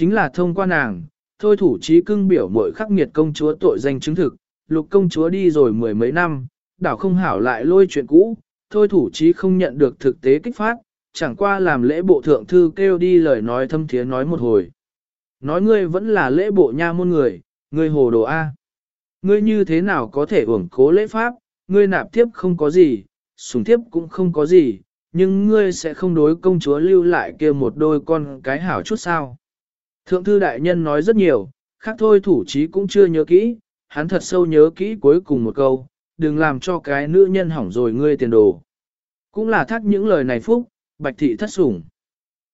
chính là thông qua nàng, thôi thủ trí cưng biểu mội khắc nghiệt công chúa tội danh chứng thực, lục công chúa đi rồi mười mấy năm, đảo không hảo lại lôi chuyện cũ, thôi thủ trí không nhận được thực tế kích phát, chẳng qua làm lễ bộ thượng thư kêu đi lời nói thâm thiế nói một hồi. Nói ngươi vẫn là lễ bộ nha môn người, ngươi hồ đồ A. Ngươi như thế nào có thể uổng cố lễ pháp, ngươi nạp tiếp không có gì, sùng tiếp cũng không có gì, nhưng ngươi sẽ không đối công chúa lưu lại kia một đôi con cái hảo chút sao. Thượng thư đại nhân nói rất nhiều, khác thôi thủ trí cũng chưa nhớ kỹ, hắn thật sâu nhớ kỹ cuối cùng một câu, đừng làm cho cái nữ nhân hỏng rồi ngươi tiền đồ. Cũng là thắt những lời này phúc, bạch thị thất sủng.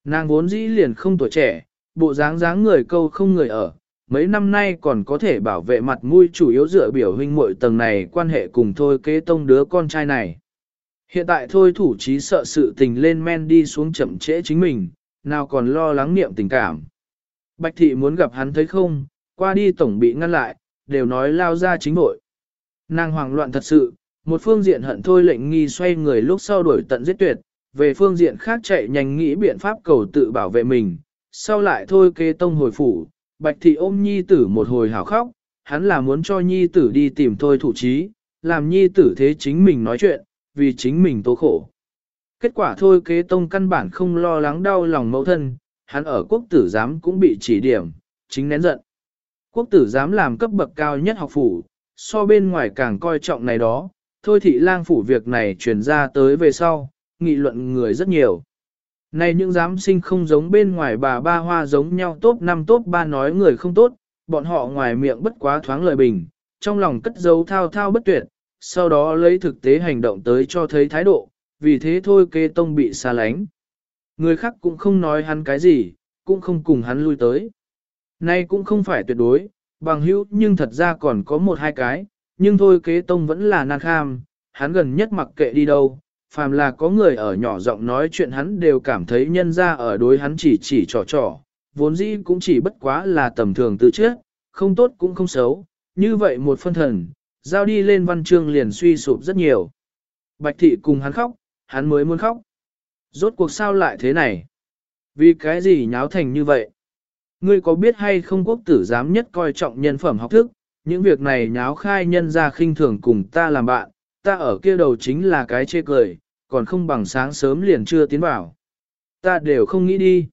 Nàng vốn dĩ liền không tuổi trẻ, bộ dáng dáng người câu không người ở, mấy năm nay còn có thể bảo vệ mặt mũi chủ yếu dựa biểu huynh muội tầng này quan hệ cùng thôi kế tông đứa con trai này. Hiện tại thôi thủ trí sợ sự tình lên men đi xuống chậm trễ chính mình, nào còn lo lắng niệm tình cảm. Bạch thị muốn gặp hắn thấy không, qua đi tổng bị ngăn lại, đều nói lao ra chính bội. Nàng hoảng loạn thật sự, một phương diện hận thôi lệnh nghi xoay người lúc sau đuổi tận giết tuyệt, về phương diện khác chạy nhanh nghĩ biện pháp cầu tự bảo vệ mình, sau lại thôi kế tông hồi phủ, bạch thị ôm nhi tử một hồi hào khóc, hắn là muốn cho nhi tử đi tìm thôi thủ trí, làm nhi tử thế chính mình nói chuyện, vì chính mình tố khổ. Kết quả thôi kế tông căn bản không lo lắng đau lòng mẫu thân, hắn ở quốc tử giám cũng bị chỉ điểm, chính nén giận. Quốc tử giám làm cấp bậc cao nhất học phủ, so bên ngoài càng coi trọng này đó, thôi thị lang phủ việc này truyền ra tới về sau, nghị luận người rất nhiều. Này những giám sinh không giống bên ngoài bà ba hoa giống nhau tốt năm tốt ba nói người không tốt, bọn họ ngoài miệng bất quá thoáng lời bình, trong lòng cất dấu thao thao bất tuyệt, sau đó lấy thực tế hành động tới cho thấy thái độ, vì thế thôi kê tông bị xa lánh. Người khác cũng không nói hắn cái gì, cũng không cùng hắn lui tới. Nay cũng không phải tuyệt đối, bằng hữu nhưng thật ra còn có một hai cái, nhưng thôi kế tông vẫn là nan kham, hắn gần nhất mặc kệ đi đâu, phàm là có người ở nhỏ giọng nói chuyện hắn đều cảm thấy nhân ra ở đối hắn chỉ chỉ trò trò, vốn dĩ cũng chỉ bất quá là tầm thường tự trước, không tốt cũng không xấu, như vậy một phân thần, giao đi lên văn chương liền suy sụp rất nhiều. Bạch thị cùng hắn khóc, hắn mới muốn khóc. Rốt cuộc sao lại thế này? Vì cái gì nháo thành như vậy? Ngươi có biết hay không quốc tử giám nhất coi trọng nhân phẩm học thức, những việc này nháo khai nhân ra khinh thường cùng ta làm bạn, ta ở kia đầu chính là cái chê cười, còn không bằng sáng sớm liền chưa tiến vào. Ta đều không nghĩ đi.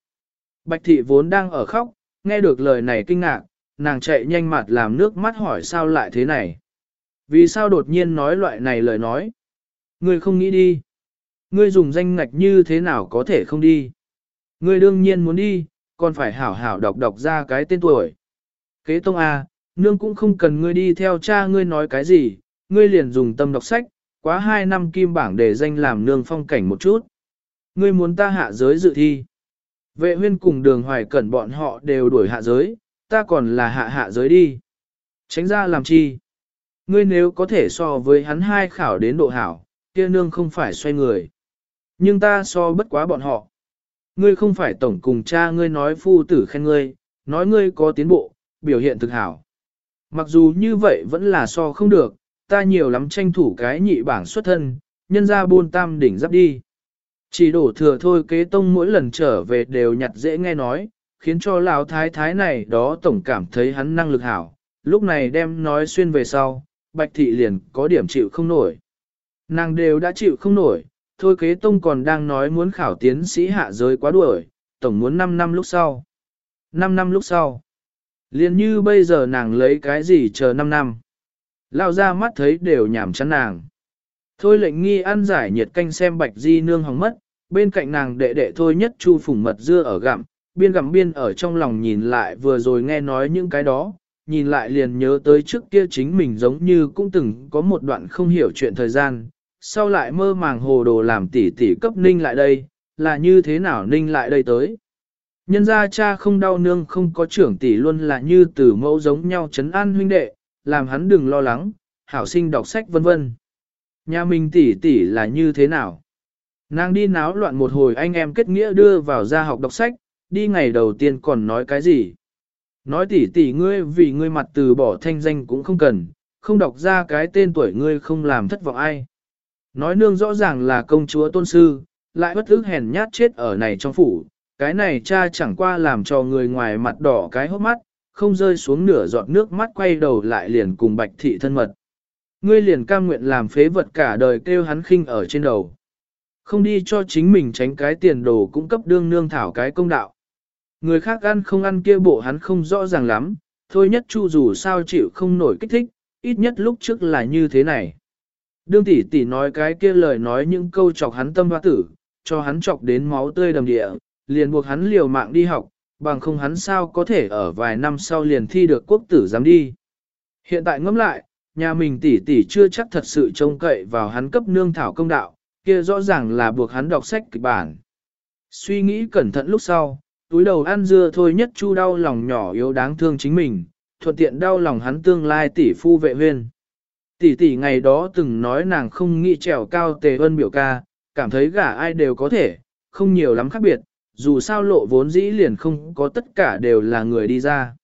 Bạch thị vốn đang ở khóc, nghe được lời này kinh ngạc, nàng chạy nhanh mặt làm nước mắt hỏi sao lại thế này. Vì sao đột nhiên nói loại này lời nói? Ngươi không nghĩ đi. Ngươi dùng danh ngạch như thế nào có thể không đi? Ngươi đương nhiên muốn đi, còn phải hảo hảo đọc đọc ra cái tên tuổi. Kế tông A, nương cũng không cần ngươi đi theo cha ngươi nói cái gì, ngươi liền dùng tâm đọc sách, quá hai năm kim bảng để danh làm nương phong cảnh một chút. Ngươi muốn ta hạ giới dự thi. Vệ huyên cùng đường hoài cẩn bọn họ đều đuổi hạ giới, ta còn là hạ hạ giới đi. Tránh ra làm chi? Ngươi nếu có thể so với hắn hai khảo đến độ hảo, kia nương không phải xoay người. Nhưng ta so bất quá bọn họ. Ngươi không phải tổng cùng cha ngươi nói phu tử khen ngươi, nói ngươi có tiến bộ, biểu hiện thực hảo. Mặc dù như vậy vẫn là so không được, ta nhiều lắm tranh thủ cái nhị bảng xuất thân, nhân ra buôn tam đỉnh giáp đi. Chỉ đổ thừa thôi kế tông mỗi lần trở về đều nhặt dễ nghe nói, khiến cho lão thái thái này đó tổng cảm thấy hắn năng lực hảo, lúc này đem nói xuyên về sau, bạch thị liền có điểm chịu không nổi. Nàng đều đã chịu không nổi, thôi kế tông còn đang nói muốn khảo tiến sĩ hạ giới quá đuổi, tổng muốn 5 năm lúc sau. 5 năm lúc sau. Liên như bây giờ nàng lấy cái gì chờ 5 năm. Lao ra mắt thấy đều nhảm chán nàng. Thôi lệnh nghi ăn giải nhiệt canh xem bạch di nương hỏng mất, bên cạnh nàng đệ đệ thôi nhất chu phủng mật dưa ở gặm, biên gặm biên ở trong lòng nhìn lại vừa rồi nghe nói những cái đó, nhìn lại liền nhớ tới trước kia chính mình giống như cũng từng có một đoạn không hiểu chuyện thời gian, sau lại mơ màng hồ đồ làm tỉ tỉ cấp ninh lại đây, là như thế nào ninh lại đây tới. Nhân gia cha không đau nương không có trưởng tỷ luôn là như từ mẫu giống nhau chấn an huynh đệ, làm hắn đừng lo lắng, hảo sinh đọc sách vân vân. Nhà mình tỷ tỷ là như thế nào? Nàng đi náo loạn một hồi anh em kết nghĩa đưa vào ra học đọc sách, đi ngày đầu tiên còn nói cái gì? Nói tỷ tỷ ngươi vì ngươi mặt từ bỏ thanh danh cũng không cần, không đọc ra cái tên tuổi ngươi không làm thất vọng ai. Nói nương rõ ràng là công chúa tôn sư, lại bất ức hèn nhát chết ở này trong phủ, cái này cha chẳng qua làm cho người ngoài mặt đỏ cái hốc mắt, không rơi xuống nửa giọt nước mắt quay đầu lại liền cùng bạch thị thân mật. Ngươi liền cam nguyện làm phế vật cả đời kêu hắn khinh ở trên đầu. Không đi cho chính mình tránh cái tiền đồ cũng cấp đương nương thảo cái công đạo. Người khác ăn không ăn kia bộ hắn không rõ ràng lắm, thôi nhất chu dù sao chịu không nổi kích thích, ít nhất lúc trước là như thế này. Đương tỷ tỷ nói cái kia lời nói những câu chọc hắn tâm hoa tử, cho hắn chọc đến máu tươi đầm địa, liền buộc hắn liều mạng đi học, bằng không hắn sao có thể ở vài năm sau liền thi được quốc tử giám đi. Hiện tại ngẫm lại, nhà mình tỷ tỷ chưa chắc thật sự trông cậy vào hắn cấp nương thảo công đạo, kia rõ ràng là buộc hắn đọc sách kịch bản. Suy nghĩ cẩn thận lúc sau, túi đầu ăn dưa thôi nhất chu đau lòng nhỏ yếu đáng thương chính mình, thuận tiện đau lòng hắn tương lai tỷ phu vệ huyên. Tỷ tỷ ngày đó từng nói nàng không nghĩ trèo cao tề ân biểu ca, cảm thấy gả ai đều có thể, không nhiều lắm khác biệt, dù sao lộ vốn dĩ liền không có tất cả đều là người đi ra.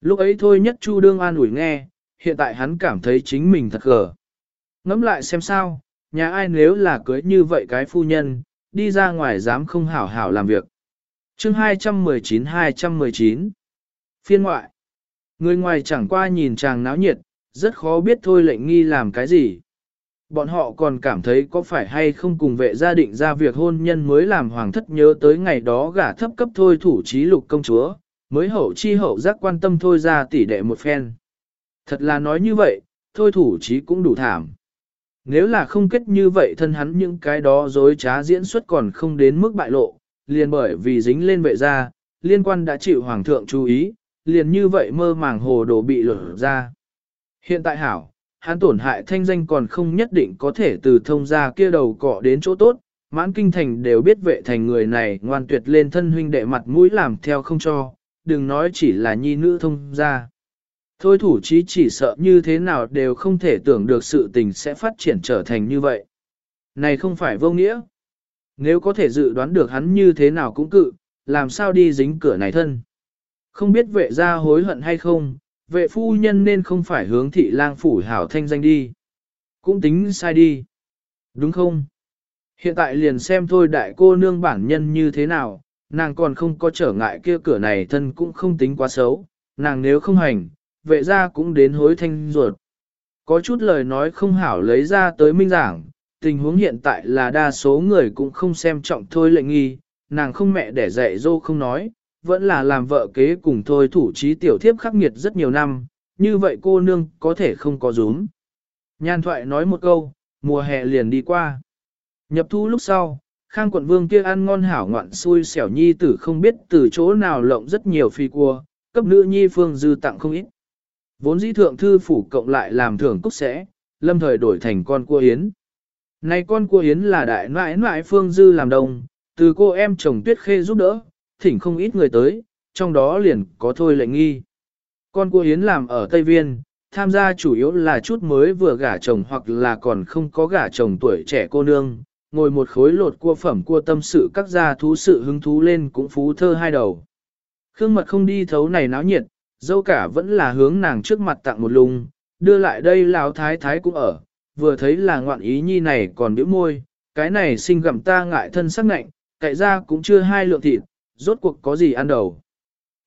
Lúc ấy thôi nhất chu đương an ủi nghe, hiện tại hắn cảm thấy chính mình thật gở. Ngẫm lại xem sao, nhà ai nếu là cưới như vậy cái phu nhân, đi ra ngoài dám không hảo hảo làm việc. chương 219-219 Phiên ngoại Người ngoài chẳng qua nhìn chàng náo nhiệt, rất khó biết thôi lệnh nghi làm cái gì. Bọn họ còn cảm thấy có phải hay không cùng vệ gia định ra việc hôn nhân mới làm hoàng thất nhớ tới ngày đó gả thấp cấp thôi thủ trí lục công chúa, mới hậu chi hậu giác quan tâm thôi ra tỷ đệ một phen. Thật là nói như vậy, thôi thủ trí cũng đủ thảm. Nếu là không kết như vậy thân hắn những cái đó dối trá diễn xuất còn không đến mức bại lộ, liền bởi vì dính lên vệ gia, liên quan đã chịu hoàng thượng chú ý, liền như vậy mơ màng hồ đồ bị lở ra. Hiện tại hảo, hắn tổn hại thanh danh còn không nhất định có thể từ thông gia kia đầu cọ đến chỗ tốt, mãn kinh thành đều biết vệ thành người này ngoan tuyệt lên thân huynh đệ mặt mũi làm theo không cho, đừng nói chỉ là nhi nữ thông gia. Thôi thủ chí chỉ sợ như thế nào đều không thể tưởng được sự tình sẽ phát triển trở thành như vậy. Này không phải vô nghĩa. Nếu có thể dự đoán được hắn như thế nào cũng cự, làm sao đi dính cửa này thân. Không biết vệ gia hối hận hay không, vệ phu nhân nên không phải hướng thị lang phủ hảo thanh danh đi. Cũng tính sai đi. Đúng không? Hiện tại liền xem thôi đại cô nương bản nhân như thế nào, nàng còn không có trở ngại kia cửa này thân cũng không tính quá xấu, nàng nếu không hành, vệ ra cũng đến hối thanh ruột. Có chút lời nói không hảo lấy ra tới minh giảng, tình huống hiện tại là đa số người cũng không xem trọng thôi lệnh nghi, nàng không mẹ để dạy dô không nói, vẫn là làm vợ kế cùng thôi thủ trí tiểu thiếp khắc nghiệt rất nhiều năm, như vậy cô nương có thể không có rúm. Nhan thoại nói một câu, mùa hè liền đi qua. Nhập thu lúc sau, khang quận vương kia ăn ngon hảo ngoạn xui xẻo nhi tử không biết từ chỗ nào lộng rất nhiều phi cua, cấp nữ nhi phương dư tặng không ít. Vốn dĩ thượng thư phủ cộng lại làm thưởng cúc sẽ, lâm thời đổi thành con cua hiến. Này con cua hiến là đại nãi nãi phương dư làm đồng, từ cô em chồng tuyết khê giúp đỡ, thỉnh không ít người tới, trong đó liền có thôi lệnh nghi. Con cua hiến làm ở Tây Viên, tham gia chủ yếu là chút mới vừa gả chồng hoặc là còn không có gả chồng tuổi trẻ cô nương, ngồi một khối lột cua phẩm cua tâm sự các gia thú sự hứng thú lên cũng phú thơ hai đầu. Khương mật không đi thấu này náo nhiệt, dâu cả vẫn là hướng nàng trước mặt tặng một lùng, đưa lại đây lão thái thái cũng ở, vừa thấy là ngoạn ý nhi này còn biểu môi, cái này sinh gặm ta ngại thân sắc nạnh, cậy ra cũng chưa hai lượng thịt, rốt cuộc có gì ăn đầu.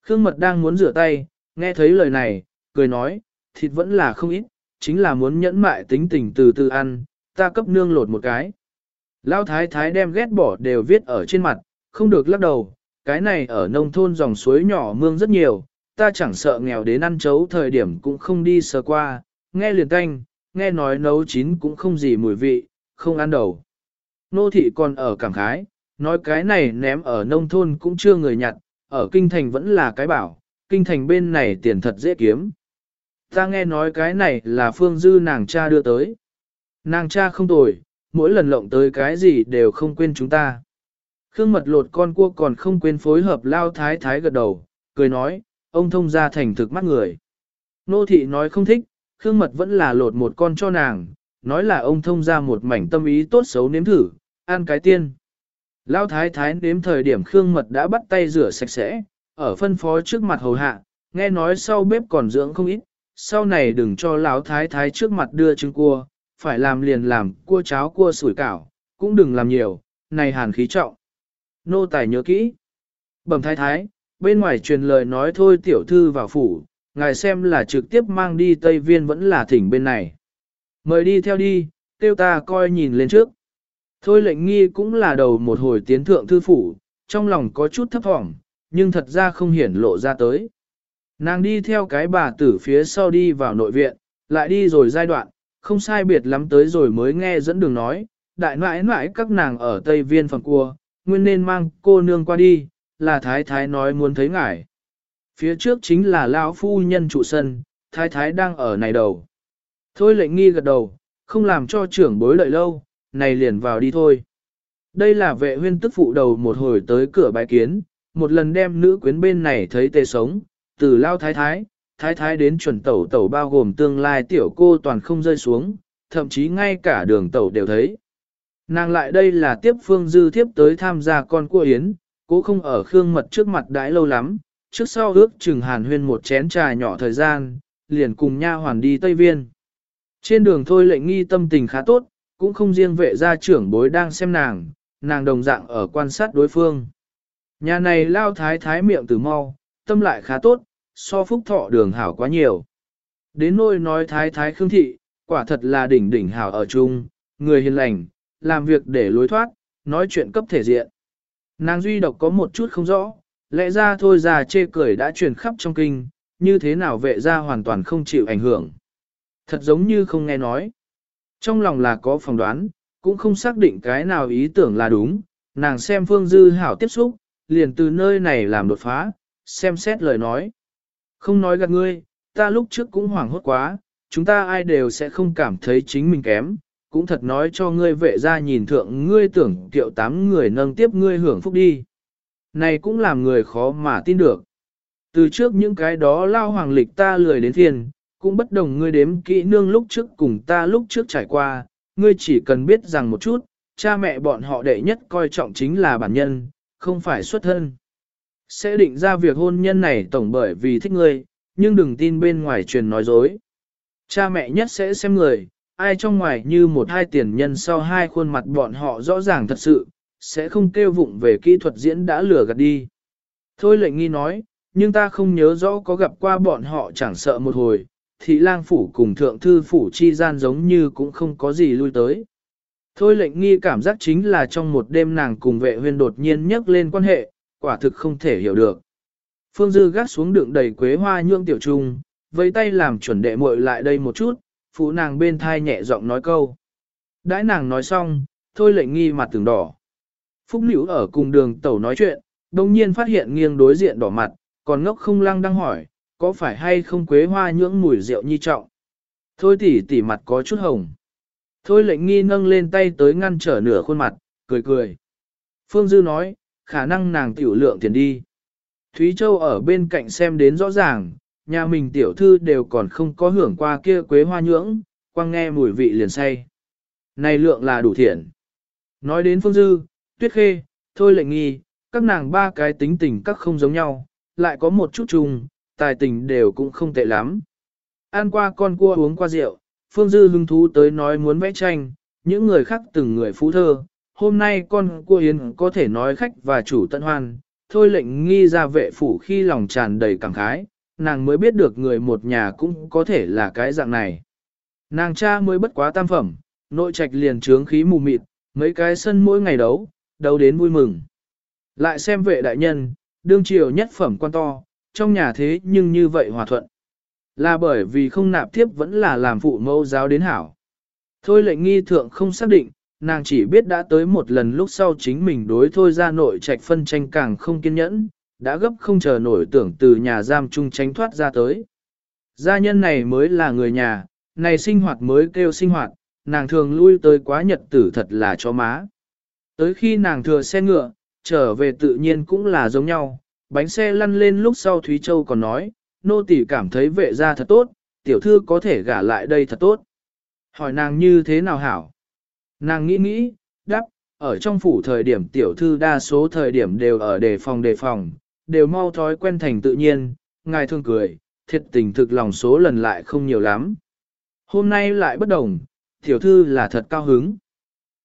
Khương mật đang muốn rửa tay, nghe thấy lời này, cười nói, thịt vẫn là không ít, chính là muốn nhẫn mại tính tình từ từ ăn, ta cấp nương lột một cái. Lão thái thái đem ghét bỏ đều viết ở trên mặt, không được lắc đầu, cái này ở nông thôn dòng suối nhỏ mương rất nhiều, ta chẳng sợ nghèo đến ăn chấu thời điểm cũng không đi sờ qua, nghe liền canh, nghe nói nấu chín cũng không gì mùi vị, không ăn đầu. Nô thị còn ở cảng khái, nói cái này ném ở nông thôn cũng chưa người nhặt, ở kinh thành vẫn là cái bảo, kinh thành bên này tiền thật dễ kiếm. Ta nghe nói cái này là phương dư nàng cha đưa tới. Nàng cha không tồi, mỗi lần lộng tới cái gì đều không quên chúng ta. Khương mật lột con cua còn không quên phối hợp lao thái thái gật đầu, cười nói, ông thông ra thành thực mắt người. Nô thị nói không thích, Khương mật vẫn là lột một con cho nàng, nói là ông thông ra một mảnh tâm ý tốt xấu nếm thử, ăn cái tiên. Lao thái thái nếm thời điểm Khương mật đã bắt tay rửa sạch sẽ, ở phân phó trước mặt hầu hạ, nghe nói sau bếp còn dưỡng không ít, sau này đừng cho lão thái thái trước mặt đưa trứng cua, phải làm liền làm cua cháo cua sủi cảo, cũng đừng làm nhiều, này hàn khí trọng. Nô tài nhớ kỹ. Bẩm thái thái, bên ngoài truyền lời nói thôi tiểu thư vào phủ, ngài xem là trực tiếp mang đi Tây Viên vẫn là thỉnh bên này. Mời đi theo đi, tiêu ta coi nhìn lên trước. Thôi lệnh nghi cũng là đầu một hồi tiến thượng thư phủ, trong lòng có chút thấp thỏm, nhưng thật ra không hiển lộ ra tới. Nàng đi theo cái bà tử phía sau đi vào nội viện, lại đi rồi giai đoạn, không sai biệt lắm tới rồi mới nghe dẫn đường nói, đại nãi nãi các nàng ở Tây Viên phần cua, nguyên nên mang cô nương qua đi, là thái thái nói muốn thấy ngài. Phía trước chính là lão phu nhân trụ sân, thái thái đang ở này đầu. Thôi lệnh nghi gật đầu, không làm cho trưởng bối đợi lâu, này liền vào đi thôi. Đây là vệ huyên tức phụ đầu một hồi tới cửa bài kiến, một lần đem nữ quyến bên này thấy tê sống, từ lao thái thái, thái thái đến chuẩn tẩu tẩu bao gồm tương lai tiểu cô toàn không rơi xuống, thậm chí ngay cả đường tẩu đều thấy. Nàng lại đây là tiếp phương dư tiếp tới tham gia con cua yến, cố không ở khương mật trước mặt đãi lâu lắm, trước sau ước chừng hàn huyên một chén trà nhỏ thời gian, liền cùng nha hoàn đi Tây Viên. Trên đường thôi lệnh nghi tâm tình khá tốt, cũng không riêng vệ gia trưởng bối đang xem nàng, nàng đồng dạng ở quan sát đối phương. Nhà này lao thái thái miệng từ mau, tâm lại khá tốt, so phúc thọ đường hảo quá nhiều. Đến nôi nói thái thái khương thị, quả thật là đỉnh đỉnh hảo ở chung, người hiền lành, làm việc để lối thoát, nói chuyện cấp thể diện. Nàng duy độc có một chút không rõ, lẽ ra thôi già chê cười đã truyền khắp trong kinh, như thế nào vệ ra hoàn toàn không chịu ảnh hưởng. Thật giống như không nghe nói. Trong lòng là có phỏng đoán, cũng không xác định cái nào ý tưởng là đúng, nàng xem phương dư hảo tiếp xúc, liền từ nơi này làm đột phá, xem xét lời nói. Không nói gạt ngươi, ta lúc trước cũng hoảng hốt quá, chúng ta ai đều sẽ không cảm thấy chính mình kém, cũng thật nói cho ngươi vệ ra nhìn thượng ngươi tưởng kiệu tám người nâng tiếp ngươi hưởng phúc đi. Này cũng làm người khó mà tin được. Từ trước những cái đó lao hoàng lịch ta lười đến thiền cũng bất đồng ngươi đếm kỹ nương lúc trước cùng ta lúc trước trải qua, ngươi chỉ cần biết rằng một chút, cha mẹ bọn họ đệ nhất coi trọng chính là bản nhân, không phải xuất thân. Sẽ định ra việc hôn nhân này tổng bởi vì thích ngươi, nhưng đừng tin bên ngoài truyền nói dối. Cha mẹ nhất sẽ xem người, ai trong ngoài như một hai tiền nhân sau hai khuôn mặt bọn họ rõ ràng thật sự, sẽ không kêu vụng về kỹ thuật diễn đã lừa gạt đi. Thôi lệnh nghi nói, nhưng ta không nhớ rõ có gặp qua bọn họ chẳng sợ một hồi, thị lang phủ cùng thượng thư phủ chi gian giống như cũng không có gì lui tới. Thôi lệnh nghi cảm giác chính là trong một đêm nàng cùng vệ huyên đột nhiên nhắc lên quan hệ, quả thực không thể hiểu được. Phương Dư gác xuống đường đầy quế hoa nhương tiểu trung, vẫy tay làm chuẩn đệ muội lại đây một chút, phụ nàng bên thai nhẹ giọng nói câu. Đãi nàng nói xong, thôi lệnh nghi mặt từng đỏ. Phúc Liễu ở cùng đường tẩu nói chuyện, đồng nhiên phát hiện nghiêng đối diện đỏ mặt, còn ngốc không lăng đang hỏi, có phải hay không quế hoa nhưỡng mùi rượu nhi trọng? Thôi tỉ tỉ mặt có chút hồng. Thôi lệnh nghi nâng lên tay tới ngăn trở nửa khuôn mặt, cười cười. Phương Dư nói, khả năng nàng tiểu lượng tiền đi. Thúy Châu ở bên cạnh xem đến rõ ràng, nhà mình tiểu thư đều còn không có hưởng qua kia quế hoa nhưỡng, quang nghe mùi vị liền say. Này lượng là đủ thiện. Nói đến Phương Dư, Tuyết Khê, Thôi lệnh nghi, các nàng ba cái tính tình các không giống nhau, lại có một chút chung, tài tình đều cũng không tệ lắm. Ăn qua con cua uống qua rượu, Phương Dư hứng thú tới nói muốn vẽ tranh, những người khác từng người phú thơ. Hôm nay con cua yến có thể nói khách và chủ tận hoan, thôi lệnh nghi ra vệ phủ khi lòng tràn đầy cảm khái, nàng mới biết được người một nhà cũng có thể là cái dạng này. Nàng cha mới bất quá tam phẩm, nội trạch liền trướng khí mù mịt, mấy cái sân mỗi ngày đấu, đấu đến vui mừng. Lại xem vệ đại nhân, đương triều nhất phẩm quan to, trong nhà thế nhưng như vậy hòa thuận. Là bởi vì không nạp thiếp vẫn là làm phụ mẫu giáo đến hảo. Thôi lệnh nghi thượng không xác định, nàng chỉ biết đã tới một lần lúc sau chính mình đối thôi ra nội trạch phân tranh càng không kiên nhẫn, đã gấp không chờ nổi tưởng từ nhà giam chung tránh thoát ra tới. Gia nhân này mới là người nhà, này sinh hoạt mới kêu sinh hoạt, nàng thường lui tới quá nhật tử thật là cho má. Tới khi nàng thừa xe ngựa, trở về tự nhiên cũng là giống nhau, bánh xe lăn lên lúc sau Thúy Châu còn nói, nô tỳ cảm thấy vệ gia thật tốt, tiểu thư có thể gả lại đây thật tốt. Hỏi nàng như thế nào hảo? Nàng nghĩ nghĩ, đáp, ở trong phủ thời điểm tiểu thư đa số thời điểm đều ở đề phòng đề phòng, đều mau thói quen thành tự nhiên, ngài thương cười, thiệt tình thực lòng số lần lại không nhiều lắm. Hôm nay lại bất đồng, tiểu thư là thật cao hứng.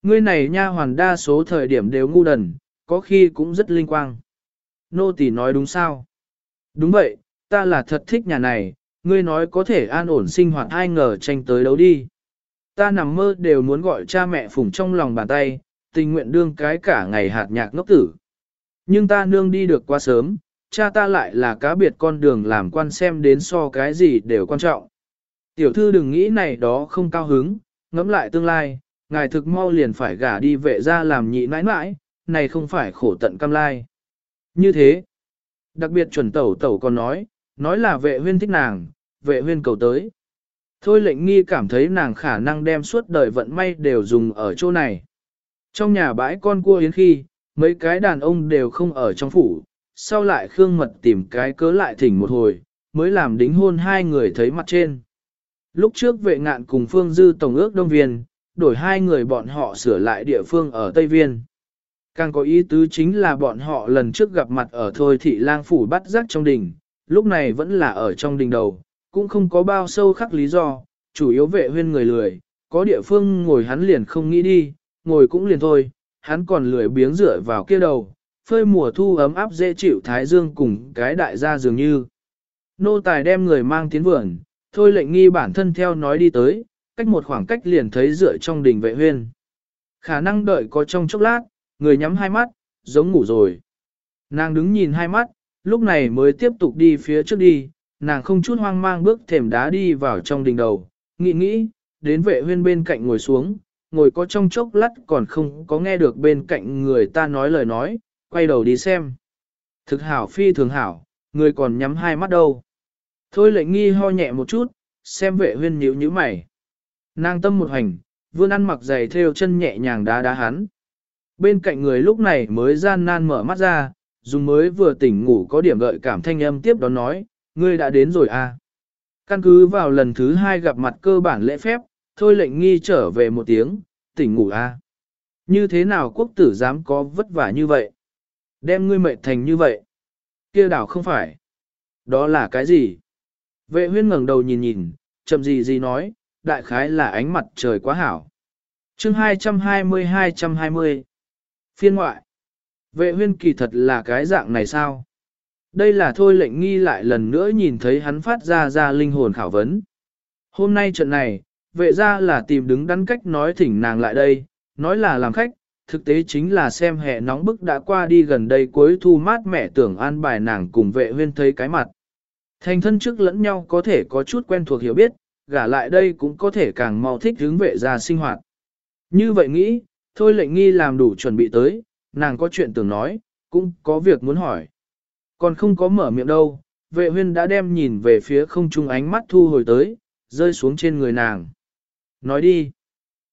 Ngươi này nha hoàn đa số thời điểm đều ngu đần, có khi cũng rất linh quang. Nô tỳ nói đúng sao? Đúng vậy, ta là thật thích nhà này, ngươi nói có thể an ổn sinh hoạt ai ngờ tranh tới đấu đi. Ta nằm mơ đều muốn gọi cha mẹ phủng trong lòng bàn tay, tình nguyện đương cái cả ngày hạt nhạc ngốc tử. Nhưng ta nương đi được quá sớm, cha ta lại là cá biệt con đường làm quan xem đến so cái gì đều quan trọng. Tiểu thư đừng nghĩ này đó không cao hứng, ngẫm lại tương lai, ngài thực mau liền phải gả đi vệ ra làm nhị nãi nãi, này không phải khổ tận cam lai. Như thế, đặc biệt chuẩn tẩu tẩu còn nói, nói là vệ huyên thích nàng, vệ huyên cầu tới. Thôi lệnh nghi cảm thấy nàng khả năng đem suốt đời vận may đều dùng ở chỗ này. Trong nhà bãi con cua yến khi, mấy cái đàn ông đều không ở trong phủ, sau lại Khương Mật tìm cái cớ lại thỉnh một hồi, mới làm đính hôn hai người thấy mặt trên. Lúc trước vệ ngạn cùng Phương Dư Tổng ước Đông Viên, đổi hai người bọn họ sửa lại địa phương ở Tây Viên. Càng có ý tứ chính là bọn họ lần trước gặp mặt ở Thôi Thị Lang Phủ bắt giác trong đình, lúc này vẫn là ở trong đình đầu, cũng không có bao sâu khắc lý do, chủ yếu vệ huyên người lười, có địa phương ngồi hắn liền không nghĩ đi, ngồi cũng liền thôi, hắn còn lười biếng dựa vào kia đầu, phơi mùa thu ấm áp dễ chịu thái dương cùng cái đại gia dường như. Nô tài đem người mang tiến vườn, thôi lệnh nghi bản thân theo nói đi tới, cách một khoảng cách liền thấy dựa trong đình vệ huyên. Khả năng đợi có trong chốc lát, người nhắm hai mắt, giống ngủ rồi. Nàng đứng nhìn hai mắt, lúc này mới tiếp tục đi phía trước đi, nàng không chút hoang mang bước thềm đá đi vào trong đình đầu, nghĩ nghĩ, đến vệ huyên bên cạnh ngồi xuống, ngồi có trong chốc lát còn không có nghe được bên cạnh người ta nói lời nói, quay đầu đi xem. Thực hảo phi thường hảo, người còn nhắm hai mắt đâu. Thôi lệnh nghi ho nhẹ một chút, xem vệ huyên nhíu nhíu mày. Nàng tâm một hành, vươn ăn mặc giày theo chân nhẹ nhàng đá đá hắn. Bên cạnh người lúc này mới gian nan mở mắt ra, dùng mới vừa tỉnh ngủ có điểm gợi cảm thanh âm tiếp đó nói, ngươi đã đến rồi à. Căn cứ vào lần thứ hai gặp mặt cơ bản lễ phép, thôi lệnh nghi trở về một tiếng, tỉnh ngủ à. Như thế nào quốc tử dám có vất vả như vậy? Đem ngươi mệt thành như vậy? kia đảo không phải. Đó là cái gì? Vệ huyên ngẩng đầu nhìn nhìn, chậm gì gì nói, đại khái là ánh mặt trời quá hảo. chương 220-220 Phiên ngoại Vệ huyên kỳ thật là cái dạng này sao? Đây là thôi lệnh nghi lại lần nữa nhìn thấy hắn phát ra ra linh hồn khảo vấn. Hôm nay trận này, vệ ra là tìm đứng đắn cách nói thỉnh nàng lại đây, nói là làm khách, thực tế chính là xem hè nóng bức đã qua đi gần đây cuối thu mát mẻ tưởng an bài nàng cùng vệ huyên thấy cái mặt. Thành thân trước lẫn nhau có thể có chút quen thuộc hiểu biết, gả lại đây cũng có thể càng mau thích hướng vệ ra sinh hoạt. Như vậy nghĩ, thôi lệnh nghi làm đủ chuẩn bị tới, nàng có chuyện tưởng nói, cũng có việc muốn hỏi. Còn không có mở miệng đâu, vệ huyên đã đem nhìn về phía không trung ánh mắt thu hồi tới, rơi xuống trên người nàng. Nói đi.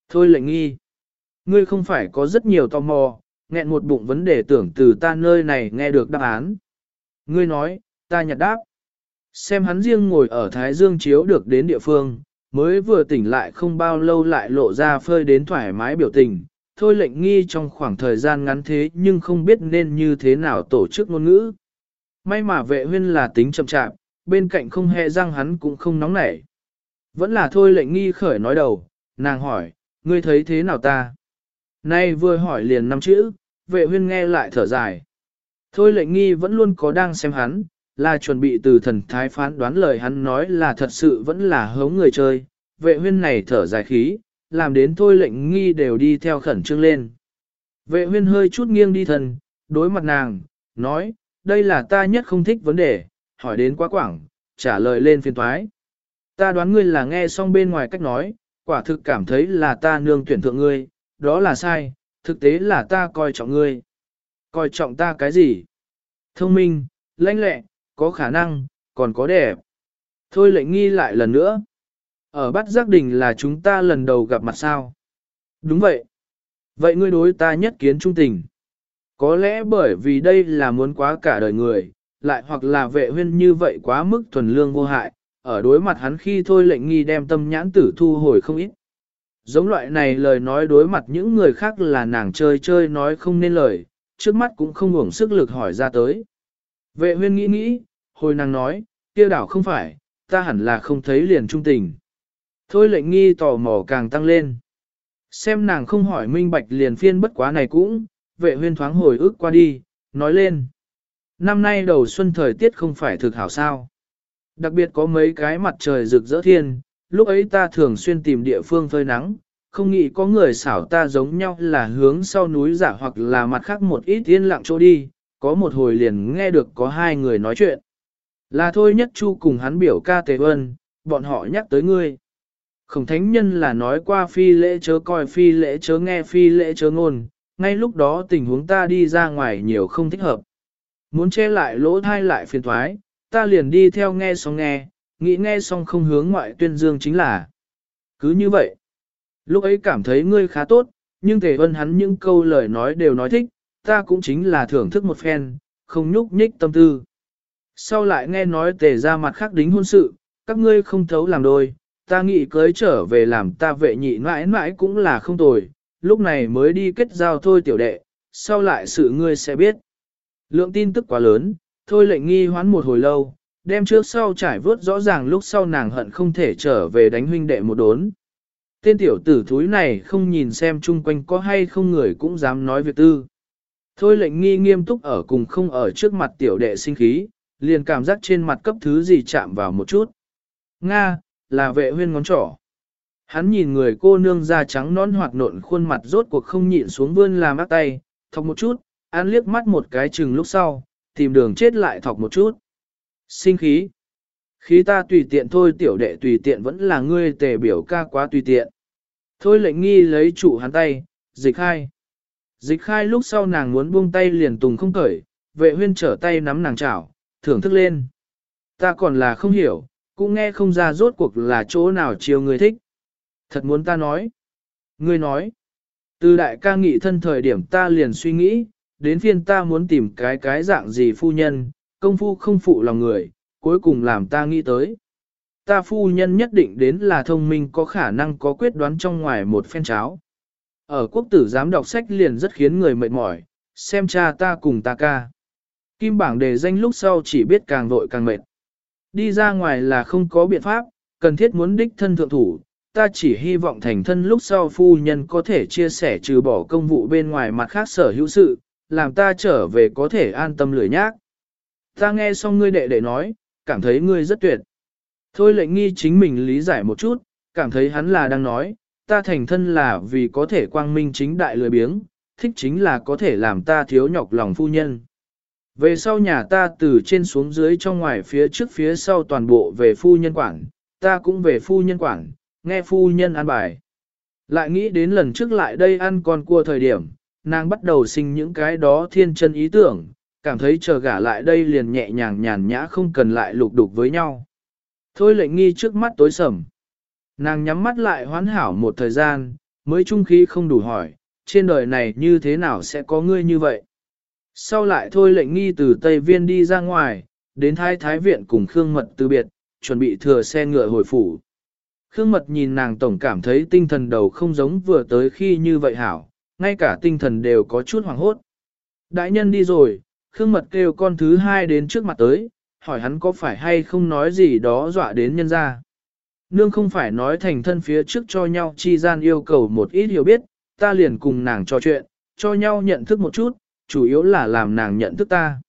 Thôi lệnh nghi. Ngươi không phải có rất nhiều tò mò, nghẹn một bụng vấn đề tưởng từ ta nơi này nghe được đáp án. Ngươi nói, ta nhặt đáp. Xem hắn riêng ngồi ở Thái Dương chiếu được đến địa phương, mới vừa tỉnh lại không bao lâu lại lộ ra phơi đến thoải mái biểu tình. Thôi lệnh nghi trong khoảng thời gian ngắn thế nhưng không biết nên như thế nào tổ chức ngôn ngữ. May mà vệ huyên là tính chậm chạm, bên cạnh không hề răng hắn cũng không nóng nảy. Vẫn là thôi lệnh nghi khởi nói đầu, nàng hỏi, ngươi thấy thế nào ta? Nay vừa hỏi liền năm chữ, vệ huyên nghe lại thở dài. Thôi lệnh nghi vẫn luôn có đang xem hắn, là chuẩn bị từ thần thái phán đoán lời hắn nói là thật sự vẫn là hống người chơi. Vệ huyên này thở dài khí, làm đến thôi lệnh nghi đều đi theo khẩn trương lên. Vệ huyên hơi chút nghiêng đi thần, đối mặt nàng, nói, đây là ta nhất không thích vấn đề, hỏi đến quá quảng, trả lời lên phiên thoái. Ta đoán ngươi là nghe xong bên ngoài cách nói, quả thực cảm thấy là ta nương tuyển thượng ngươi, đó là sai, thực tế là ta coi trọng ngươi. Coi trọng ta cái gì? Thông minh, lãnh lẹ, có khả năng, còn có đẹp. Thôi lệnh nghi lại lần nữa. Ở bắt giác đình là chúng ta lần đầu gặp mặt sao? Đúng vậy. Vậy ngươi đối ta nhất kiến trung tình. Có lẽ bởi vì đây là muốn quá cả đời người, lại hoặc là vệ huyên như vậy quá mức thuần lương vô hại, ở đối mặt hắn khi thôi lệnh nghi đem tâm nhãn tử thu hồi không ít. Giống loại này lời nói đối mặt những người khác là nàng chơi chơi nói không nên lời, trước mắt cũng không uổng sức lực hỏi ra tới. Vệ huyên nghĩ nghĩ, hồi nàng nói, kia đảo không phải, ta hẳn là không thấy liền trung tình. Thôi lệnh nghi tò mò càng tăng lên. Xem nàng không hỏi minh bạch liền phiên bất quá này cũng, vệ huyên thoáng hồi ức qua đi, nói lên. Năm nay đầu xuân thời tiết không phải thực hảo sao. Đặc biệt có mấy cái mặt trời rực rỡ thiên, lúc ấy ta thường xuyên tìm địa phương phơi nắng, không nghĩ có người xảo ta giống nhau là hướng sau núi giả hoặc là mặt khác một ít yên lặng chỗ đi, có một hồi liền nghe được có hai người nói chuyện. Là thôi nhất chu cùng hắn biểu ca tề vân, bọn họ nhắc tới ngươi. Khổng thánh nhân là nói qua phi lễ chớ coi phi lễ chớ nghe phi lễ chớ ngôn, ngay lúc đó tình huống ta đi ra ngoài nhiều không thích hợp. Muốn che lại lỗ thai lại phiền thoái, ta liền đi theo nghe xong nghe, nghĩ nghe xong không hướng ngoại tuyên dương chính là. Cứ như vậy, lúc ấy cảm thấy ngươi khá tốt, nhưng thể vân hắn những câu lời nói đều nói thích, ta cũng chính là thưởng thức một phen, không nhúc nhích tâm tư. Sau lại nghe nói tề ra mặt khác đính hôn sự, các ngươi không thấu làm đôi, ta nghĩ cưới trở về làm ta vệ nhị mãi mãi cũng là không tồi, lúc này mới đi kết giao thôi tiểu đệ, sau lại sự ngươi sẽ biết. Lượng tin tức quá lớn, thôi lệnh nghi hoán một hồi lâu, đem trước sau trải vớt rõ ràng lúc sau nàng hận không thể trở về đánh huynh đệ một đốn. Tên tiểu tử thúi này không nhìn xem chung quanh có hay không người cũng dám nói việc tư. Thôi lệnh nghi nghiêm túc ở cùng không ở trước mặt tiểu đệ sinh khí, liền cảm giác trên mặt cấp thứ gì chạm vào một chút. Nga, là vệ huyên ngón trỏ. Hắn nhìn người cô nương da trắng non hoạt nộn khuôn mặt rốt cuộc không nhịn xuống vươn làm ác tay, thọc một chút, an liếc mắt một cái chừng lúc sau, tìm đường chết lại thọc một chút. Sinh khí. Khí ta tùy tiện thôi tiểu đệ tùy tiện vẫn là ngươi tề biểu ca quá tùy tiện. Thôi lệnh nghi lấy trụ hắn tay, dịch khai. Dịch khai lúc sau nàng muốn buông tay liền tùng không cởi, vệ huyên trở tay nắm nàng chảo, thưởng thức lên. Ta còn là không hiểu, cũng nghe không ra rốt cuộc là chỗ nào chiều người thích. Thật muốn ta nói. Ngươi nói. Từ đại ca nghị thân thời điểm ta liền suy nghĩ, đến phiên ta muốn tìm cái cái dạng gì phu nhân, công phu không phụ lòng người, cuối cùng làm ta nghĩ tới. Ta phu nhân nhất định đến là thông minh có khả năng có quyết đoán trong ngoài một phen cháo. Ở quốc tử giám đọc sách liền rất khiến người mệt mỏi, xem cha ta cùng ta ca. Kim bảng đề danh lúc sau chỉ biết càng vội càng mệt. Đi ra ngoài là không có biện pháp, cần thiết muốn đích thân thượng thủ, ta chỉ hy vọng thành thân lúc sau phu nhân có thể chia sẻ trừ bỏ công vụ bên ngoài mặt khác sở hữu sự, làm ta trở về có thể an tâm lười nhác. Ta nghe xong ngươi đệ đệ nói, cảm thấy ngươi rất tuyệt. Thôi lệnh nghi chính mình lý giải một chút, cảm thấy hắn là đang nói, ta thành thân là vì có thể quang minh chính đại lười biếng, thích chính là có thể làm ta thiếu nhọc lòng phu nhân. Về sau nhà ta từ trên xuống dưới trong ngoài phía trước phía sau toàn bộ về phu nhân quản, ta cũng về phu nhân quản, nghe phu nhân ăn bài. Lại nghĩ đến lần trước lại đây ăn con cua thời điểm, nàng bắt đầu sinh những cái đó thiên chân ý tưởng, cảm thấy chờ gả lại đây liền nhẹ nhàng nhàn nhã không cần lại lục đục với nhau. Thôi lệnh nghi trước mắt tối sầm. Nàng nhắm mắt lại hoán hảo một thời gian, mới trung khí không đủ hỏi, trên đời này như thế nào sẽ có ngươi như vậy? Sau lại thôi lệnh nghi từ Tây Viên đi ra ngoài, đến thái thái viện cùng Khương Mật từ biệt, chuẩn bị thừa xe ngựa hồi phủ. Khương Mật nhìn nàng tổng cảm thấy tinh thần đầu không giống vừa tới khi như vậy hảo, ngay cả tinh thần đều có chút hoảng hốt. Đại nhân đi rồi, Khương Mật kêu con thứ hai đến trước mặt tới, hỏi hắn có phải hay không nói gì đó dọa đến nhân ra. Nương không phải nói thành thân phía trước cho nhau chi gian yêu cầu một ít hiểu biết, ta liền cùng nàng trò chuyện, cho nhau nhận thức một chút, chủ yếu là làm nàng nhận thức ta.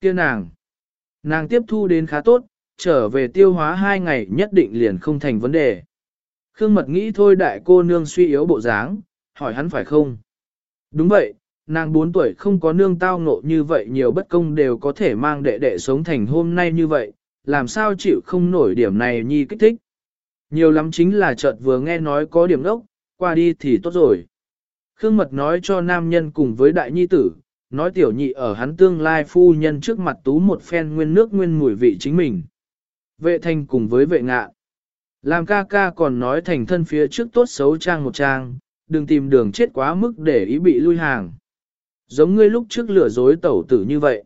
kia nàng, nàng tiếp thu đến khá tốt, trở về tiêu hóa hai ngày nhất định liền không thành vấn đề. Khương mật nghĩ thôi đại cô nương suy yếu bộ dáng, hỏi hắn phải không? Đúng vậy, nàng 4 tuổi không có nương tao ngộ như vậy nhiều bất công đều có thể mang đệ đệ sống thành hôm nay như vậy, làm sao chịu không nổi điểm này nhi kích thích. Nhiều lắm chính là chợt vừa nghe nói có điểm đốc, qua đi thì tốt rồi. Khương Mật nói cho nam nhân cùng với đại nhi tử, nói tiểu nhị ở hắn tương lai phu nhân trước mặt tú một phen nguyên nước nguyên mùi vị chính mình. Vệ thành cùng với vệ ngạ. Làm ca ca còn nói thành thân phía trước tốt xấu trang một trang, đừng tìm đường chết quá mức để ý bị lui hàng. Giống ngươi lúc trước lừa dối tẩu tử như vậy.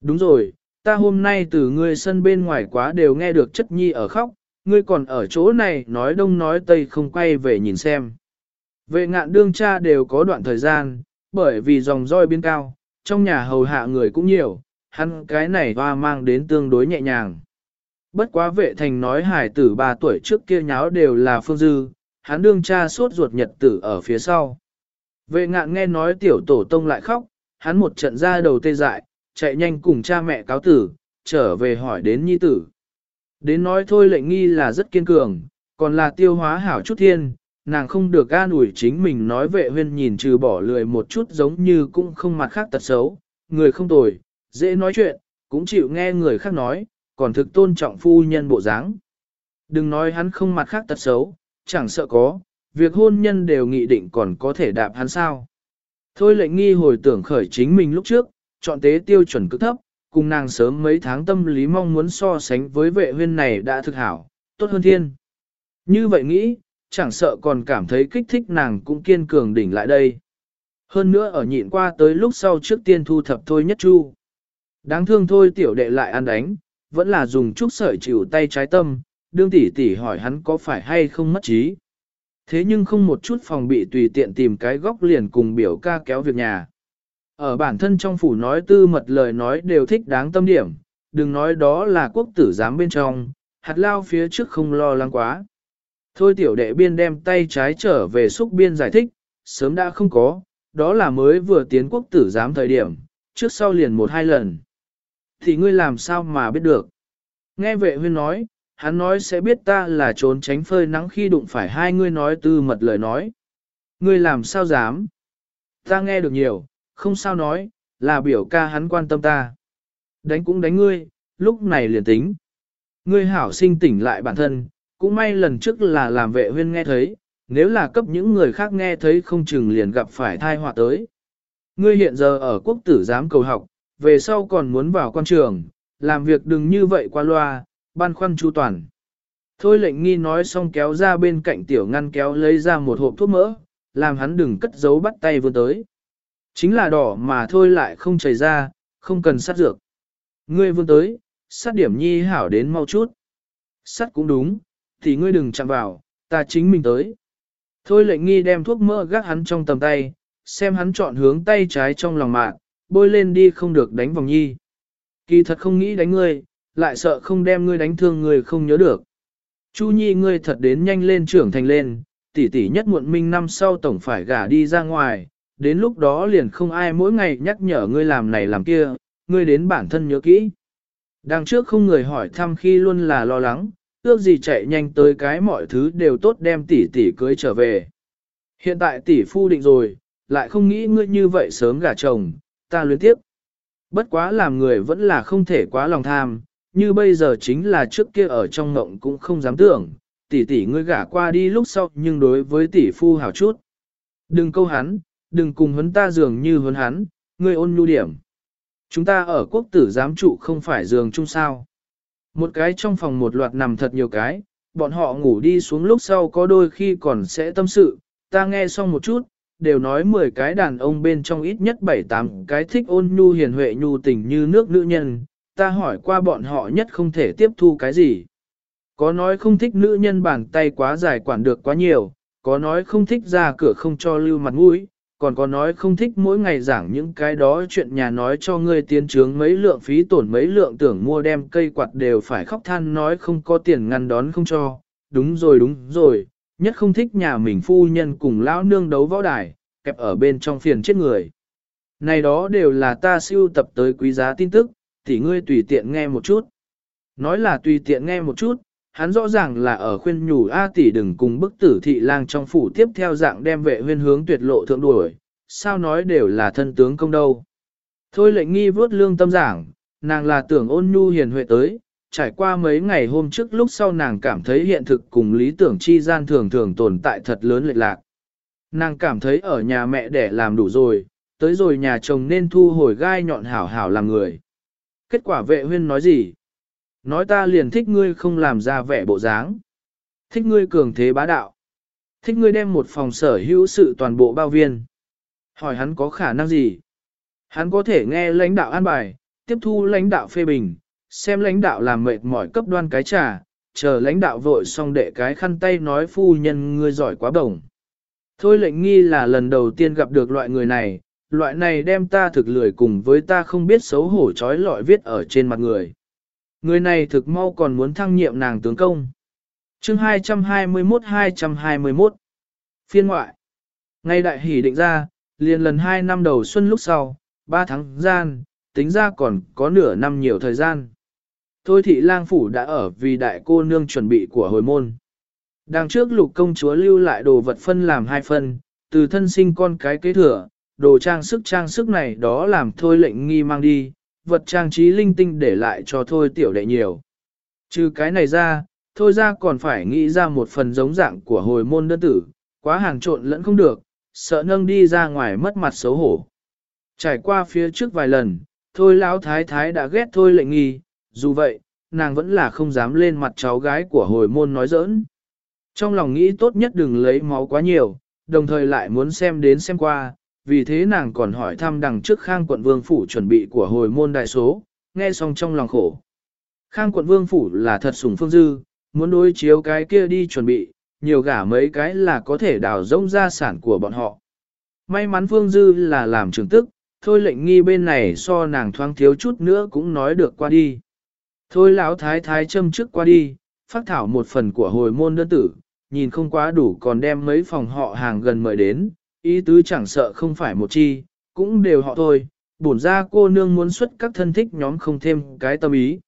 Đúng rồi, ta hôm nay từ ngươi sân bên ngoài quá đều nghe được chất nhi ở khóc, ngươi còn ở chỗ này nói đông nói tây không quay về nhìn xem. Vệ ngạn đương cha đều có đoạn thời gian, bởi vì dòng roi biến cao, trong nhà hầu hạ người cũng nhiều, hắn cái này hoa mang đến tương đối nhẹ nhàng. Bất quá vệ thành nói hải tử 3 tuổi trước kia nháo đều là phương dư, hắn đương cha suốt ruột nhật tử ở phía sau. Vệ ngạn nghe nói tiểu tổ tông lại khóc, hắn một trận ra đầu tê dại, chạy nhanh cùng cha mẹ cáo tử, trở về hỏi đến nhi tử. Đến nói thôi lệnh nghi là rất kiên cường, còn là tiêu hóa hảo chút thiên, nàng không được an ủi chính mình nói vệ huyên nhìn trừ bỏ lười một chút giống như cũng không mặt khác tật xấu, người không tồi, dễ nói chuyện, cũng chịu nghe người khác nói, còn thực tôn trọng phu nhân bộ dáng. Đừng nói hắn không mặt khác tật xấu, chẳng sợ có, việc hôn nhân đều nghị định còn có thể đạp hắn sao. Thôi lệnh nghi hồi tưởng khởi chính mình lúc trước, chọn tế tiêu chuẩn cực thấp, cùng nàng sớm mấy tháng tâm lý mong muốn so sánh với vệ huyên này đã thực hảo, tốt hơn thiên. Như vậy nghĩ, chẳng sợ còn cảm thấy kích thích nàng cũng kiên cường đỉnh lại đây. Hơn nữa ở nhịn qua tới lúc sau trước tiên thu thập thôi nhất chu. Đáng thương thôi tiểu đệ lại ăn đánh, vẫn là dùng chút sợi chịu tay trái tâm, đương tỷ tỷ hỏi hắn có phải hay không mất trí. Thế nhưng không một chút phòng bị tùy tiện tìm cái góc liền cùng biểu ca kéo việc nhà. Ở bản thân trong phủ nói tư mật lời nói đều thích đáng tâm điểm, đừng nói đó là quốc tử giám bên trong, hạt lao phía trước không lo lắng quá. Thôi tiểu đệ biên đem tay trái trở về xúc biên giải thích, sớm đã không có, đó là mới vừa tiến quốc tử giám thời điểm, trước sau liền một hai lần. Thì ngươi làm sao mà biết được? Nghe vệ huyên nói, hắn nói sẽ biết ta là trốn tránh phơi nắng khi đụng phải hai ngươi nói tư mật lời nói. Ngươi làm sao dám? Ta nghe được nhiều, không sao nói, là biểu ca hắn quan tâm ta. Đánh cũng đánh ngươi, lúc này liền tính. Ngươi hảo sinh tỉnh lại bản thân, cũng may lần trước là làm vệ huyên nghe thấy, nếu là cấp những người khác nghe thấy không chừng liền gặp phải thai họa tới. Ngươi hiện giờ ở quốc tử giám cầu học, về sau còn muốn vào quan trường, làm việc đừng như vậy qua loa, ban khoăn chu toàn. Thôi lệnh nghi nói xong kéo ra bên cạnh tiểu ngăn kéo lấy ra một hộp thuốc mỡ, làm hắn đừng cất giấu bắt tay vươn tới. Chính là đỏ mà thôi lại không chảy ra, không cần sát dược. Ngươi vươn tới, sát điểm nhi hảo đến mau chút. Sát cũng đúng, thì ngươi đừng chạm vào, ta chính mình tới. Thôi lệnh nghi đem thuốc mỡ gác hắn trong tầm tay, xem hắn chọn hướng tay trái trong lòng mạng, bôi lên đi không được đánh vòng nhi. Kỳ thật không nghĩ đánh ngươi, lại sợ không đem ngươi đánh thương người không nhớ được. Chu nhi ngươi thật đến nhanh lên trưởng thành lên, tỷ tỷ nhất muộn minh năm sau tổng phải gả đi ra ngoài, đến lúc đó liền không ai mỗi ngày nhắc nhở ngươi làm này làm kia, ngươi đến bản thân nhớ kỹ. Đằng trước không người hỏi thăm khi luôn là lo lắng, ước gì chạy nhanh tới cái mọi thứ đều tốt đem tỷ tỷ cưới trở về. Hiện tại tỷ phu định rồi, lại không nghĩ ngươi như vậy sớm gả chồng, ta luyến tiếp. Bất quá làm người vẫn là không thể quá lòng tham, như bây giờ chính là trước kia ở trong ngộng cũng không dám tưởng, tỷ tỷ ngươi gả qua đi lúc sau nhưng đối với tỷ phu hảo chút. Đừng câu hắn, đừng cùng huấn ta dường như huấn hắn, ngươi ôn nhu điểm. Chúng ta ở quốc tử giám trụ không phải giường chung sao. Một cái trong phòng một loạt nằm thật nhiều cái, bọn họ ngủ đi xuống lúc sau có đôi khi còn sẽ tâm sự, ta nghe xong một chút, đều nói 10 cái đàn ông bên trong ít nhất 7-8 cái thích ôn nhu hiền huệ nhu tình như nước nữ nhân, ta hỏi qua bọn họ nhất không thể tiếp thu cái gì. Có nói không thích nữ nhân bàn tay quá dài quản được quá nhiều, có nói không thích ra cửa không cho lưu mặt mũi, còn có nói không thích mỗi ngày giảng những cái đó chuyện nhà nói cho ngươi tiến trướng mấy lượng phí tổn mấy lượng tưởng mua đem cây quạt đều phải khóc than nói không có tiền ngăn đón không cho, đúng rồi đúng rồi, nhất không thích nhà mình phu nhân cùng lão nương đấu võ đài, kẹp ở bên trong phiền chết người. Này đó đều là ta siêu tập tới quý giá tin tức, thì ngươi tùy tiện nghe một chút. Nói là tùy tiện nghe một chút, hắn rõ ràng là ở khuyên nhủ A tỷ đừng cùng bức tử thị lang trong phủ tiếp theo dạng đem vệ huyên hướng tuyệt lộ thượng đuổi, sao nói đều là thân tướng công đâu. Thôi lệnh nghi vớt lương tâm giảng, nàng là tưởng ôn nhu hiền huệ tới, trải qua mấy ngày hôm trước lúc sau nàng cảm thấy hiện thực cùng lý tưởng chi gian thường thường tồn tại thật lớn lệch lạc. Nàng cảm thấy ở nhà mẹ để làm đủ rồi, tới rồi nhà chồng nên thu hồi gai nhọn hảo hảo làm người. Kết quả vệ huyên nói gì? Nói ta liền thích ngươi không làm ra vẻ bộ dáng. Thích ngươi cường thế bá đạo. Thích ngươi đem một phòng sở hữu sự toàn bộ bao viên. Hỏi hắn có khả năng gì? Hắn có thể nghe lãnh đạo an bài, tiếp thu lãnh đạo phê bình, xem lãnh đạo làm mệt mỏi cấp đoan cái trà, chờ lãnh đạo vội xong đệ cái khăn tay nói phu nhân ngươi giỏi quá đồng. Thôi lệnh nghi là lần đầu tiên gặp được loại người này, loại này đem ta thực lười cùng với ta không biết xấu hổ trói lọi viết ở trên mặt người. Người này thực mau còn muốn thăng nhiệm nàng tướng công. chương 221-221 Phiên ngoại Ngay đại hỷ định ra, liền lần 2 năm đầu xuân lúc sau, 3 tháng gian, tính ra còn có nửa năm nhiều thời gian. Thôi thị lang phủ đã ở vì đại cô nương chuẩn bị của hồi môn. Đằng trước lục công chúa lưu lại đồ vật phân làm hai phân, từ thân sinh con cái kế thừa, đồ trang sức trang sức này đó làm thôi lệnh nghi mang đi, vật trang trí linh tinh để lại cho thôi tiểu đệ nhiều. Trừ cái này ra, thôi ra còn phải nghĩ ra một phần giống dạng của hồi môn đơn tử, quá hàng trộn lẫn không được, sợ nâng đi ra ngoài mất mặt xấu hổ. Trải qua phía trước vài lần, thôi lão thái thái đã ghét thôi lệnh nghi, dù vậy, nàng vẫn là không dám lên mặt cháu gái của hồi môn nói giỡn. Trong lòng nghĩ tốt nhất đừng lấy máu quá nhiều, đồng thời lại muốn xem đến xem qua, vì thế nàng còn hỏi thăm đằng trước khang quận vương phủ chuẩn bị của hồi môn đại số, nghe xong trong lòng khổ. Khang quận vương phủ là thật sủng phương dư, muốn đối chiếu cái kia đi chuẩn bị, nhiều gả mấy cái là có thể đào rông gia sản của bọn họ. May mắn phương dư là làm trưởng tức, thôi lệnh nghi bên này so nàng thoáng thiếu chút nữa cũng nói được qua đi. Thôi lão thái thái châm trước qua đi, phát thảo một phần của hồi môn đơn tử, nhìn không quá đủ còn đem mấy phòng họ hàng gần mời đến, ý tứ chẳng sợ không phải một chi, cũng đều họ thôi, bổn ra cô nương muốn xuất các thân thích nhóm không thêm cái tâm ý.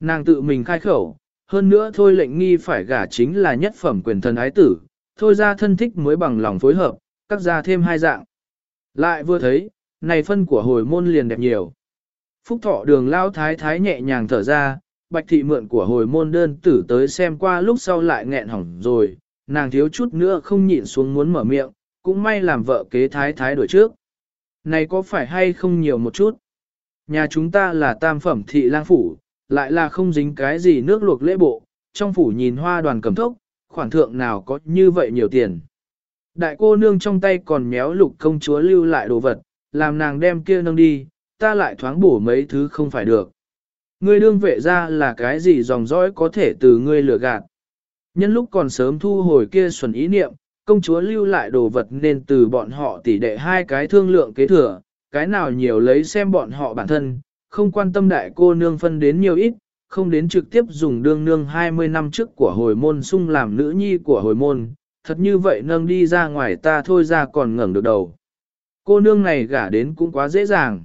Nàng tự mình khai khẩu, hơn nữa thôi lệnh nghi phải gả chính là nhất phẩm quyền thần ái tử, thôi ra thân thích mới bằng lòng phối hợp, các gia thêm hai dạng. Lại vừa thấy, này phân của hồi môn liền đẹp nhiều. Phúc thọ đường lao thái thái nhẹ nhàng thở ra, bạch thị mượn của hồi môn đơn tử tới xem qua lúc sau lại nghẹn hỏng rồi, nàng thiếu chút nữa không nhịn xuống muốn mở miệng, cũng may làm vợ kế thái thái đổi trước. Này có phải hay không nhiều một chút? Nhà chúng ta là tam phẩm thị lang phủ, lại là không dính cái gì nước luộc lễ bộ, trong phủ nhìn hoa đoàn cầm thốc, khoản thượng nào có như vậy nhiều tiền. Đại cô nương trong tay còn méo lục công chúa lưu lại đồ vật, làm nàng đem kia nâng đi, ta lại thoáng bổ mấy thứ không phải được. Ngươi đương vệ ra là cái gì dòng dõi có thể từ ngươi lừa gạt. Nhân lúc còn sớm thu hồi kia xuẩn ý niệm, công chúa lưu lại đồ vật nên từ bọn họ tỉ đệ hai cái thương lượng kế thừa, cái nào nhiều lấy xem bọn họ bản thân, không quan tâm đại cô nương phân đến nhiều ít, không đến trực tiếp dùng đương nương 20 năm trước của hồi môn sung làm nữ nhi của hồi môn, thật như vậy nâng đi ra ngoài ta thôi ra còn ngẩng được đầu. Cô nương này gả đến cũng quá dễ dàng.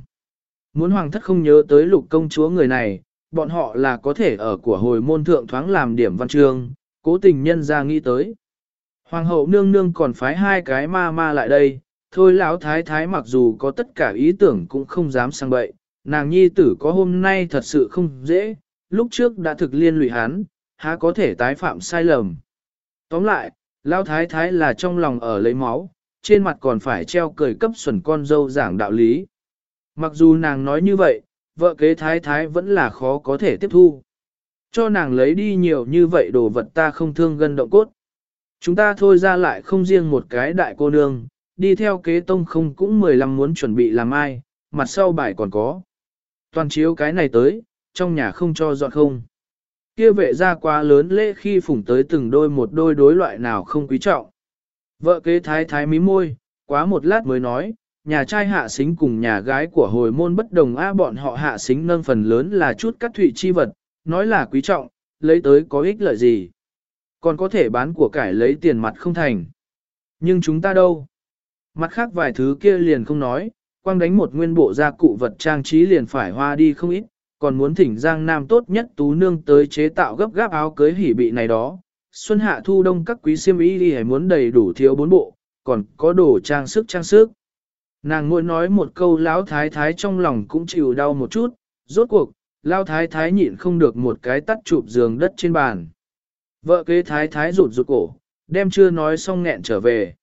Muốn hoàng thất không nhớ tới lục công chúa người này, bọn họ là có thể ở của hồi môn thượng thoáng làm điểm văn chương, cố tình nhân ra nghĩ tới. Hoàng hậu nương nương còn phái hai cái ma ma lại đây, thôi lão thái thái mặc dù có tất cả ý tưởng cũng không dám sang bậy, nàng nhi tử có hôm nay thật sự không dễ, lúc trước đã thực liên lụy hắn, há có thể tái phạm sai lầm. Tóm lại, lão thái thái là trong lòng ở lấy máu, trên mặt còn phải treo cười cấp xuẩn con dâu giảng đạo lý. Mặc dù nàng nói như vậy, vợ kế thái thái vẫn là khó có thể tiếp thu. Cho nàng lấy đi nhiều như vậy đồ vật ta không thương gân động cốt. Chúng ta thôi ra lại không riêng một cái đại cô nương, đi theo kế tông không cũng 15 muốn chuẩn bị làm ai, mặt sau bài còn có. Toàn chiếu cái này tới, trong nhà không cho dọn không. Kia vệ ra quá lớn lễ khi phủng tới từng đôi một đôi đối loại nào không quý trọng. Vợ kế thái thái mí môi, quá một lát mới nói, nhà trai hạ xính cùng nhà gái của hồi môn bất đồng a bọn họ hạ xính nâng phần lớn là chút cắt thủy chi vật, nói là quý trọng, lấy tới có ích lợi gì. Còn có thể bán của cải lấy tiền mặt không thành. Nhưng chúng ta đâu? Mặt khác vài thứ kia liền không nói, quang đánh một nguyên bộ gia cụ vật trang trí liền phải hoa đi không ít, còn muốn thỉnh Giang Nam tốt nhất tú nương tới chế tạo gấp gáp áo cưới hỉ bị này đó. Xuân hạ thu đông các quý siêm ý đi muốn đầy đủ thiếu bốn bộ, còn có đồ trang sức trang sức. Nàng ngồi nói một câu lão thái thái trong lòng cũng chịu đau một chút, rốt cuộc, lão thái thái nhịn không được một cái tắt chụp giường đất trên bàn. Vợ kế thái thái rụt rụt cổ, đem chưa nói xong nghẹn trở về.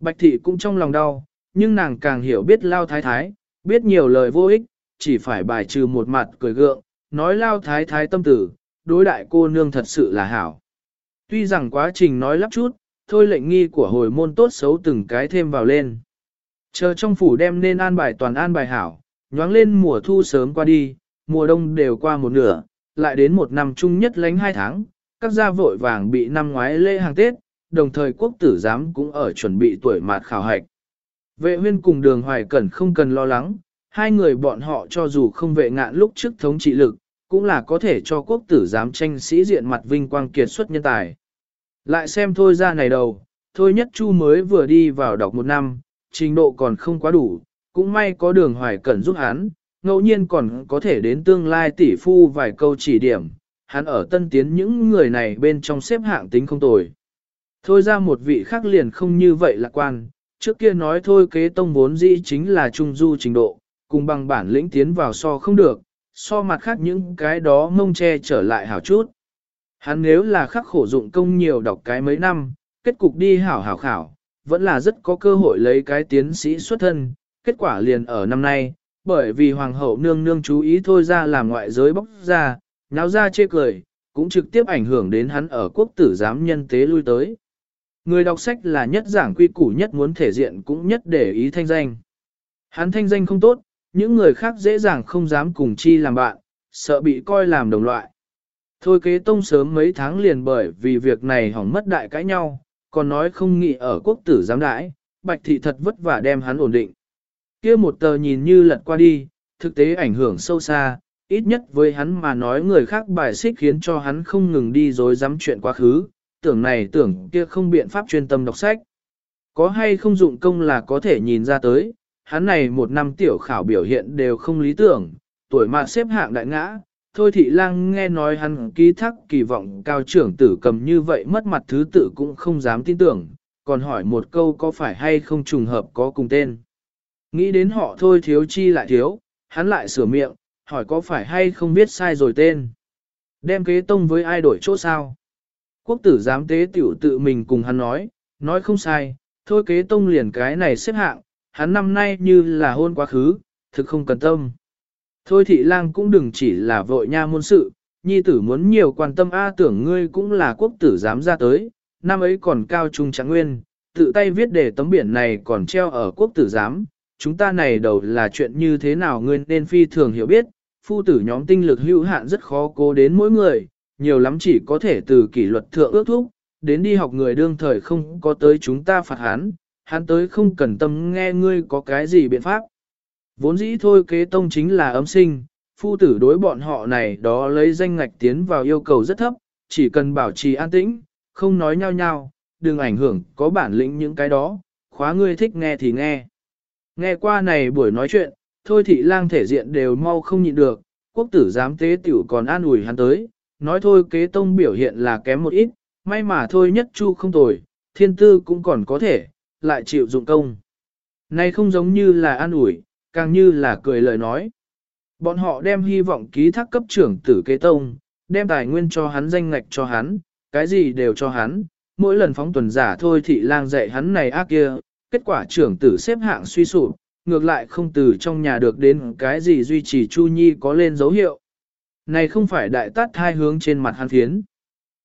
Bạch thị cũng trong lòng đau, nhưng nàng càng hiểu biết lao thái thái, biết nhiều lời vô ích, chỉ phải bài trừ một mặt cười gượng, nói lao thái thái tâm tử, đối đại cô nương thật sự là hảo. Tuy rằng quá trình nói lắp chút, thôi lệnh nghi của hồi môn tốt xấu từng cái thêm vào lên. Chờ trong phủ đem nên an bài toàn an bài hảo, nhoáng lên mùa thu sớm qua đi, mùa đông đều qua một nửa, lại đến một năm chung nhất lánh hai tháng, các gia vội vàng bị năm ngoái lễ hàng Tết, đồng thời quốc tử giám cũng ở chuẩn bị tuổi mạt khảo hạch. Vệ huyên cùng đường hoài cẩn không cần lo lắng, hai người bọn họ cho dù không vệ ngạn lúc trước thống trị lực, cũng là có thể cho quốc tử giám tranh sĩ diện mặt vinh quang kiệt xuất nhân tài. Lại xem thôi ra này đầu, thôi nhất chu mới vừa đi vào đọc một năm, trình độ còn không quá đủ, cũng may có đường hoài cẩn giúp hắn, ngẫu nhiên còn có thể đến tương lai tỷ phu vài câu chỉ điểm, hắn ở tân tiến những người này bên trong xếp hạng tính không tồi. Thôi ra một vị khác liền không như vậy lạc quan, trước kia nói thôi kế tông vốn dĩ chính là trung du trình độ, cùng bằng bản lĩnh tiến vào so không được, so mặt khác những cái đó mông che trở lại hảo chút. Hắn nếu là khắc khổ dụng công nhiều đọc cái mấy năm, kết cục đi hảo hảo khảo, vẫn là rất có cơ hội lấy cái tiến sĩ xuất thân, kết quả liền ở năm nay, bởi vì hoàng hậu nương nương chú ý thôi ra làm ngoại giới bóc ra, náo ra chê cười, cũng trực tiếp ảnh hưởng đến hắn ở quốc tử giám nhân tế lui tới. Người đọc sách là nhất giảng quy củ nhất muốn thể diện cũng nhất để ý thanh danh. Hắn thanh danh không tốt, những người khác dễ dàng không dám cùng chi làm bạn, sợ bị coi làm đồng loại. Thôi kế tông sớm mấy tháng liền bởi vì việc này hỏng mất đại cãi nhau, còn nói không nghĩ ở quốc tử giám đãi, bạch thị thật vất vả đem hắn ổn định. kia một tờ nhìn như lật qua đi, thực tế ảnh hưởng sâu xa, ít nhất với hắn mà nói người khác bài xích khiến cho hắn không ngừng đi dối dám chuyện quá khứ, tưởng này tưởng kia không biện pháp chuyên tâm đọc sách. Có hay không dụng công là có thể nhìn ra tới, hắn này một năm tiểu khảo biểu hiện đều không lý tưởng, tuổi mà xếp hạng đại ngã, thôi thị lang nghe nói hắn ký thác kỳ vọng cao trưởng tử cầm như vậy mất mặt thứ tự cũng không dám tin tưởng, còn hỏi một câu có phải hay không trùng hợp có cùng tên. Nghĩ đến họ thôi thiếu chi lại thiếu, hắn lại sửa miệng, hỏi có phải hay không biết sai rồi tên. Đem kế tông với ai đổi chỗ sao? Quốc tử giám tế tiểu tự mình cùng hắn nói, nói không sai, thôi kế tông liền cái này xếp hạng, hắn năm nay như là hôn quá khứ, thực không cần tâm. Thôi thị lang cũng đừng chỉ là vội nha môn sự, nhi tử muốn nhiều quan tâm a tưởng ngươi cũng là quốc tử dám ra tới, năm ấy còn cao trung trạng nguyên, tự tay viết để tấm biển này còn treo ở quốc tử giám, chúng ta này đầu là chuyện như thế nào ngươi nên phi thường hiểu biết, phu tử nhóm tinh lực hữu hạn rất khó cố đến mỗi người, nhiều lắm chỉ có thể từ kỷ luật thượng ước thúc, đến đi học người đương thời không có tới chúng ta phạt hắn, hắn tới không cần tâm nghe ngươi có cái gì biện pháp. Vốn dĩ thôi kế tông chính là ấm sinh, phu tử đối bọn họ này đó lấy danh ngạch tiến vào yêu cầu rất thấp, chỉ cần bảo trì an tĩnh, không nói nhau nhau, đừng ảnh hưởng có bản lĩnh những cái đó, khóa ngươi thích nghe thì nghe. Nghe qua này buổi nói chuyện, thôi thị lang thể diện đều mau không nhịn được, quốc tử giám tế tiểu còn an ủi hắn tới, nói thôi kế tông biểu hiện là kém một ít, may mà thôi nhất chu không tồi, thiên tư cũng còn có thể, lại chịu dụng công. Này không giống như là an ủi, càng như là cười lời nói. Bọn họ đem hy vọng ký thác cấp trưởng tử kế tông, đem tài nguyên cho hắn danh ngạch cho hắn, cái gì đều cho hắn, mỗi lần phóng tuần giả thôi thị lang dạy hắn này ác kia, kết quả trưởng tử xếp hạng suy sụp, ngược lại không từ trong nhà được đến cái gì duy trì Chu Nhi có lên dấu hiệu. Này không phải đại tát hai hướng trên mặt hắn thiến.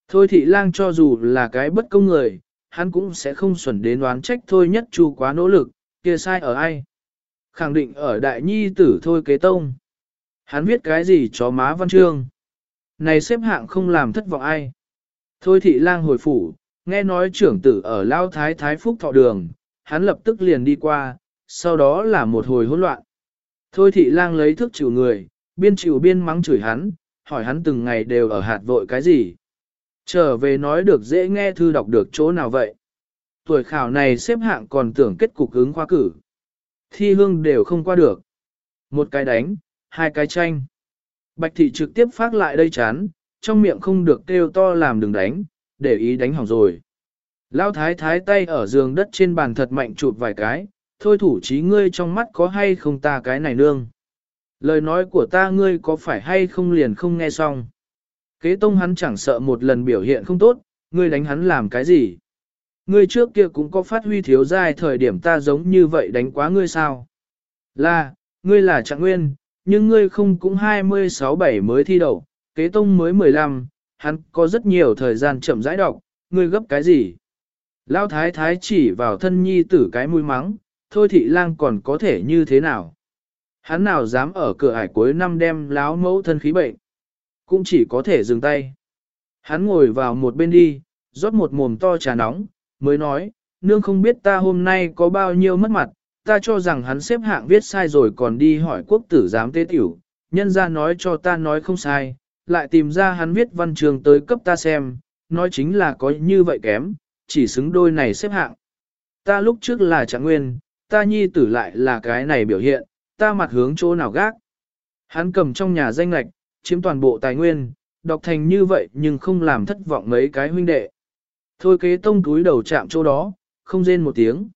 Thôi thị lang cho dù là cái bất công người, hắn cũng sẽ không xuẩn đến đoán trách thôi nhất chu quá nỗ lực, kia sai ở ai. Khẳng định ở đại nhi tử thôi kế tông. Hắn viết cái gì cho má văn chương. Này xếp hạng không làm thất vọng ai. Thôi thị lang hồi phủ, nghe nói trưởng tử ở Lao Thái Thái Phúc Thọ Đường, hắn lập tức liền đi qua, sau đó là một hồi hỗn loạn. Thôi thị lang lấy thức chịu người, biên chịu biên mắng chửi hắn, hỏi hắn từng ngày đều ở hạt vội cái gì. Trở về nói được dễ nghe thư đọc được chỗ nào vậy. Tuổi khảo này xếp hạng còn tưởng kết cục ứng khoa cử. Thi hương đều không qua được. Một cái đánh, hai cái tranh. Bạch thị trực tiếp phát lại đây chán, trong miệng không được kêu to làm đừng đánh, để ý đánh hỏng rồi. Lão thái thái tay ở giường đất trên bàn thật mạnh chụp vài cái, thôi thủ trí ngươi trong mắt có hay không ta cái này nương. Lời nói của ta ngươi có phải hay không liền không nghe xong. Kế tông hắn chẳng sợ một lần biểu hiện không tốt, ngươi đánh hắn làm cái gì. Ngươi trước kia cũng có phát huy thiếu dài thời điểm ta giống như vậy đánh quá ngươi sao. Là, ngươi là trạng nguyên, nhưng ngươi không cũng 26-7 mới thi đậu, kế tông mới 15, hắn có rất nhiều thời gian chậm rãi đọc, ngươi gấp cái gì. Lão thái thái chỉ vào thân nhi tử cái mũi mắng, thôi thị lang còn có thể như thế nào. Hắn nào dám ở cửa ải cuối năm đem láo mẫu thân khí bệnh. Cũng chỉ có thể dừng tay. Hắn ngồi vào một bên đi, rót một mồm to trà nóng, mới nói, nương không biết ta hôm nay có bao nhiêu mất mặt, ta cho rằng hắn xếp hạng viết sai rồi còn đi hỏi quốc tử giám tế tiểu, nhân ra nói cho ta nói không sai, lại tìm ra hắn viết văn trường tới cấp ta xem, nói chính là có như vậy kém, chỉ xứng đôi này xếp hạng. Ta lúc trước là trạng nguyên, ta nhi tử lại là cái này biểu hiện, ta mặt hướng chỗ nào gác. Hắn cầm trong nhà danh lạch, chiếm toàn bộ tài nguyên, đọc thành như vậy nhưng không làm thất vọng mấy cái huynh đệ. Thôi kế tông túi đầu chạm chỗ đó, không rên một tiếng.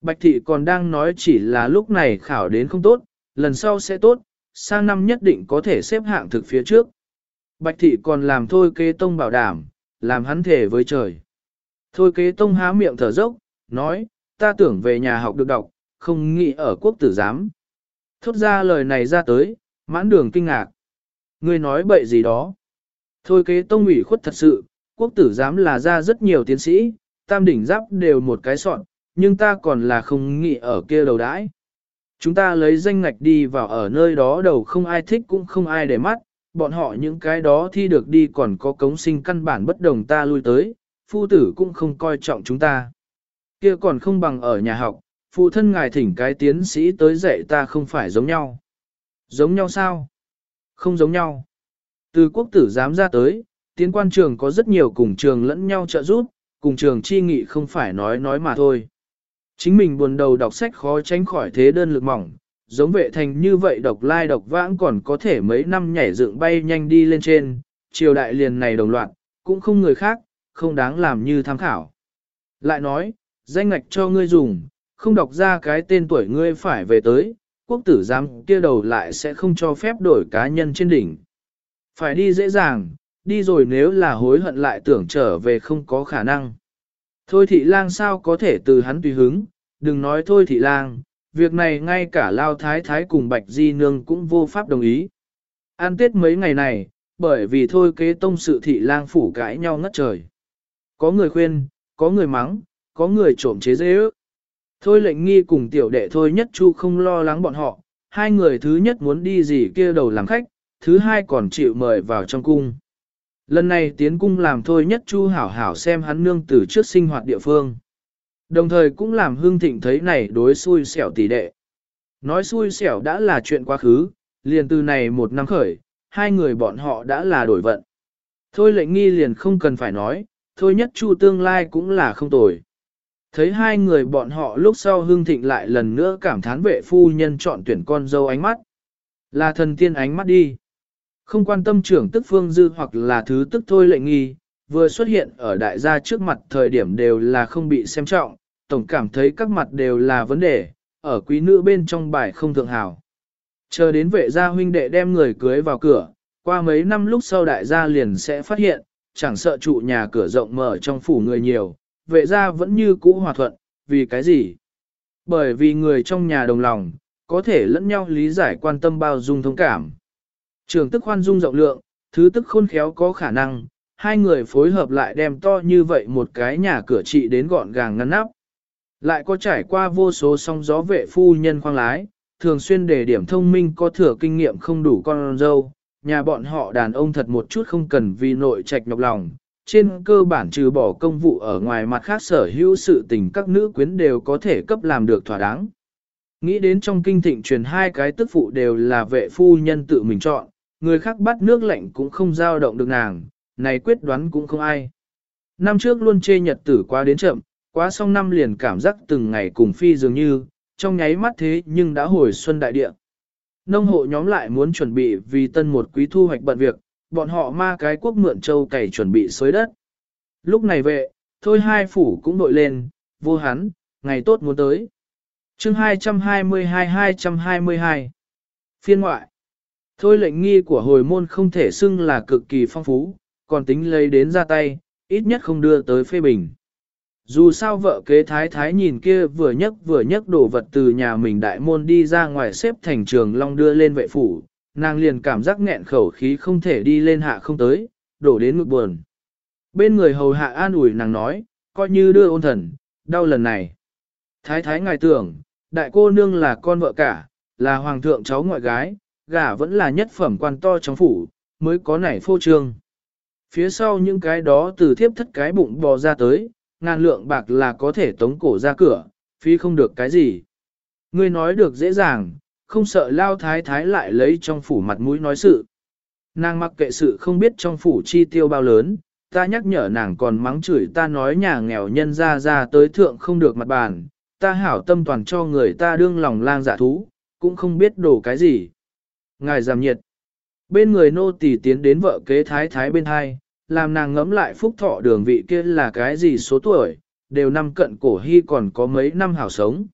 Bạch thị còn đang nói chỉ là lúc này khảo đến không tốt, lần sau sẽ tốt, sang năm nhất định có thể xếp hạng thực phía trước. Bạch thị còn làm thôi kế tông bảo đảm, làm hắn thể với trời. Thôi kế tông há miệng thở dốc, nói, ta tưởng về nhà học được đọc, không nghĩ ở quốc tử giám. Thốt ra lời này ra tới, mãn đường kinh ngạc. Ngươi nói bậy gì đó. Thôi kế tông ủy khuất thật sự, quốc tử giám là ra rất nhiều tiến sĩ, tam đỉnh giáp đều một cái soạn, nhưng ta còn là không nghĩ ở kia đầu đãi. Chúng ta lấy danh ngạch đi vào ở nơi đó đầu không ai thích cũng không ai để mắt, bọn họ những cái đó thi được đi còn có cống sinh căn bản bất đồng ta lui tới, phu tử cũng không coi trọng chúng ta. Kia còn không bằng ở nhà học, phụ thân ngài thỉnh cái tiến sĩ tới dạy ta không phải giống nhau. Giống nhau sao? Không giống nhau. Từ quốc tử dám ra tới, tiến quan trường có rất nhiều cùng trường lẫn nhau trợ giúp, cùng trường chi nghị không phải nói nói mà thôi. Chính mình buồn đầu đọc sách khó tránh khỏi thế đơn lực mỏng, giống vệ thành như vậy độc lai độc vãng còn có thể mấy năm nhảy dựng bay nhanh đi lên trên, triều đại liền này đồng loạt, cũng không người khác, không đáng làm như tham khảo. Lại nói, danh ngạch cho ngươi dùng, không đọc ra cái tên tuổi ngươi phải về tới, quốc tử giám kia đầu lại sẽ không cho phép đổi cá nhân trên đỉnh. Phải đi dễ dàng, đi rồi nếu là hối hận lại tưởng trở về không có khả năng. Thôi thị lang sao có thể từ hắn tùy hứng, đừng nói thôi thị lang, việc này ngay cả lao thái thái cùng bạch di nương cũng vô pháp đồng ý. An tết mấy ngày này, bởi vì thôi kế tông sự thị lang phủ cãi nhau ngất trời. Có người khuyên, có người mắng, có người trộm chế dễ ước. Thôi lệnh nghi cùng tiểu đệ thôi nhất chu không lo lắng bọn họ, hai người thứ nhất muốn đi gì kia đầu làm khách, thứ hai còn chịu mời vào trong cung. Lần này tiến cung làm thôi nhất chu hảo hảo xem hắn nương từ trước sinh hoạt địa phương. Đồng thời cũng làm hương thịnh thấy này đối xui xẻo tỷ đệ. Nói xui xẻo đã là chuyện quá khứ, liền từ này một năm khởi, hai người bọn họ đã là đổi vận. Thôi lệnh nghi liền không cần phải nói, thôi nhất chu tương lai cũng là không tồi. Thấy hai người bọn họ lúc sau hương thịnh lại lần nữa cảm thán vệ phu nhân chọn tuyển con dâu ánh mắt. Là thần tiên ánh mắt đi. Không quan tâm trưởng tức phương dư hoặc là thứ tức thôi lệnh nghi, vừa xuất hiện ở đại gia trước mặt thời điểm đều là không bị xem trọng, tổng cảm thấy các mặt đều là vấn đề, ở quý nữ bên trong bài không thượng hảo. Chờ đến vệ gia huynh đệ đem người cưới vào cửa, qua mấy năm lúc sau đại gia liền sẽ phát hiện, chẳng sợ trụ nhà cửa rộng mở trong phủ người nhiều, vệ gia vẫn như cũ hòa thuận, vì cái gì? Bởi vì người trong nhà đồng lòng, có thể lẫn nhau lý giải quan tâm bao dung thông cảm. Trường tức khoan dung rộng lượng, thứ tức khôn khéo có khả năng, hai người phối hợp lại đem to như vậy một cái nhà cửa trị đến gọn gàng ngăn nắp. Lại có trải qua vô số song gió vệ phu nhân khoang lái, thường xuyên để điểm thông minh có thừa kinh nghiệm không đủ con dâu, nhà bọn họ đàn ông thật một chút không cần vì nội trạch nhọc lòng. Trên cơ bản trừ bỏ công vụ ở ngoài mặt khác sở hữu sự tình các nữ quyến đều có thể cấp làm được thỏa đáng. Nghĩ đến trong kinh thịnh truyền hai cái tức phụ đều là vệ phu nhân tự mình chọn, người khác bắt nước lạnh cũng không giao động được nàng, này quyết đoán cũng không ai. Năm trước luôn chê nhật tử quá đến chậm, quá xong năm liền cảm giác từng ngày cùng phi dường như, trong nháy mắt thế nhưng đã hồi xuân đại địa. Nông hộ nhóm lại muốn chuẩn bị vì tân một quý thu hoạch bận việc, bọn họ ma cái quốc mượn châu cày chuẩn bị xới đất. Lúc này vệ, thôi hai phủ cũng đội lên, vô hắn, ngày tốt muốn tới. chương 222-222 Phiên ngoại Thôi lệnh nghi của hồi môn không thể xưng là cực kỳ phong phú, còn tính lấy đến ra tay, ít nhất không đưa tới phê bình. Dù sao vợ kế thái thái nhìn kia vừa nhấc vừa nhấc đồ vật từ nhà mình đại môn đi ra ngoài xếp thành trường long đưa lên vệ phủ, nàng liền cảm giác nghẹn khẩu khí không thể đi lên hạ không tới, đổ đến ngực buồn. Bên người hầu hạ an ủi nàng nói, coi như đưa ôn thần, đau lần này. Thái thái ngài tưởng, đại cô nương là con vợ cả, là hoàng thượng cháu ngoại gái, gả vẫn là nhất phẩm quan to trong phủ, mới có nảy phô trương. Phía sau những cái đó từ thiếp thất cái bụng bò ra tới, ngàn lượng bạc là có thể tống cổ ra cửa, phí không được cái gì. Ngươi nói được dễ dàng, không sợ lao thái thái lại lấy trong phủ mặt mũi nói sự. Nàng mặc kệ sự không biết trong phủ chi tiêu bao lớn, ta nhắc nhở nàng còn mắng chửi ta nói nhà nghèo nhân ra ra tới thượng không được mặt bàn, ta hảo tâm toàn cho người ta đương lòng lang dạ thú, cũng không biết đổ cái gì. ngài giảm nhiệt. Bên người nô tỳ tiến đến vợ kế thái thái bên hai, làm nàng ngẫm lại phúc thọ đường vị kia là cái gì số tuổi, đều năm cận cổ hy còn có mấy năm hảo sống.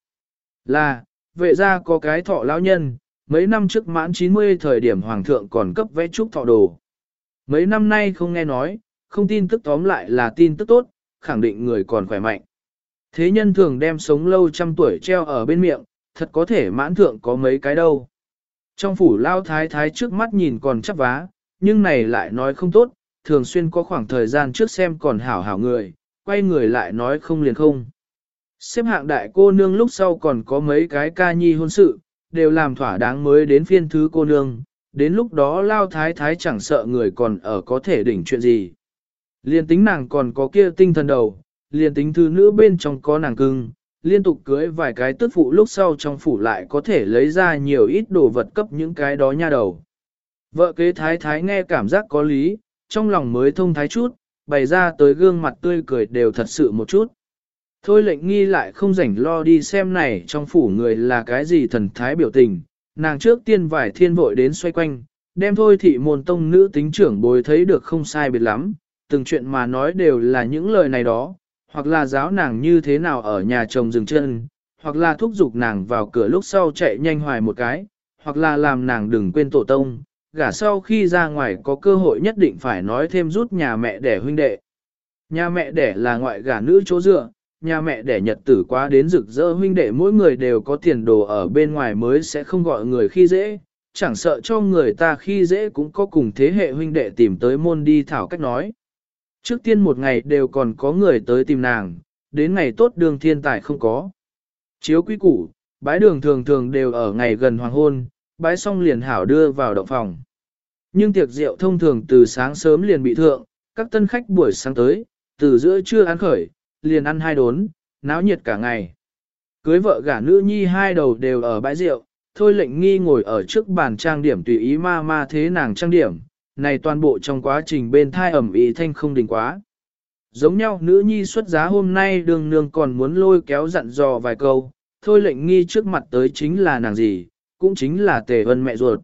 Là, vệ ra có cái thọ lão nhân, mấy năm trước mãn 90 thời điểm hoàng thượng còn cấp vẽ trúc thọ đồ. Mấy năm nay không nghe nói, không tin tức tóm lại là tin tức tốt, khẳng định người còn khỏe mạnh. Thế nhân thường đem sống lâu trăm tuổi treo ở bên miệng, thật có thể mãn thượng có mấy cái đâu. Trong phủ lao thái thái trước mắt nhìn còn chắp vá, nhưng này lại nói không tốt, thường xuyên có khoảng thời gian trước xem còn hảo hảo người, quay người lại nói không liền không. Xếp hạng đại cô nương lúc sau còn có mấy cái ca nhi hôn sự, đều làm thỏa đáng mới đến phiên thứ cô nương, đến lúc đó lao thái thái chẳng sợ người còn ở có thể đỉnh chuyện gì. Liên tính nàng còn có kia tinh thần đầu, liên tính thư nữ bên trong có nàng cưng, liên tục cưới vài cái tức phụ lúc sau trong phủ lại có thể lấy ra nhiều ít đồ vật cấp những cái đó nha đầu. Vợ kế thái thái nghe cảm giác có lý, trong lòng mới thông thái chút, bày ra tới gương mặt tươi cười đều thật sự một chút. Thôi lệnh nghi lại không rảnh lo đi xem này trong phủ người là cái gì thần thái biểu tình, nàng trước tiên vải thiên vội đến xoay quanh, đem thôi thị môn tông nữ tính trưởng bồi thấy được không sai biệt lắm, từng chuyện mà nói đều là những lời này đó, hoặc là giáo nàng như thế nào ở nhà chồng dừng chân, hoặc là thúc giục nàng vào cửa lúc sau chạy nhanh hoài một cái, hoặc là làm nàng đừng quên tổ tông, gả sau khi ra ngoài có cơ hội nhất định phải nói thêm rút nhà mẹ đẻ huynh đệ. Nhà mẹ đẻ là ngoại gả nữ chỗ dựa, nhà mẹ đẻ nhật tử quá đến rực rỡ huynh đệ mỗi người đều có tiền đồ ở bên ngoài mới sẽ không gọi người khi dễ, chẳng sợ cho người ta khi dễ cũng có cùng thế hệ huynh đệ tìm tới môn đi thảo cách nói. Trước tiên một ngày đều còn có người tới tìm nàng, đến ngày tốt đường thiên tài không có. Chiếu quý củ, bái đường thường thường đều ở ngày gần hoàng hôn, bái xong liền hảo đưa vào động phòng. Nhưng tiệc rượu thông thường từ sáng sớm liền bị thượng, các tân khách buổi sáng tới, từ giữa trưa ăn khởi, liền ăn hai đốn, náo nhiệt cả ngày. Cưới vợ gả nữ nhi hai đầu đều ở bãi rượu, thôi lệnh nghi ngồi ở trước bàn trang điểm tùy ý ma ma thế nàng trang điểm, này toàn bộ trong quá trình bên thai ẩm ý thanh không đình quá. Giống nhau nữ nhi xuất giá hôm nay đường nương còn muốn lôi kéo dặn dò vài câu, thôi lệnh nghi trước mặt tới chính là nàng gì, cũng chính là tề vân mẹ ruột.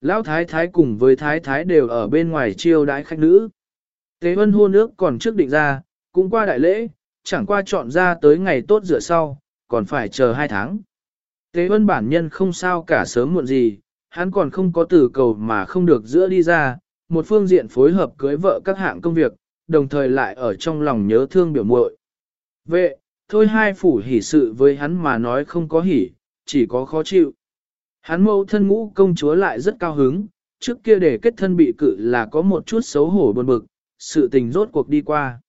Lão thái thái cùng với thái thái đều ở bên ngoài chiêu đãi khách nữ. Tề vân hôn ước còn trước định ra, cũng qua đại lễ, chẳng qua chọn ra tới ngày tốt rửa sau, còn phải chờ hai tháng. Tề vân bản nhân không sao cả sớm muộn gì, hắn còn không có từ cầu mà không được giữa đi ra, một phương diện phối hợp cưới vợ các hạng công việc, đồng thời lại ở trong lòng nhớ thương biểu muội. Vệ, thôi hai phủ hỉ sự với hắn mà nói không có hỉ, chỉ có khó chịu. Hắn mâu thân ngũ công chúa lại rất cao hứng, trước kia để kết thân bị cự là có một chút xấu hổ buồn bực, sự tình rốt cuộc đi qua.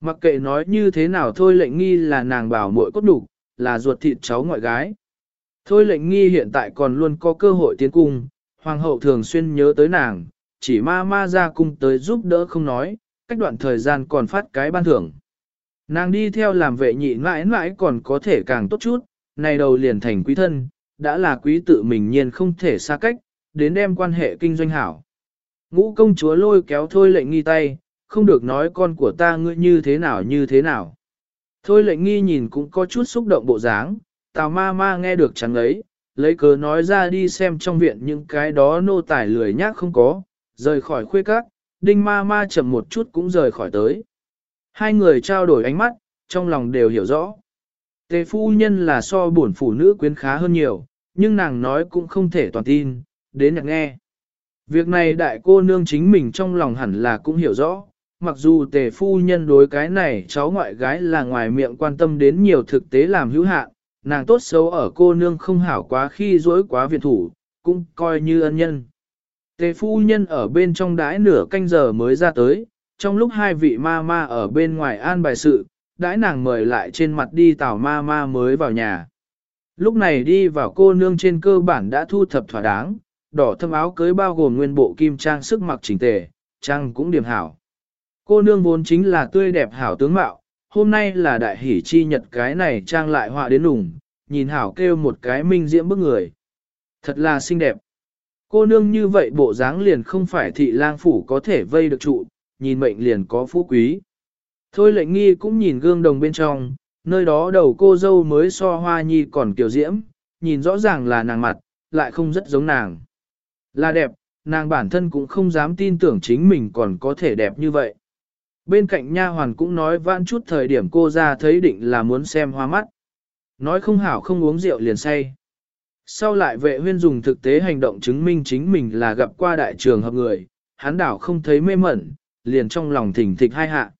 Mặc kệ nói như thế nào thôi lệnh nghi là nàng bảo muội cốt đủ, là ruột thịt cháu ngoại gái. Thôi lệnh nghi hiện tại còn luôn có cơ hội tiến cung, hoàng hậu thường xuyên nhớ tới nàng, chỉ ma ma ra cung tới giúp đỡ không nói, cách đoạn thời gian còn phát cái ban thưởng. Nàng đi theo làm vệ nhị mãi mãi còn có thể càng tốt chút, này đầu liền thành quý thân, đã là quý tự mình nhiên không thể xa cách, đến đem quan hệ kinh doanh hảo. Ngũ công chúa lôi kéo thôi lệnh nghi tay, không được nói con của ta ngươi như thế nào như thế nào. Thôi lệnh nghi nhìn cũng có chút xúc động bộ dáng, tào ma ma nghe được chẳng ấy, lấy cớ nói ra đi xem trong viện những cái đó nô tài lười nhác không có, rời khỏi khuê các, đinh ma ma chậm một chút cũng rời khỏi tới. Hai người trao đổi ánh mắt, trong lòng đều hiểu rõ. Tề phu nhân là so bổn phụ nữ quyến khá hơn nhiều, nhưng nàng nói cũng không thể toàn tin, đến nhạc nghe. Việc này đại cô nương chính mình trong lòng hẳn là cũng hiểu rõ, mặc dù tề phu nhân đối cái này cháu ngoại gái là ngoài miệng quan tâm đến nhiều thực tế làm hữu hạn, nàng tốt xấu ở cô nương không hảo quá khi dối quá viện thủ, cũng coi như ân nhân. Tề phu nhân ở bên trong đái nửa canh giờ mới ra tới, trong lúc hai vị ma ma ở bên ngoài an bài sự, đãi nàng mời lại trên mặt đi tảo ma ma mới vào nhà. Lúc này đi vào cô nương trên cơ bản đã thu thập thỏa đáng, đỏ thâm áo cưới bao gồm nguyên bộ kim trang sức mặc chỉnh tề, trang cũng điểm hảo. Cô nương vốn chính là tươi đẹp hảo tướng mạo, hôm nay là đại hỷ chi nhật cái này trang lại họa đến lùng, nhìn hảo kêu một cái minh diễm bức người. Thật là xinh đẹp. Cô nương như vậy bộ dáng liền không phải thị lang phủ có thể vây được trụ, nhìn mệnh liền có phú quý. Thôi lệnh nghi cũng nhìn gương đồng bên trong, nơi đó đầu cô dâu mới so hoa nhi còn kiểu diễm, nhìn rõ ràng là nàng mặt, lại không rất giống nàng. Là đẹp, nàng bản thân cũng không dám tin tưởng chính mình còn có thể đẹp như vậy. Bên cạnh nha hoàn cũng nói vãn chút thời điểm cô ra thấy định là muốn xem hoa mắt. Nói không hảo không uống rượu liền say. Sau lại vệ huyên dùng thực tế hành động chứng minh chính mình là gặp qua đại trường hợp người, hắn đảo không thấy mê mẩn, liền trong lòng thỉnh thịch hai hạ.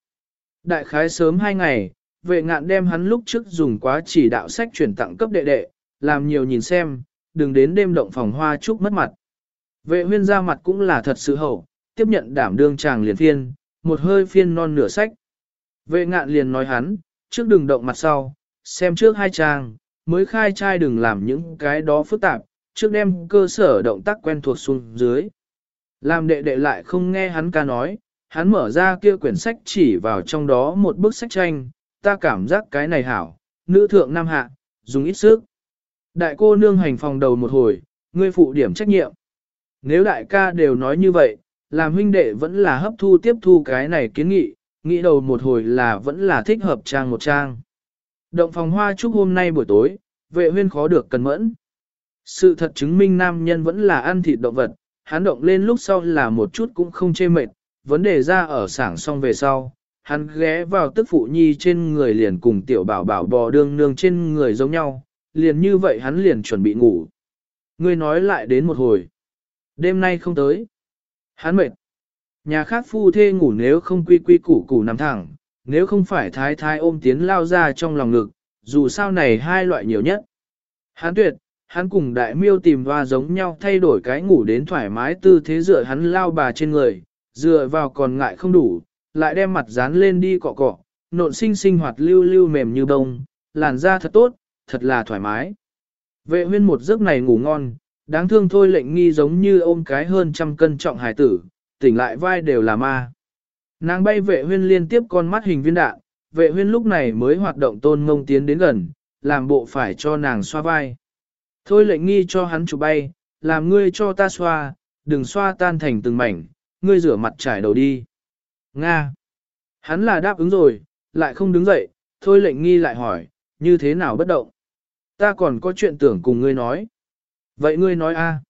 Đại khái sớm hai ngày, vệ ngạn đem hắn lúc trước dùng quá chỉ đạo sách chuyển tặng cấp đệ đệ, làm nhiều nhìn xem, đừng đến đêm động phòng hoa chúc mất mặt. Vệ huyên ra mặt cũng là thật sự hậu, tiếp nhận đảm đương chàng liền phiên, một hơi phiên non nửa sách. Vệ ngạn liền nói hắn, trước đừng động mặt sau, xem trước hai trang, mới khai trai đừng làm những cái đó phức tạp, trước đem cơ sở động tác quen thuộc xuống dưới. Làm đệ đệ lại không nghe hắn ca nói, hắn mở ra kia quyển sách chỉ vào trong đó một bức sách tranh, ta cảm giác cái này hảo, nữ thượng nam hạ, dùng ít sức. Đại cô nương hành phòng đầu một hồi, ngươi phụ điểm trách nhiệm. Nếu đại ca đều nói như vậy, làm huynh đệ vẫn là hấp thu tiếp thu cái này kiến nghị, nghĩ đầu một hồi là vẫn là thích hợp trang một trang. Động phòng hoa chúc hôm nay buổi tối, vệ huyên khó được cần mẫn. Sự thật chứng minh nam nhân vẫn là ăn thịt động vật, hắn động lên lúc sau là một chút cũng không chê mệt, vấn đề ra ở sảng xong về sau, hắn ghé vào tức phụ nhi trên người liền cùng tiểu bảo bảo bò đương nương trên người giống nhau, liền như vậy hắn liền chuẩn bị ngủ. Ngươi nói lại đến một hồi. Đêm nay không tới. Hắn mệt. Nhà khác phu thê ngủ nếu không quy quy củ củ nằm thẳng, nếu không phải thái thái ôm tiến lao ra trong lòng ngực, dù sao này hai loại nhiều nhất. Hắn tuyệt, hắn cùng đại miêu tìm hoa giống nhau thay đổi cái ngủ đến thoải mái tư thế dựa hắn lao bà trên người, dựa vào còn ngại không đủ, lại đem mặt dán lên đi cọ cọ, nộn sinh sinh hoạt lưu lưu mềm như bông, làn da thật tốt, thật là thoải mái. Vệ huyên một giấc này ngủ ngon, đáng thương thôi lệnh nghi giống như ôm cái hơn trăm cân trọng hải tử, tỉnh lại vai đều là ma. Nàng bay vệ huyên liên tiếp con mắt hình viên đạn, vệ huyên lúc này mới hoạt động tôn ngông tiến đến gần, làm bộ phải cho nàng xoa vai. Thôi lệnh nghi cho hắn chụp bay, làm ngươi cho ta xoa, đừng xoa tan thành từng mảnh, ngươi rửa mặt trải đầu đi. Nga. Hắn là đáp ứng rồi, lại không đứng dậy, thôi lệnh nghi lại hỏi, như thế nào bất động. Ta còn có chuyện tưởng cùng ngươi nói. Vậy ngươi nói a?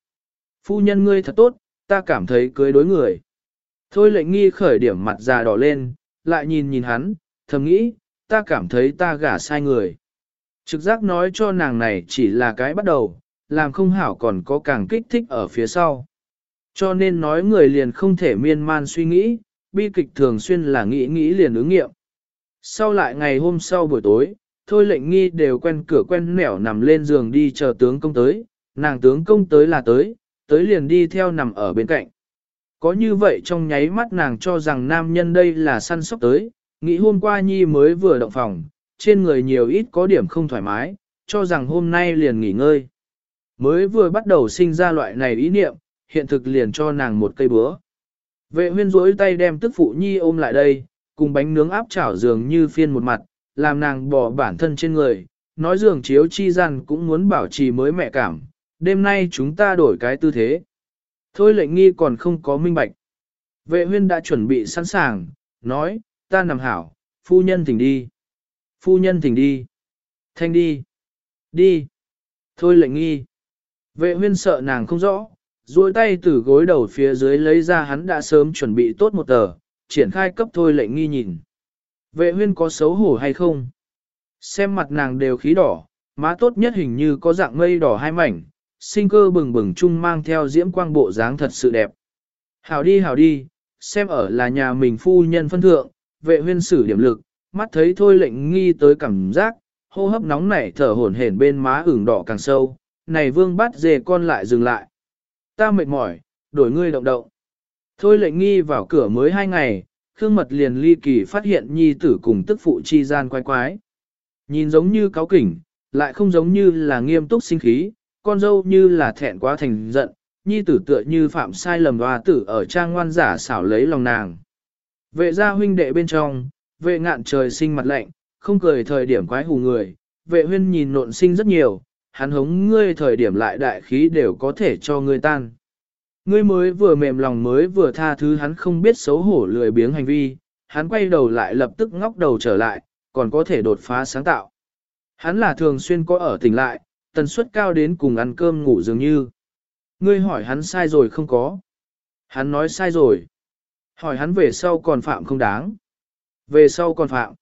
Phu nhân ngươi thật tốt, ta cảm thấy cưới đối người. Thôi lệnh nghi khởi điểm mặt già đỏ lên, lại nhìn nhìn hắn, thầm nghĩ, ta cảm thấy ta gả sai người. Trực giác nói cho nàng này chỉ là cái bắt đầu, làm không hảo còn có càng kích thích ở phía sau. Cho nên nói người liền không thể miên man suy nghĩ, bi kịch thường xuyên là nghĩ nghĩ liền ứng nghiệm. Sau lại ngày hôm sau buổi tối, thôi lệnh nghi đều quen cửa quen nẻo nằm lên giường đi chờ tướng công tới, nàng tướng công tới là tới, tới liền đi theo nằm ở bên cạnh. Có như vậy trong nháy mắt nàng cho rằng nam nhân đây là săn sóc tới, nghĩ hôm qua nhi mới vừa động phòng, trên người nhiều ít có điểm không thoải mái, cho rằng hôm nay liền nghỉ ngơi. Mới vừa bắt đầu sinh ra loại này ý niệm, hiện thực liền cho nàng một cây búa. Vệ huyên rỗi tay đem tức phụ nhi ôm lại đây, cùng bánh nướng áp chảo giường như phiên một mặt, làm nàng bỏ bản thân trên người, nói giường chiếu chi gian cũng muốn bảo trì mới mẹ cảm, đêm nay chúng ta đổi cái tư thế. Thôi lệnh nghi còn không có minh bạch. Vệ huyên đã chuẩn bị sẵn sàng, nói, ta nằm hảo, phu nhân thỉnh đi. Phu nhân thỉnh đi. Thanh đi. Đi. Thôi lệnh nghi. Vệ huyên sợ nàng không rõ, duỗi tay từ gối đầu phía dưới lấy ra hắn đã sớm chuẩn bị tốt một tờ, triển khai cấp thôi lệnh nghi nhìn. Vệ huyên có xấu hổ hay không? Xem mặt nàng đều khí đỏ, má tốt nhất hình như có dạng mây đỏ hai mảnh, sinh cơ bừng bừng chung mang theo diễm quang bộ dáng thật sự đẹp. Hảo đi hảo đi, xem ở là nhà mình phu nhân phân thượng, vệ huyên sử điểm lực, mắt thấy thôi lệnh nghi tới cảm giác, hô hấp nóng nảy thở hổn hển bên má ửng đỏ càng sâu, này vương bắt dề con lại dừng lại. Ta mệt mỏi, đổi ngươi động động. Thôi lệnh nghi vào cửa mới hai ngày, Khương Mật liền ly kỳ phát hiện nhi tử cùng tức phụ chi gian quái quái. Nhìn giống như cáo kỉnh, lại không giống như là nghiêm túc sinh khí, con dâu như là thẹn quá thành giận, nhi tử tựa như phạm sai lầm và tử ở trang ngoan giả xảo lấy lòng nàng. Vệ gia huynh đệ bên trong, vệ ngạn trời sinh mặt lạnh, không cười thời điểm quái hù người, vệ huyên nhìn nộn sinh rất nhiều, hắn hống ngươi thời điểm lại đại khí đều có thể cho ngươi tan. Ngươi mới vừa mềm lòng mới vừa tha thứ hắn không biết xấu hổ lười biếng hành vi, hắn quay đầu lại lập tức ngóc đầu trở lại, còn có thể đột phá sáng tạo. Hắn là thường xuyên có ở tỉnh lại, tần suất cao đến cùng ăn cơm ngủ dường như. Ngươi hỏi hắn sai rồi không có. Hắn nói sai rồi. Hỏi hắn về sau còn phạm không đáng. Về sau còn phạm.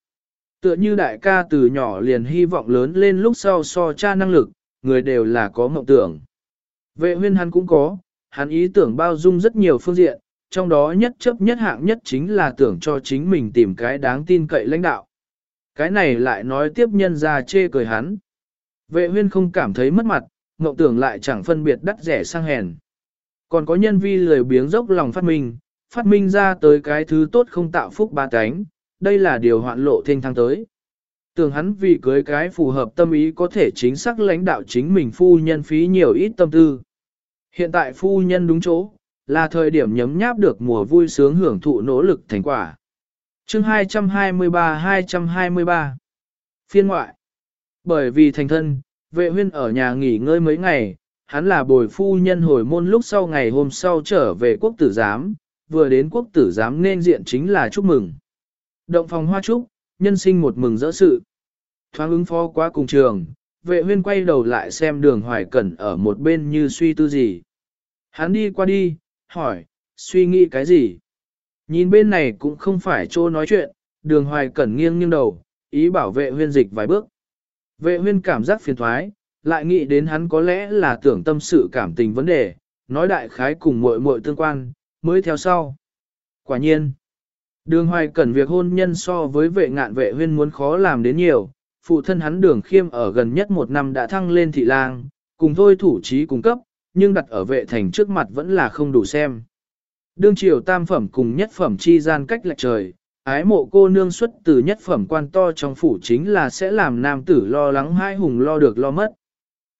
Tựa như đại ca từ nhỏ liền hy vọng lớn lên lúc sau so cha năng lực, người đều là có mộng tưởng. Vệ huyên hắn cũng có, hắn ý tưởng bao dung rất nhiều phương diện, trong đó nhất chấp nhất hạng nhất chính là tưởng cho chính mình tìm cái đáng tin cậy lãnh đạo. Cái này lại nói tiếp nhân ra chê cười hắn. Vệ huyên không cảm thấy mất mặt, mộng tưởng lại chẳng phân biệt đắt rẻ sang hèn. Còn có nhân vi lười biếng dốc lòng phát minh, phát minh ra tới cái thứ tốt không tạo phúc ba cánh, đây là điều hoạn lộ thiên thăng tới. Tưởng hắn vì cưới cái phù hợp tâm ý có thể chính xác lãnh đạo chính mình phu nhân phí nhiều ít tâm tư. Hiện tại phu nhân đúng chỗ, là thời điểm nhấm nháp được mùa vui sướng hưởng thụ nỗ lực thành quả. chương 223-223 Phiên ngoại Bởi vì thành thân, vệ huyên ở nhà nghỉ ngơi mấy ngày, hắn là bồi phu nhân hồi môn lúc sau ngày hôm sau trở về quốc tử giám, vừa đến quốc tử giám nên diện chính là chúc mừng. Động phòng hoa trúc, nhân sinh một mừng rỡ sự. Thoáng ứng phó qua cùng trường, vệ huyên quay đầu lại xem đường hoài cẩn ở một bên như suy tư gì. Hắn đi qua đi, hỏi, suy nghĩ cái gì? Nhìn bên này cũng không phải chỗ nói chuyện, đường hoài cẩn nghiêng nghiêng đầu, ý bảo vệ huyên dịch vài bước. Vệ huyên cảm giác phiền thoái, lại nghĩ đến hắn có lẽ là tưởng tâm sự cảm tình vấn đề, nói đại khái cùng muội muội tương quan, mới theo sau. Quả nhiên, đường hoài cẩn việc hôn nhân so với vệ ngạn vệ huyên muốn khó làm đến nhiều, phụ thân hắn đường khiêm ở gần nhất một năm đã thăng lên thị lang, cùng thôi thủ trí cung cấp, nhưng đặt ở vệ thành trước mặt vẫn là không đủ xem. Đương triều tam phẩm cùng nhất phẩm chi gian cách lệch trời, ái mộ cô nương xuất từ nhất phẩm quan to trong phủ chính là sẽ làm nam tử lo lắng hai hùng lo được lo mất.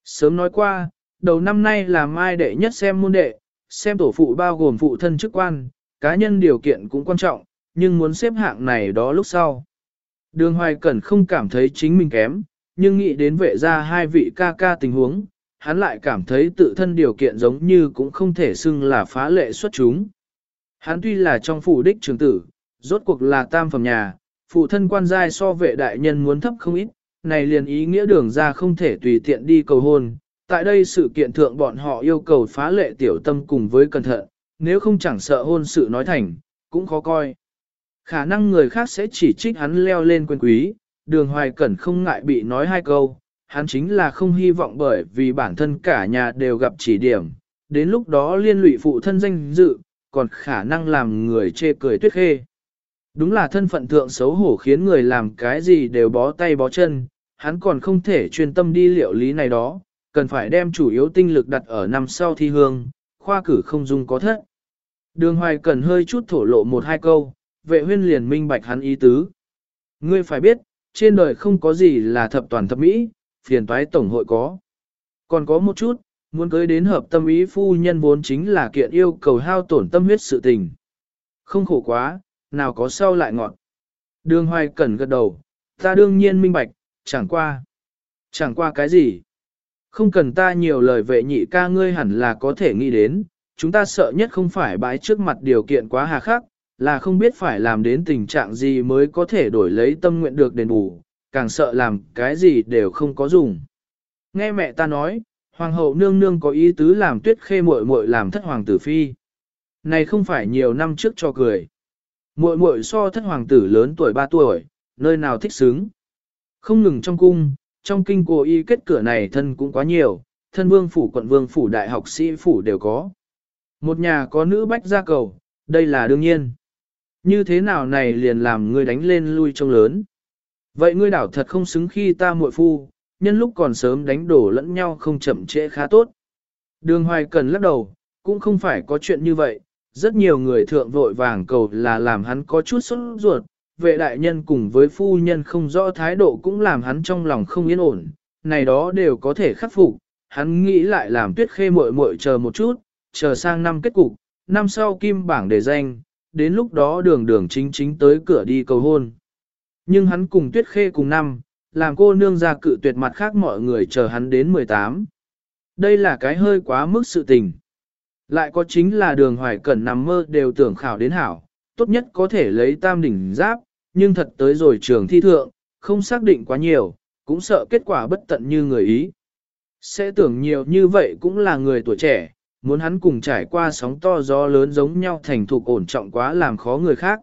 Sớm nói qua, đầu năm nay là mai đệ nhất xem môn đệ, xem tổ phụ bao gồm phụ thân chức quan, cá nhân điều kiện cũng quan trọng, nhưng muốn xếp hạng này đó lúc sau. Đường hoài cẩn không cảm thấy chính mình kém, nhưng nghĩ đến vệ ra hai vị ca ca tình huống, hắn lại cảm thấy tự thân điều kiện giống như cũng không thể xưng là phá lệ xuất chúng. Hắn tuy là trong phủ đích trường tử, rốt cuộc là tam phẩm nhà, phụ thân quan giai so vệ đại nhân muốn thấp không ít, này liền ý nghĩa đường ra không thể tùy tiện đi cầu hôn. Tại đây sự kiện thượng bọn họ yêu cầu phá lệ tiểu tâm cùng với cẩn thận, nếu không chẳng sợ hôn sự nói thành, cũng khó coi. Khả năng người khác sẽ chỉ trích hắn leo lên quyền quý, đường hoài cẩn không ngại bị nói hai câu, hắn chính là không hy vọng bởi vì bản thân cả nhà đều gặp chỉ điểm, đến lúc đó liên lụy phụ thân danh dự, còn khả năng làm người chê cười tuyết khê. Đúng là thân phận thượng xấu hổ khiến người làm cái gì đều bó tay bó chân, hắn còn không thể chuyên tâm đi liệu lý này đó, cần phải đem chủ yếu tinh lực đặt ở năm sau thi hương, khoa cử không dung có thất. Đường hoài cần hơi chút thổ lộ một hai câu, vệ huyên liền minh bạch hắn ý tứ. Ngươi phải biết, trên đời không có gì là thập toàn thập mỹ, phiền toái tổng hội có. Còn có một chút, muốn cưới đến hợp tâm ý phu nhân vốn chính là kiện yêu cầu hao tổn tâm huyết sự tình. Không khổ quá, nào có sau lại ngọn. Đường hoài cẩn gật đầu, ta đương nhiên minh bạch, chẳng qua. Chẳng qua cái gì? Không cần ta nhiều lời vệ nhị ca ngươi hẳn là có thể nghĩ đến, chúng ta sợ nhất không phải bãi trước mặt điều kiện quá hà khắc, là không biết phải làm đến tình trạng gì mới có thể đổi lấy tâm nguyện được đền bù, càng sợ làm cái gì đều không có dùng. Nghe mẹ ta nói, hoàng hậu nương nương có ý tứ làm tuyết khê muội muội làm thất hoàng tử phi. Này không phải nhiều năm trước cho cười. Muội muội so thất hoàng tử lớn tuổi 3 tuổi, nơi nào thích xứng. Không ngừng trong cung, trong kinh cô y kết cửa này thân cũng quá nhiều, thân vương phủ quận vương phủ đại học sĩ phủ đều có. Một nhà có nữ bách gia cầu, đây là đương nhiên. Như thế nào này liền làm ngươi đánh lên lui trông lớn. Vậy ngươi đảo thật không xứng khi ta muội phu, nhân lúc còn sớm đánh đổ lẫn nhau không chậm trễ khá tốt. Đường hoài cần lắc đầu, cũng không phải có chuyện như vậy, rất nhiều người thượng vội vàng cầu là làm hắn có chút sốt ruột, vệ đại nhân cùng với phu nhân không rõ thái độ cũng làm hắn trong lòng không yên ổn, này đó đều có thể khắc phục, hắn nghĩ lại làm tuyết khê muội muội chờ một chút, chờ sang năm kết cục, năm sau kim bảng đề danh, đến lúc đó đường đường chính chính tới cửa đi cầu hôn. Nhưng hắn cùng tuyết khê cùng năm, làm cô nương ra cự tuyệt mặt khác mọi người chờ hắn đến 18. Đây là cái hơi quá mức sự tình. Lại có chính là đường hoài cẩn nằm mơ đều tưởng khảo đến hảo, tốt nhất có thể lấy tam đỉnh giáp, nhưng thật tới rồi trường thi thượng, không xác định quá nhiều, cũng sợ kết quả bất tận như người ý. Sẽ tưởng nhiều như vậy cũng là người tuổi trẻ, muốn hắn cùng trải qua sóng to gió lớn giống nhau thành thục ổn trọng quá làm khó người khác.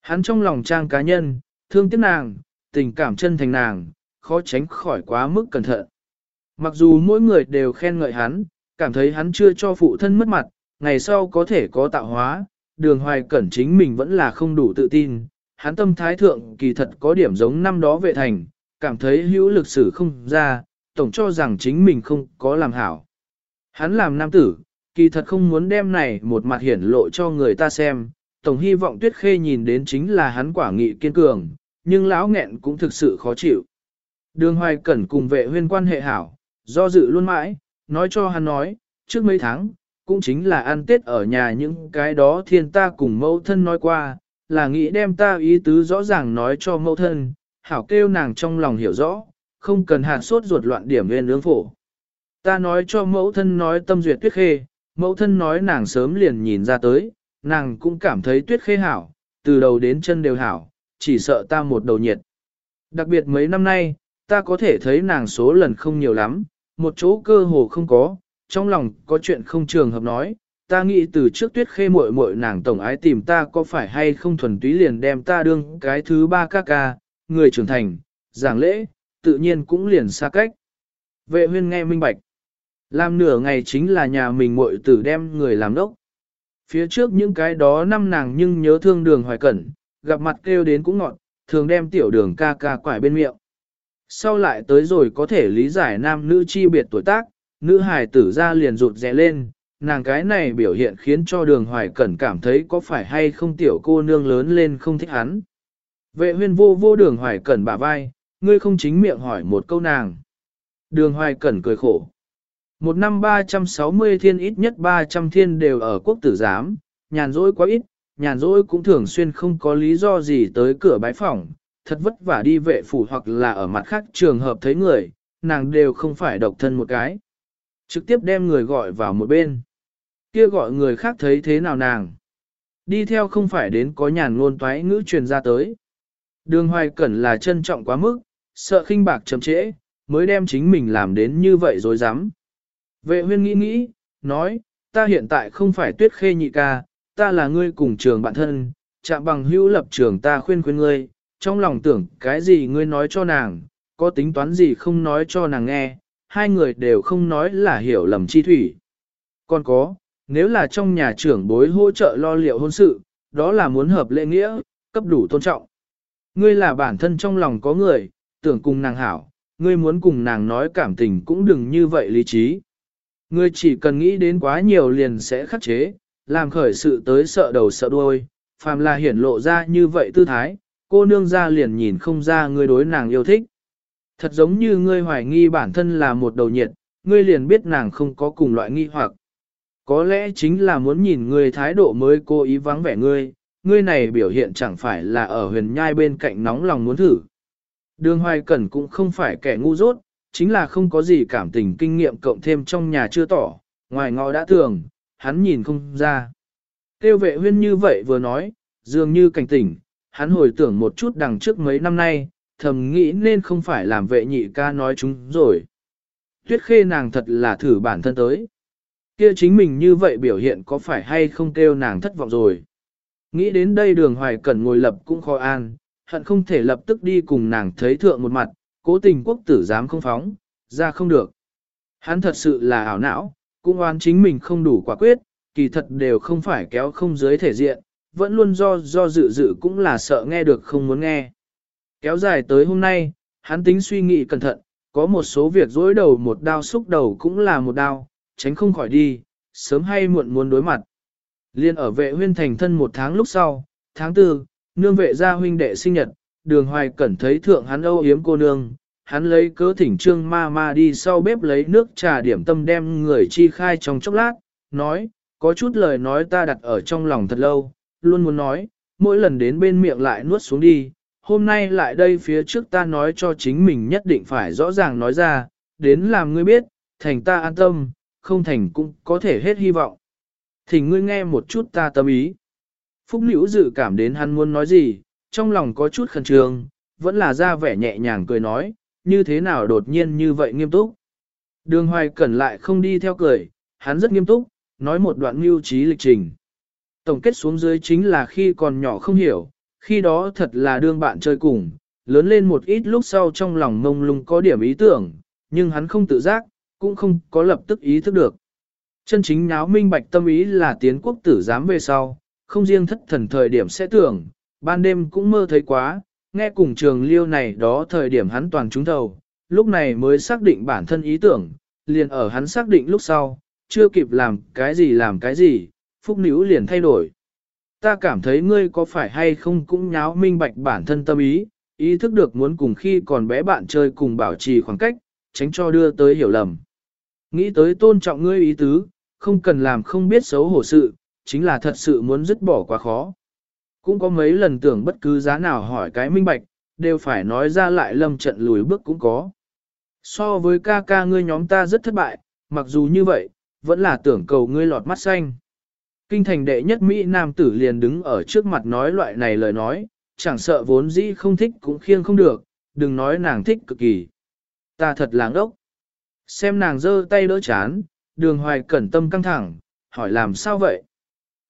Hắn trong lòng trang cá nhân, thương tiếc nàng, tình cảm chân thành nàng, khó tránh khỏi quá mức cẩn thận. Mặc dù mỗi người đều khen ngợi hắn, cảm thấy hắn chưa cho phụ thân mất mặt, ngày sau có thể có tạo hóa, đường hoài cẩn chính mình vẫn là không đủ tự tin. Hắn tâm thái thượng kỳ thật có điểm giống năm đó vệ thành, cảm thấy hữu lực sử không ra, tổng cho rằng chính mình không có làm hảo. Hắn làm nam tử, kỳ thật không muốn đem này một mặt hiển lộ cho người ta xem, tổng hy vọng tuyết khê nhìn đến chính là hắn quả nghị kiên cường, nhưng lão nghẹn cũng thực sự khó chịu. Đường hoài cẩn cùng vệ huyên quan hệ hảo, do dự luôn mãi, nói cho hắn nói, trước mấy tháng, cũng chính là ăn tết ở nhà những cái đó thiên ta cùng mẫu thân nói qua, là nghĩ đem ta ý tứ rõ ràng nói cho mẫu thân, hảo kêu nàng trong lòng hiểu rõ, không cần hạt sốt ruột loạn điểm lên ướng phổ. Ta nói cho mẫu thân nói tâm duyệt tuyết khê, mẫu thân nói nàng sớm liền nhìn ra tới, nàng cũng cảm thấy tuyết khê hảo, từ đầu đến chân đều hảo, chỉ sợ ta một đầu nhiệt. Đặc biệt mấy năm nay, ta có thể thấy nàng số lần không nhiều lắm, một chỗ cơ hồ không có, trong lòng có chuyện không trường hợp nói, ta nghĩ từ trước tuyết khê muội muội nàng tổng ái tìm ta có phải hay không thuần túy liền đem ta đương cái thứ ba ca ca, người trưởng thành, giảng lễ, tự nhiên cũng liền xa cách. Vệ huyên nghe minh bạch. Làm nửa ngày chính là nhà mình muội tử đem người làm đốc. Phía trước những cái đó năm nàng nhưng nhớ thương đường hoài cẩn, gặp mặt kêu đến cũng ngọn, thường đem tiểu đường ca ca quải bên miệng. Sau lại tới rồi có thể lý giải nam nữ chi biệt tuổi tác, nữ hài tử ra liền rụt rẽ lên, nàng cái này biểu hiện khiến cho đường hoài cẩn cảm thấy có phải hay không tiểu cô nương lớn lên không thích hắn. Vệ huyên vô vô đường hoài cẩn bả vai, ngươi không chính miệng hỏi một câu nàng. Đường hoài cẩn cười khổ. Một năm 360 thiên ít nhất 300 thiên đều ở quốc tử giám, nhàn rỗi quá ít, nhàn rỗi cũng thường xuyên không có lý do gì tới cửa bái phỏng, thật vất vả đi vệ phủ hoặc là ở mặt khác trường hợp thấy người, nàng đều không phải độc thân một cái. Trực tiếp đem người gọi vào một bên. Kia gọi người khác thấy thế nào nàng. Đi theo không phải đến có nhàn ngôn toái ngữ truyền ra tới. Đường hoài cẩn là trân trọng quá mức, sợ khinh bạc chậm trễ, mới đem chính mình làm đến như vậy rồi dám. Vệ huyên nghĩ nghĩ, nói, ta hiện tại không phải tuyết khê nhị ca, ta là ngươi cùng trường bạn thân, chạm bằng hữu lập trường ta khuyên khuyên ngươi, trong lòng tưởng cái gì ngươi nói cho nàng, có tính toán gì không nói cho nàng nghe, hai người đều không nói là hiểu lầm chi thủy. Còn có, nếu là trong nhà trưởng bối hỗ trợ lo liệu hôn sự, đó là muốn hợp lễ nghĩa, cấp đủ tôn trọng. Ngươi là bản thân trong lòng có người, tưởng cùng nàng hảo, ngươi muốn cùng nàng nói cảm tình cũng đừng như vậy lý trí. Ngươi chỉ cần nghĩ đến quá nhiều liền sẽ khắc chế, làm khởi sự tới sợ đầu sợ đuôi, phàm là hiển lộ ra như vậy tư thái, cô nương ra liền nhìn không ra ngươi đối nàng yêu thích. Thật giống như ngươi hoài nghi bản thân là một đầu nhiệt, ngươi liền biết nàng không có cùng loại nghi hoặc. Có lẽ chính là muốn nhìn ngươi thái độ mới cố ý vắng vẻ ngươi, ngươi này biểu hiện chẳng phải là ở huyền nhai bên cạnh nóng lòng muốn thử. Đường hoài cẩn cũng không phải kẻ ngu dốt, chính là không có gì cảm tình kinh nghiệm cộng thêm trong nhà chưa tỏ, ngoài ngõ đã thường, hắn nhìn không ra. Tiêu vệ huyên như vậy vừa nói, dường như cảnh tỉnh, hắn hồi tưởng một chút đằng trước mấy năm nay, thầm nghĩ nên không phải làm vệ nhị ca nói chúng rồi. Tuyết khê nàng thật là thử bản thân tới. Kia chính mình như vậy biểu hiện có phải hay không kêu nàng thất vọng rồi. Nghĩ đến đây đường hoài cẩn ngồi lập cũng khó an, hận không thể lập tức đi cùng nàng thấy thượng một mặt, cố tình quốc tử dám không phóng, ra không được. Hắn thật sự là ảo não, cũng oan chính mình không đủ quả quyết, kỳ thật đều không phải kéo không dưới thể diện, vẫn luôn do do dự dự cũng là sợ nghe được không muốn nghe. Kéo dài tới hôm nay, hắn tính suy nghĩ cẩn thận, có một số việc dối đầu một đao xúc đầu cũng là một đao, tránh không khỏi đi, sớm hay muộn muốn đối mặt. Liên ở vệ huyên thành thân một tháng lúc sau, tháng tư, nương vệ gia huynh đệ sinh nhật, đường hoài cẩn thấy thượng hắn âu yếm cô nương, hắn lấy cớ thỉnh trương ma ma đi sau bếp lấy nước trà điểm tâm đem người chi khai trong chốc lát, nói, có chút lời nói ta đặt ở trong lòng thật lâu, luôn muốn nói, mỗi lần đến bên miệng lại nuốt xuống đi, hôm nay lại đây phía trước ta nói cho chính mình nhất định phải rõ ràng nói ra, đến làm ngươi biết, thành ta an tâm, không thành cũng có thể hết hy vọng. Thỉnh ngươi nghe một chút ta tâm ý. Phúc Liễu dự cảm đến hắn muốn nói gì, trong lòng có chút khẩn trương, vẫn là ra vẻ nhẹ nhàng cười nói, như thế nào đột nhiên như vậy nghiêm túc. Đường hoài cẩn lại không đi theo cười, hắn rất nghiêm túc, nói một đoạn mưu trí lịch trình. Tổng kết xuống dưới chính là khi còn nhỏ không hiểu, khi đó thật là đương bạn chơi cùng, lớn lên một ít lúc sau trong lòng mông lung có điểm ý tưởng, nhưng hắn không tự giác, cũng không có lập tức ý thức được. Chân chính nháo minh bạch tâm ý là tiến quốc tử giám về sau, không riêng thất thần thời điểm sẽ tưởng, ban đêm cũng mơ thấy quá, nghe cùng trường liêu này đó thời điểm hắn toàn trúng thầu, lúc này mới xác định bản thân ý tưởng, liền ở hắn xác định lúc sau, chưa kịp làm cái gì làm cái gì, phúc nữ liền thay đổi. Ta cảm thấy ngươi có phải hay không cũng nháo minh bạch bản thân tâm ý, ý thức được muốn cùng khi còn bé bạn chơi cùng bảo trì khoảng cách, tránh cho đưa tới hiểu lầm. Nghĩ tới tôn trọng ngươi ý tứ, không cần làm không biết xấu hổ sự, chính là thật sự muốn dứt bỏ quá khó. Cũng có mấy lần tưởng bất cứ giá nào hỏi cái minh bạch, đều phải nói ra lại lâm trận lùi bước cũng có. So với ca ca ngươi nhóm ta rất thất bại, mặc dù như vậy, vẫn là tưởng cầu ngươi lọt mắt xanh. Kinh thành đệ nhất Mỹ Nam tử liền đứng ở trước mặt nói loại này lời nói, chẳng sợ vốn dĩ không thích cũng khiêng không được, đừng nói nàng thích cực kỳ. Ta thật làng ốc. Xem nàng giơ tay đỡ chán, đường hoài cẩn tâm căng thẳng, hỏi làm sao vậy?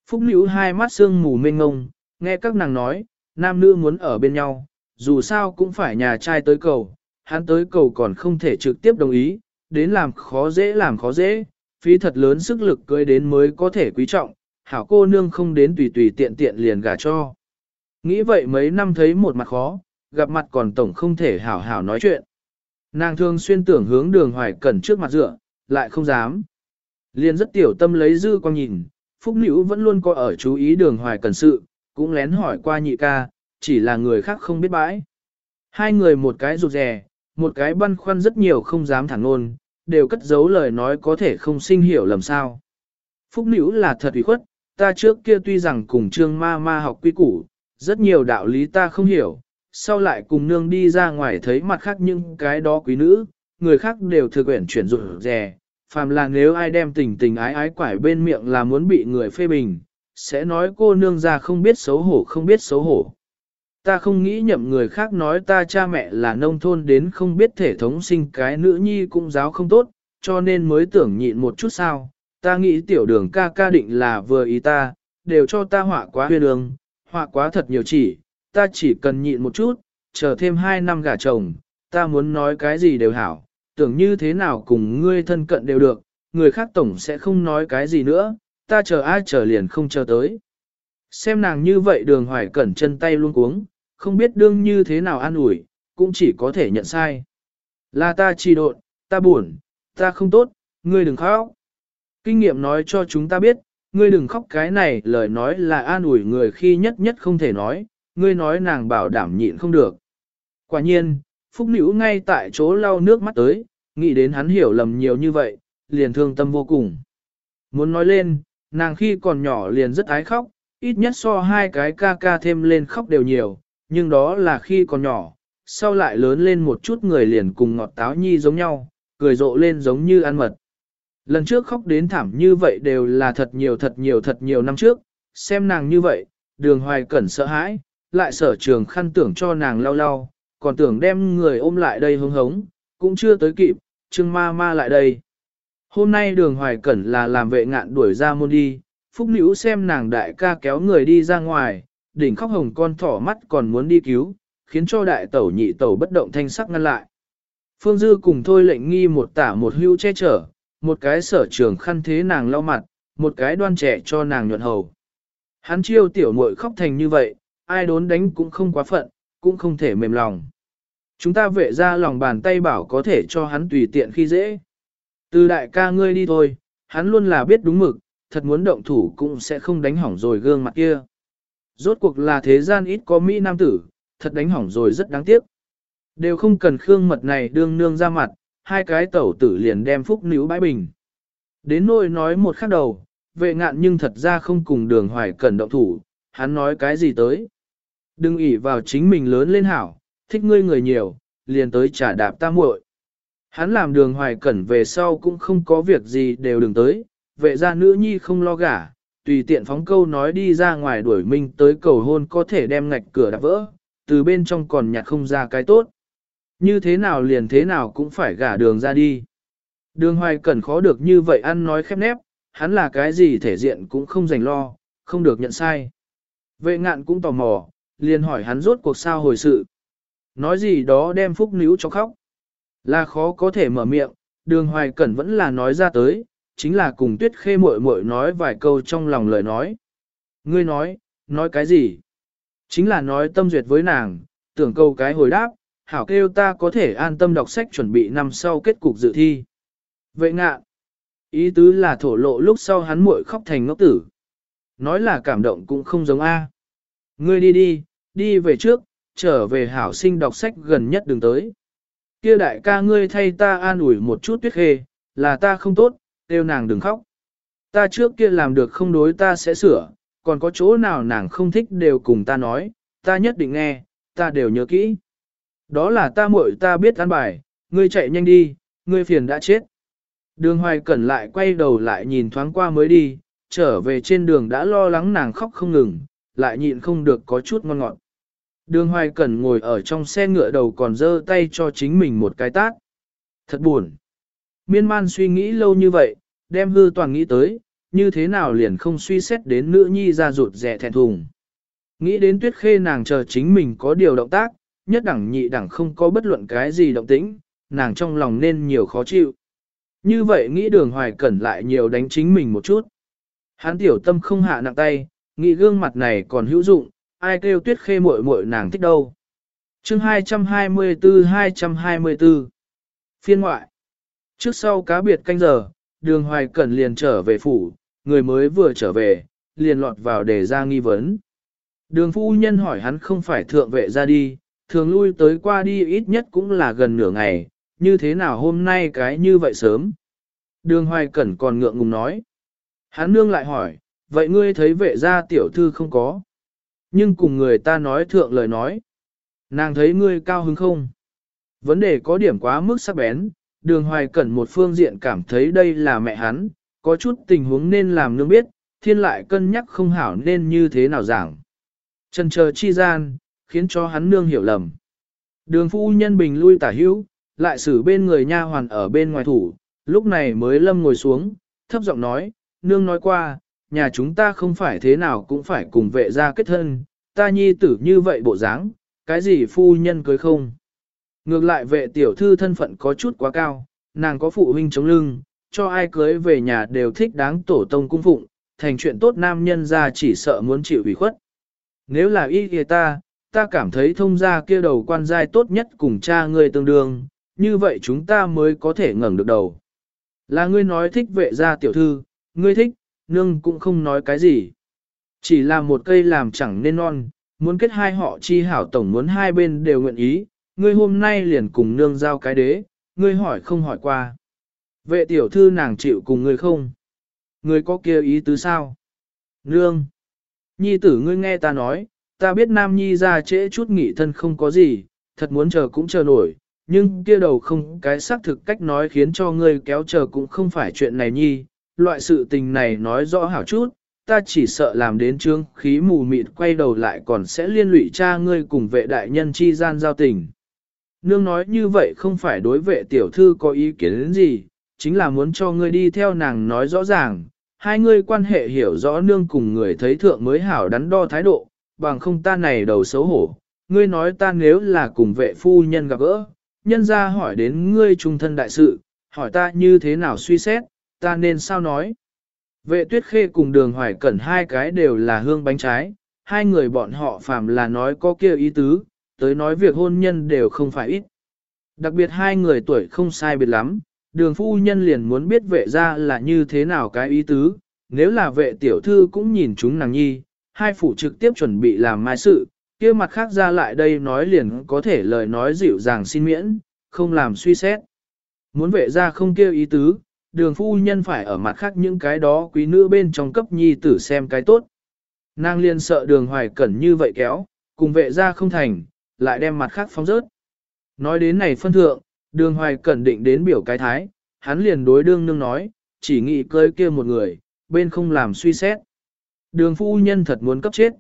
Phúc nữ hai mắt sương mù mênh ngông, nghe các nàng nói, nam nữ muốn ở bên nhau, dù sao cũng phải nhà trai tới cầu, hắn tới cầu còn không thể trực tiếp đồng ý, đến làm khó dễ làm khó dễ, phí thật lớn sức lực cưới đến mới có thể quý trọng, hảo cô nương không đến tùy tùy tiện tiện liền gả cho. Nghĩ vậy mấy năm thấy một mặt khó, gặp mặt còn tổng không thể hảo hảo nói chuyện. Nàng thường xuyên tưởng hướng đường hoài cẩn trước mặt dựa, lại không dám. Liền rất tiểu tâm lấy dư quang nhìn, Phúc Nữ vẫn luôn có ở chú ý đường hoài cẩn sự, cũng lén hỏi qua nhị ca, chỉ là người khác không biết bãi. Hai người một cái rụt rè, một cái băn khoăn rất nhiều không dám thẳng ngôn, đều cất giấu lời nói có thể không sinh hiểu lầm sao. Phúc Nữ là thật ủy khuất, ta trước kia tuy rằng cùng trương ma ma học quy củ, rất nhiều đạo lý ta không hiểu, sau lại cùng nương đi ra ngoài thấy mặt khác những cái đó quý nữ, người khác đều thừa quyển chuyển rụt rè, phàm là nếu ai đem tình tình ái ái quải bên miệng là muốn bị người phê bình, sẽ nói cô nương ra không biết xấu hổ không biết xấu hổ. Ta không nghĩ nhậm người khác nói ta cha mẹ là nông thôn đến không biết thể thống sinh cái nữ nhi cũng giáo không tốt, cho nên mới tưởng nhịn một chút sao. Ta nghĩ tiểu đường ca ca định là vừa ý ta, đều cho ta họa quá huyên đường, họa quá thật nhiều chỉ, ta chỉ cần nhịn một chút, chờ thêm hai năm gả chồng, ta muốn nói cái gì đều hảo, tưởng như thế nào cùng ngươi thân cận đều được, người khác tổng sẽ không nói cái gì nữa, ta chờ ai chờ liền không chờ tới. Xem nàng như vậy đường hoài cẩn chân tay luôn cuống, không biết đương như thế nào an ủi, cũng chỉ có thể nhận sai. Là ta trì độn, ta buồn, ta không tốt, ngươi đừng khóc. Kinh nghiệm nói cho chúng ta biết, ngươi đừng khóc cái này lời nói là an ủi người khi nhất nhất không thể nói, ngươi nói nàng bảo đảm nhịn không được. Quả nhiên, Phúc Nữ ngay tại chỗ lau nước mắt tới, nghĩ đến hắn hiểu lầm nhiều như vậy, liền thương tâm vô cùng. Muốn nói lên, nàng khi còn nhỏ liền rất ái khóc, ít nhất so hai cái ca ca thêm lên khóc đều nhiều, nhưng đó là khi còn nhỏ, sau lại lớn lên một chút người liền cùng ngọt táo nhi giống nhau, cười rộ lên giống như ăn mật. Lần trước khóc đến thảm như vậy đều là thật nhiều thật nhiều thật nhiều năm trước, xem nàng như vậy, đường hoài cẩn sợ hãi, lại sở trường khăn tưởng cho nàng lau lau, còn tưởng đem người ôm lại đây hống hống, cũng chưa tới kịp, Trương ma ma lại đây. Hôm nay đường hoài cẩn là làm vệ ngạn đuổi ra môn đi, phúc nữ xem nàng đại ca kéo người đi ra ngoài, đỉnh khóc hồng con thỏ mắt còn muốn đi cứu, khiến cho đại tẩu nhị tẩu bất động thanh sắc ngăn lại. Phương Dư cùng thôi lệnh nghi một tả một hưu che chở, một cái sở trường khăn thế nàng lau mặt, một cái đoan trẻ cho nàng nhuận hầu. Hắn chiêu tiểu muội khóc thành như vậy, ai đốn đánh cũng không quá phận, cũng không thể mềm lòng. Chúng ta vệ ra lòng bàn tay bảo có thể cho hắn tùy tiện khi dễ. Từ đại ca ngươi đi thôi, hắn luôn là biết đúng mực, thật muốn động thủ cũng sẽ không đánh hỏng rồi gương mặt kia. Rốt cuộc là thế gian ít có Mỹ nam tử, thật đánh hỏng rồi rất đáng tiếc. Đều không cần khương mật này đương nương ra mặt, hai cái tẩu tử liền đem phúc níu bãi bình. Đến nỗi nói một khắc đầu, vệ ngạn nhưng thật ra không cùng đường hoài cần động thủ, hắn nói cái gì tới. Đừng ỉ vào chính mình lớn lên hảo, thích ngươi người nhiều, liền tới trả đạp ta muội. Hắn làm đường hoài cẩn về sau cũng không có việc gì đều đừng tới, vệ ra nữ nhi không lo gả, tùy tiện phóng câu nói đi ra ngoài đuổi minh tới cầu hôn có thể đem ngạch cửa đạp vỡ, từ bên trong còn nhặt không ra cái tốt. Như thế nào liền thế nào cũng phải gả đường ra đi. Đường hoài cẩn khó được như vậy ăn nói khép nép, hắn là cái gì thể diện cũng không dành lo, không được nhận sai. Vệ ngạn cũng tò mò, liền hỏi hắn rốt cuộc sao hồi sự. Nói gì đó đem phúc níu cho khóc. Là khó có thể mở miệng, đường hoài cẩn vẫn là nói ra tới, chính là cùng tuyết khê muội muội nói vài câu trong lòng lời nói. Ngươi nói, nói cái gì? Chính là nói tâm duyệt với nàng, tưởng câu cái hồi đáp, hảo kêu ta có thể an tâm đọc sách chuẩn bị năm sau kết cục dự thi. Vệ ngạ, ý tứ là thổ lộ lúc sau hắn muội khóc thành ngốc tử. Nói là cảm động cũng không giống A. Ngươi đi đi, đi về trước, trở về hảo sinh đọc sách gần nhất đường tới. Kia đại ca ngươi thay ta an ủi một chút tuyết khê, là ta không tốt, kêu nàng đừng khóc. Ta trước kia làm được không đối ta sẽ sửa, còn có chỗ nào nàng không thích đều cùng ta nói, ta nhất định nghe, ta đều nhớ kỹ. Đó là ta muội ta biết ăn bài, ngươi chạy nhanh đi, ngươi phiền đã chết. Đường hoài cẩn lại quay đầu lại nhìn thoáng qua mới đi, trở về trên đường đã lo lắng nàng khóc không ngừng, lại nhịn không được có chút ngon ngọt. Đường hoài cẩn ngồi ở trong xe ngựa đầu còn giơ tay cho chính mình một cái tát. Thật buồn. Miên man suy nghĩ lâu như vậy, đem hư toàn nghĩ tới, như thế nào liền không suy xét đến nữ nhi ra rụt rẻ thẹn thùng. Nghĩ đến tuyết khê nàng chờ chính mình có điều động tác, nhất đẳng nhị đẳng không có bất luận cái gì động tĩnh, nàng trong lòng nên nhiều khó chịu. Như vậy nghĩ đường hoài cẩn lại nhiều đánh chính mình một chút. Hán tiểu tâm không hạ nặng tay, nghĩ gương mặt này còn hữu dụng, ai kêu tuyết khê muội muội nàng thích đâu. chương 224-224 Phiên ngoại Trước sau cá biệt canh giờ, đường hoài cẩn liền trở về phủ, người mới vừa trở về, liền lọt vào để ra nghi vấn. Đường phu nhân hỏi hắn không phải thượng vệ ra đi, thường lui tới qua đi ít nhất cũng là gần nửa ngày, như thế nào hôm nay cái như vậy sớm. Đường hoài cẩn còn ngượng ngùng nói. Hắn nương lại hỏi, vậy ngươi thấy vệ gia tiểu thư không có. Nhưng cùng người ta nói thượng lời nói. Nàng thấy ngươi cao hứng không? Vấn đề có điểm quá mức sắc bén, đường hoài cẩn một phương diện cảm thấy đây là mẹ hắn, có chút tình huống nên làm nương biết, thiên lại cân nhắc không hảo nên như thế nào giảng. Chân chờ chi gian, khiến cho hắn nương hiểu lầm. Đường phu nhân bình lui tả hữu, lại xử bên người nha hoàn ở bên ngoài thủ, lúc này mới lâm ngồi xuống, thấp giọng nói, nương nói qua, nhà chúng ta không phải thế nào cũng phải cùng vệ gia kết thân, ta nhi tử như vậy bộ dáng, cái gì phu nhân cưới không. Ngược lại vệ tiểu thư thân phận có chút quá cao, nàng có phụ huynh chống lưng, cho ai cưới về nhà đều thích đáng tổ tông cung phụng, thành chuyện tốt nam nhân ra chỉ sợ muốn chịu ủy khuất. Nếu là y kìa ta, ta cảm thấy thông gia kia đầu quan giai tốt nhất cùng cha ngươi tương đương, như vậy chúng ta mới có thể ngẩng được đầu. Là ngươi nói thích vệ gia tiểu thư, ngươi thích, nương cũng không nói cái gì. Chỉ là một cây làm chẳng nên non, muốn kết hai họ chi hảo tổng muốn hai bên đều nguyện ý, ngươi hôm nay liền cùng nương giao cái đế, ngươi hỏi không hỏi qua. Vệ tiểu thư nàng chịu cùng ngươi không? Ngươi có kia ý tứ sao? Nương! Nhi tử ngươi nghe ta nói, ta biết nam nhi ra trễ chút nghỉ thân không có gì, thật muốn chờ cũng chờ nổi, nhưng kia đầu không cái xác thực cách nói khiến cho ngươi kéo chờ cũng không phải chuyện này nhi, loại sự tình này nói rõ hảo chút, ta chỉ sợ làm đến trương khí mù mịt quay đầu lại còn sẽ liên lụy cha ngươi cùng vệ đại nhân chi gian giao tình. Nương nói như vậy không phải đối vệ tiểu thư có ý kiến đến gì, chính là muốn cho ngươi đi theo nàng nói rõ ràng, hai ngươi quan hệ hiểu rõ nương cùng người thấy thượng mới hảo đắn đo thái độ, bằng không ta này đầu xấu hổ, ngươi nói ta nếu là cùng vệ phu nhân gặp gỡ, nhân ra hỏi đến ngươi trung thân đại sự, hỏi ta như thế nào suy xét, ta nên sao nói. Vệ tuyết khê cùng đường hoài cẩn hai cái đều là hương bánh trái, hai người bọn họ phàm là nói có kia ý tứ, tới nói việc hôn nhân đều không phải ít. Đặc biệt hai người tuổi không sai biệt lắm, đường phu nhân liền muốn biết vệ ra là như thế nào cái ý tứ, nếu là vệ tiểu thư cũng nhìn chúng nàng nhi, hai phủ trực tiếp chuẩn bị làm mai sự, kia mặt khác ra lại đây nói liền có thể lời nói dịu dàng xin miễn, không làm suy xét. Muốn vệ ra không kêu ý tứ, đường phu nhân phải ở mặt khác những cái đó quý nữ bên trong cấp nhi tử xem cái tốt. Nàng liền sợ đường hoài cẩn như vậy kéo, cùng vệ ra không thành, lại đem mặt khác phóng rớt. Nói đến này phân thượng, đường hoài cẩn định đến biểu cái thái, hắn liền đối đương nương nói, chỉ nghĩ cơi kia một người, bên không làm suy xét. Đường phu nhân thật muốn cấp chết.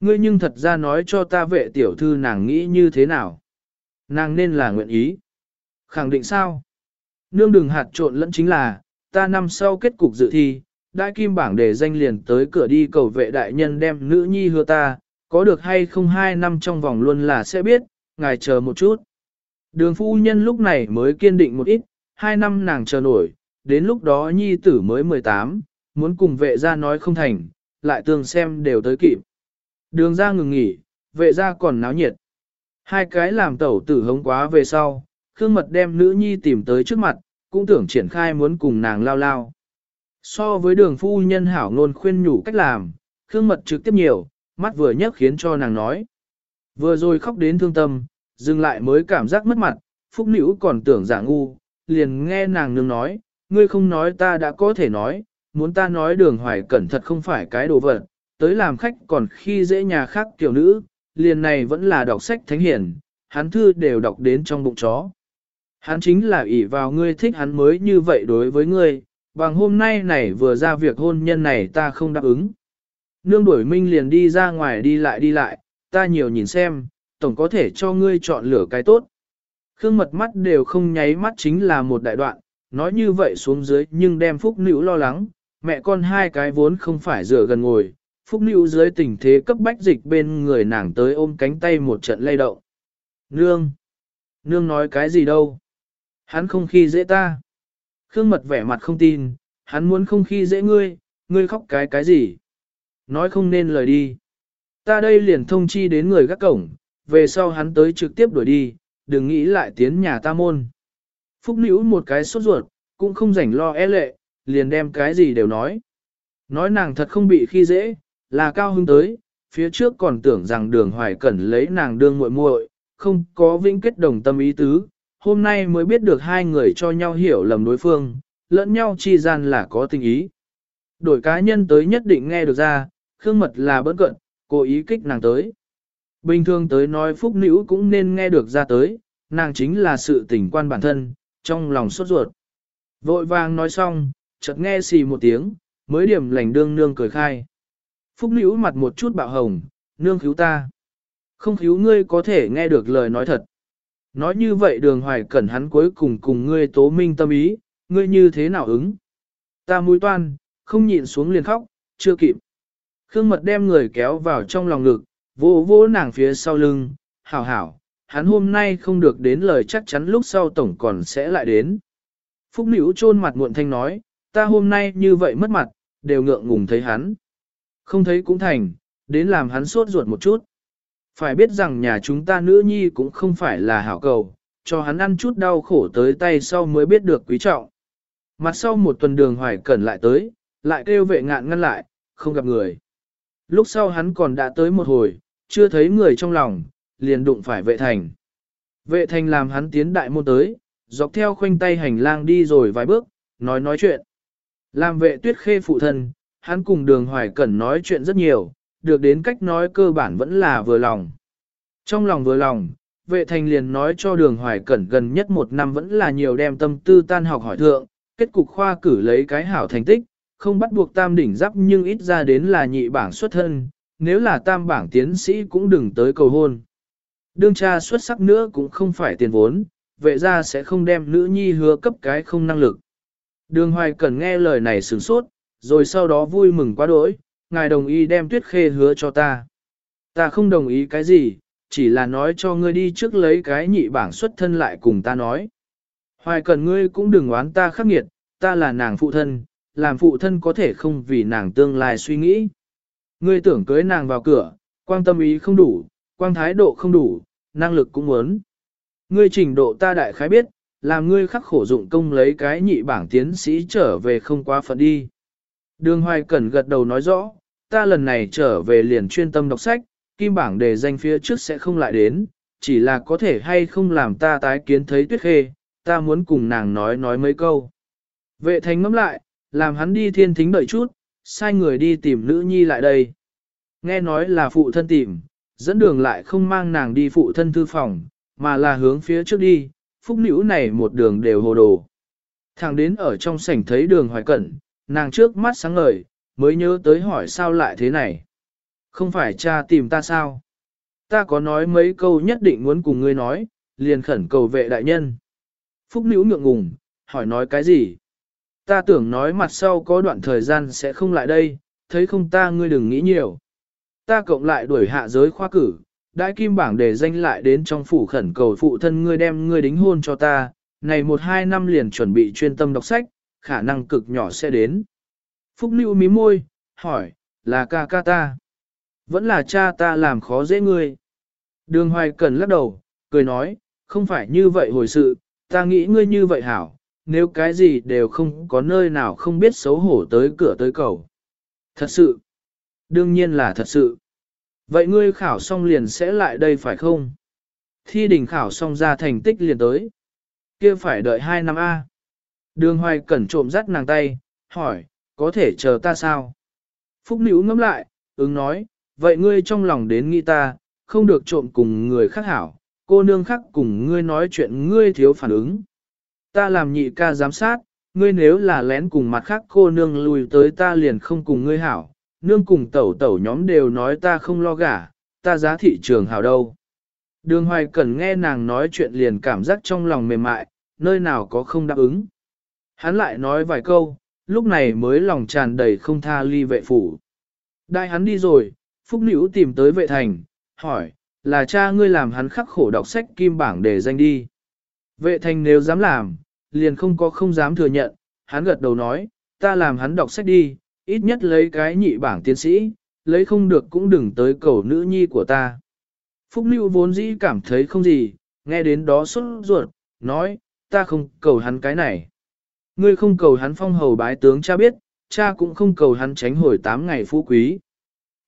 Ngươi nhưng thật ra nói cho ta vệ tiểu thư nàng nghĩ như thế nào. Nàng nên là nguyện ý. Khẳng định sao? Nương đừng hạt trộn lẫn chính là, ta năm sau kết cục dự thi, đại kim bảng để danh liền tới cửa đi cầu vệ đại nhân đem nữ nhi hứa ta, có được hay không hai năm trong vòng luôn là sẽ biết, ngài chờ một chút. Đường phu nhân lúc này mới kiên định một ít, hai năm nàng chờ nổi, đến lúc đó nhi tử mới 18, muốn cùng vệ ra nói không thành, lại tương xem đều tới kịp. Đường ra ngừng nghỉ, vệ ra còn náo nhiệt. Hai cái làm tẩu tử hống quá về sau, Khương Mật đem nữ nhi tìm tới trước mặt, cũng tưởng triển khai muốn cùng nàng lao lao. So với đường phu nhân hảo ngôn khuyên nhủ cách làm, Khương Mật trực tiếp nhiều, mắt vừa nhấc khiến cho nàng nói. Vừa rồi khóc đến thương tâm, dừng lại mới cảm giác mất mặt, phúc nữ còn tưởng giả ngu, liền nghe nàng nương nói, ngươi không nói ta đã có thể nói, muốn ta nói đường hoài cẩn thật không phải cái đồ vật, tới làm khách còn khi dễ nhà khác tiểu nữ, liền này vẫn là đọc sách thánh hiển, hắn thư đều đọc đến trong bụng chó. Hắn chính là ỷ vào ngươi thích hắn mới như vậy đối với ngươi, bằng hôm nay này vừa ra việc hôn nhân này ta không đáp ứng. Nương đuổi minh liền đi ra ngoài đi lại đi lại, ta nhiều nhìn xem, tổng có thể cho ngươi chọn lựa cái tốt. Khương mật mắt đều không nháy mắt chính là một đại đoạn, nói như vậy xuống dưới nhưng đem phúc nữ lo lắng, mẹ con hai cái vốn không phải rửa gần ngồi, phúc nữ dưới tình thế cấp bách dịch bên người nàng tới ôm cánh tay một trận lay động. Nương! Nương nói cái gì đâu? Hắn không khi dễ ta. Khương mật vẻ mặt không tin, hắn muốn không khi dễ ngươi, ngươi khóc cái cái gì? Nói không nên lời đi. Ta đây liền thông chi đến người gác cổng, về sau hắn tới trực tiếp đuổi đi, đừng nghĩ lại tiến nhà ta môn. Phúc nữ một cái sốt ruột, cũng không rảnh lo e lệ, liền đem cái gì đều nói. Nói nàng thật không bị khi dễ, là cao hứng tới, phía trước còn tưởng rằng đường hoài cẩn lấy nàng đương muội muội, không có vĩnh kết đồng tâm ý tứ, hôm nay mới biết được hai người cho nhau hiểu lầm đối phương, lẫn nhau chi gian là có tình ý. Đổi cá nhân tới nhất định nghe được ra, Khương Mật là bỡn cận, cố ý kích nàng tới. Bình thường tới nói phúc nữ cũng nên nghe được ra tới, nàng chính là sự tình quan bản thân, trong lòng sốt ruột. Vội vàng nói xong, chợt nghe xì một tiếng, mới điểm lành đương nương cười khai. Phúc nữ mặt một chút bạo hồng, nương cứu ta. Không cứu ngươi có thể nghe được lời nói thật. Nói như vậy đường hoài cẩn hắn cuối cùng cùng ngươi tố minh tâm ý, ngươi như thế nào ứng? Ta mũi toan, không nhịn xuống liền khóc, chưa kịp. Khương mật đem người kéo vào trong lòng ngực, vỗ vỗ nàng phía sau lưng, hảo hảo, hắn hôm nay không được đến lời chắc chắn lúc sau tổng còn sẽ lại đến. Phúc Nữ chôn mặt muộn thanh nói, ta hôm nay như vậy mất mặt, đều ngượng ngùng thấy hắn. Không thấy cũng thành, đến làm hắn sốt ruột một chút. Phải biết rằng nhà chúng ta nữ nhi cũng không phải là hảo cầu, cho hắn ăn chút đau khổ tới tay sau mới biết được quý trọng. Mặt sau một tuần đường hoài cẩn lại tới, lại kêu vệ ngạn ngăn lại, không gặp người. Lúc sau hắn còn đã tới một hồi, chưa thấy người trong lòng, liền đụng phải vệ thành. Vệ thành làm hắn tiến đại môn tới, dọc theo khoanh tay hành lang đi rồi vài bước, nói nói chuyện. Làm vệ tuyết khê phụ thân, hắn cùng đường hoài cẩn nói chuyện rất nhiều, được đến cách nói cơ bản vẫn là vừa lòng. Trong lòng vừa lòng, vệ thành liền nói cho đường hoài cẩn gần nhất một năm vẫn là nhiều đem tâm tư tan học hỏi thượng, kết cục khoa cử lấy cái hảo thành tích, không bắt buộc tam đỉnh giáp nhưng ít ra đến là nhị bảng xuất thân, nếu là tam bảng tiến sĩ cũng đừng tới cầu hôn. Đương cha xuất sắc nữa cũng không phải tiền vốn, vệ ra sẽ không đem nữ nhi hứa cấp cái không năng lực. Đường hoài cần nghe lời này sửng sốt, rồi sau đó vui mừng quá đỗi, ngài đồng ý đem tuyết khê hứa cho ta. Ta không đồng ý cái gì, chỉ là nói cho ngươi đi trước lấy cái nhị bảng xuất thân lại cùng ta nói. Hoài cần ngươi cũng đừng oán ta khắc nghiệt, ta là nàng phụ thân, làm phụ thân có thể không vì nàng tương lai suy nghĩ. Ngươi tưởng cưới nàng vào cửa, quang tâm ý không đủ, quang thái độ không đủ, năng lực cũng muốn. Ngươi trình độ ta đại khái biết, làm ngươi khắc khổ dụng công lấy cái nhị bảng tiến sĩ trở về không quá phận đi. Đường Hoài Cẩn gật đầu nói rõ, ta lần này trở về liền chuyên tâm đọc sách, kim bảng đề danh phía trước sẽ không lại đến, chỉ là có thể hay không làm ta tái kiến thấy tuyết khê, ta muốn cùng nàng nói nói mấy câu. Vệ thành ngẫm lại, làm hắn đi thiên thính đợi chút, sai người đi tìm nữ nhi lại đây. Nghe nói là phụ thân tìm, dẫn đường lại không mang nàng đi phụ thân thư phòng, mà là hướng phía trước đi, phúc nữ này một đường đều hồ đồ. Thằng đến ở trong sảnh thấy đường hoài cẩn, nàng trước mắt sáng ngời, mới nhớ tới hỏi sao lại thế này. Không phải cha tìm ta sao? Ta có nói mấy câu nhất định muốn cùng ngươi nói, liền khẩn cầu vệ đại nhân. Phúc nữ ngượng ngùng, hỏi nói cái gì? Ta tưởng nói mặt sau có đoạn thời gian sẽ không lại đây, thấy không ta ngươi đừng nghĩ nhiều. Ta cộng lại đuổi hạ giới khoa cử, đại kim bảng để danh lại đến trong phủ khẩn cầu phụ thân ngươi đem ngươi đính hôn cho ta, này một hai năm liền chuẩn bị chuyên tâm đọc sách, khả năng cực nhỏ sẽ đến. Phúc Lưu mí môi, hỏi, là ca ca ta. Vẫn là cha ta làm khó dễ ngươi. Đường hoài cần lắc đầu, cười nói, không phải như vậy hồi sự, ta nghĩ ngươi như vậy hảo, nếu cái gì đều không có nơi nào không biết xấu hổ tới cửa tới cầu. Thật sự, đương nhiên là thật sự. Vậy ngươi khảo xong liền sẽ lại đây phải không? Thi đình khảo xong ra thành tích liền tới. kia phải đợi 2 năm A. Đường hoài cẩn trộm dắt nàng tay, hỏi, có thể chờ ta sao? Phúc Nữ ngẫm lại, ứng nói, vậy ngươi trong lòng đến nghĩ ta, không được trộm cùng người khác hảo, cô nương khác cùng ngươi nói chuyện ngươi thiếu phản ứng. Ta làm nhị ca giám sát, ngươi nếu là lén cùng mặt khác cô nương lùi tới ta liền không cùng ngươi hảo, nương cùng tẩu tẩu nhóm đều nói ta không lo gả, ta giá thị trường hảo đâu. Đường hoài cần nghe nàng nói chuyện liền cảm giác trong lòng mềm mại, nơi nào có không đáp ứng. Hắn lại nói vài câu, lúc này mới lòng tràn đầy không tha ly vệ phủ. Đại hắn đi rồi, Phúc Nữ tìm tới vệ thành, hỏi, là cha ngươi làm hắn khắc khổ đọc sách kim bảng để danh đi. Vệ thành nếu dám làm, liền không có không dám thừa nhận, hắn gật đầu nói, ta làm hắn đọc sách đi, ít nhất lấy cái nhị bảng tiến sĩ, lấy không được cũng đừng tới cầu nữ nhi của ta. Phúc Nữ vốn dĩ cảm thấy không gì, nghe đến đó xuất ruột, nói, ta không cầu hắn cái này. Ngươi không cầu hắn phong hầu bái tướng cha biết, cha cũng không cầu hắn tránh hồi 8 ngày phú quý.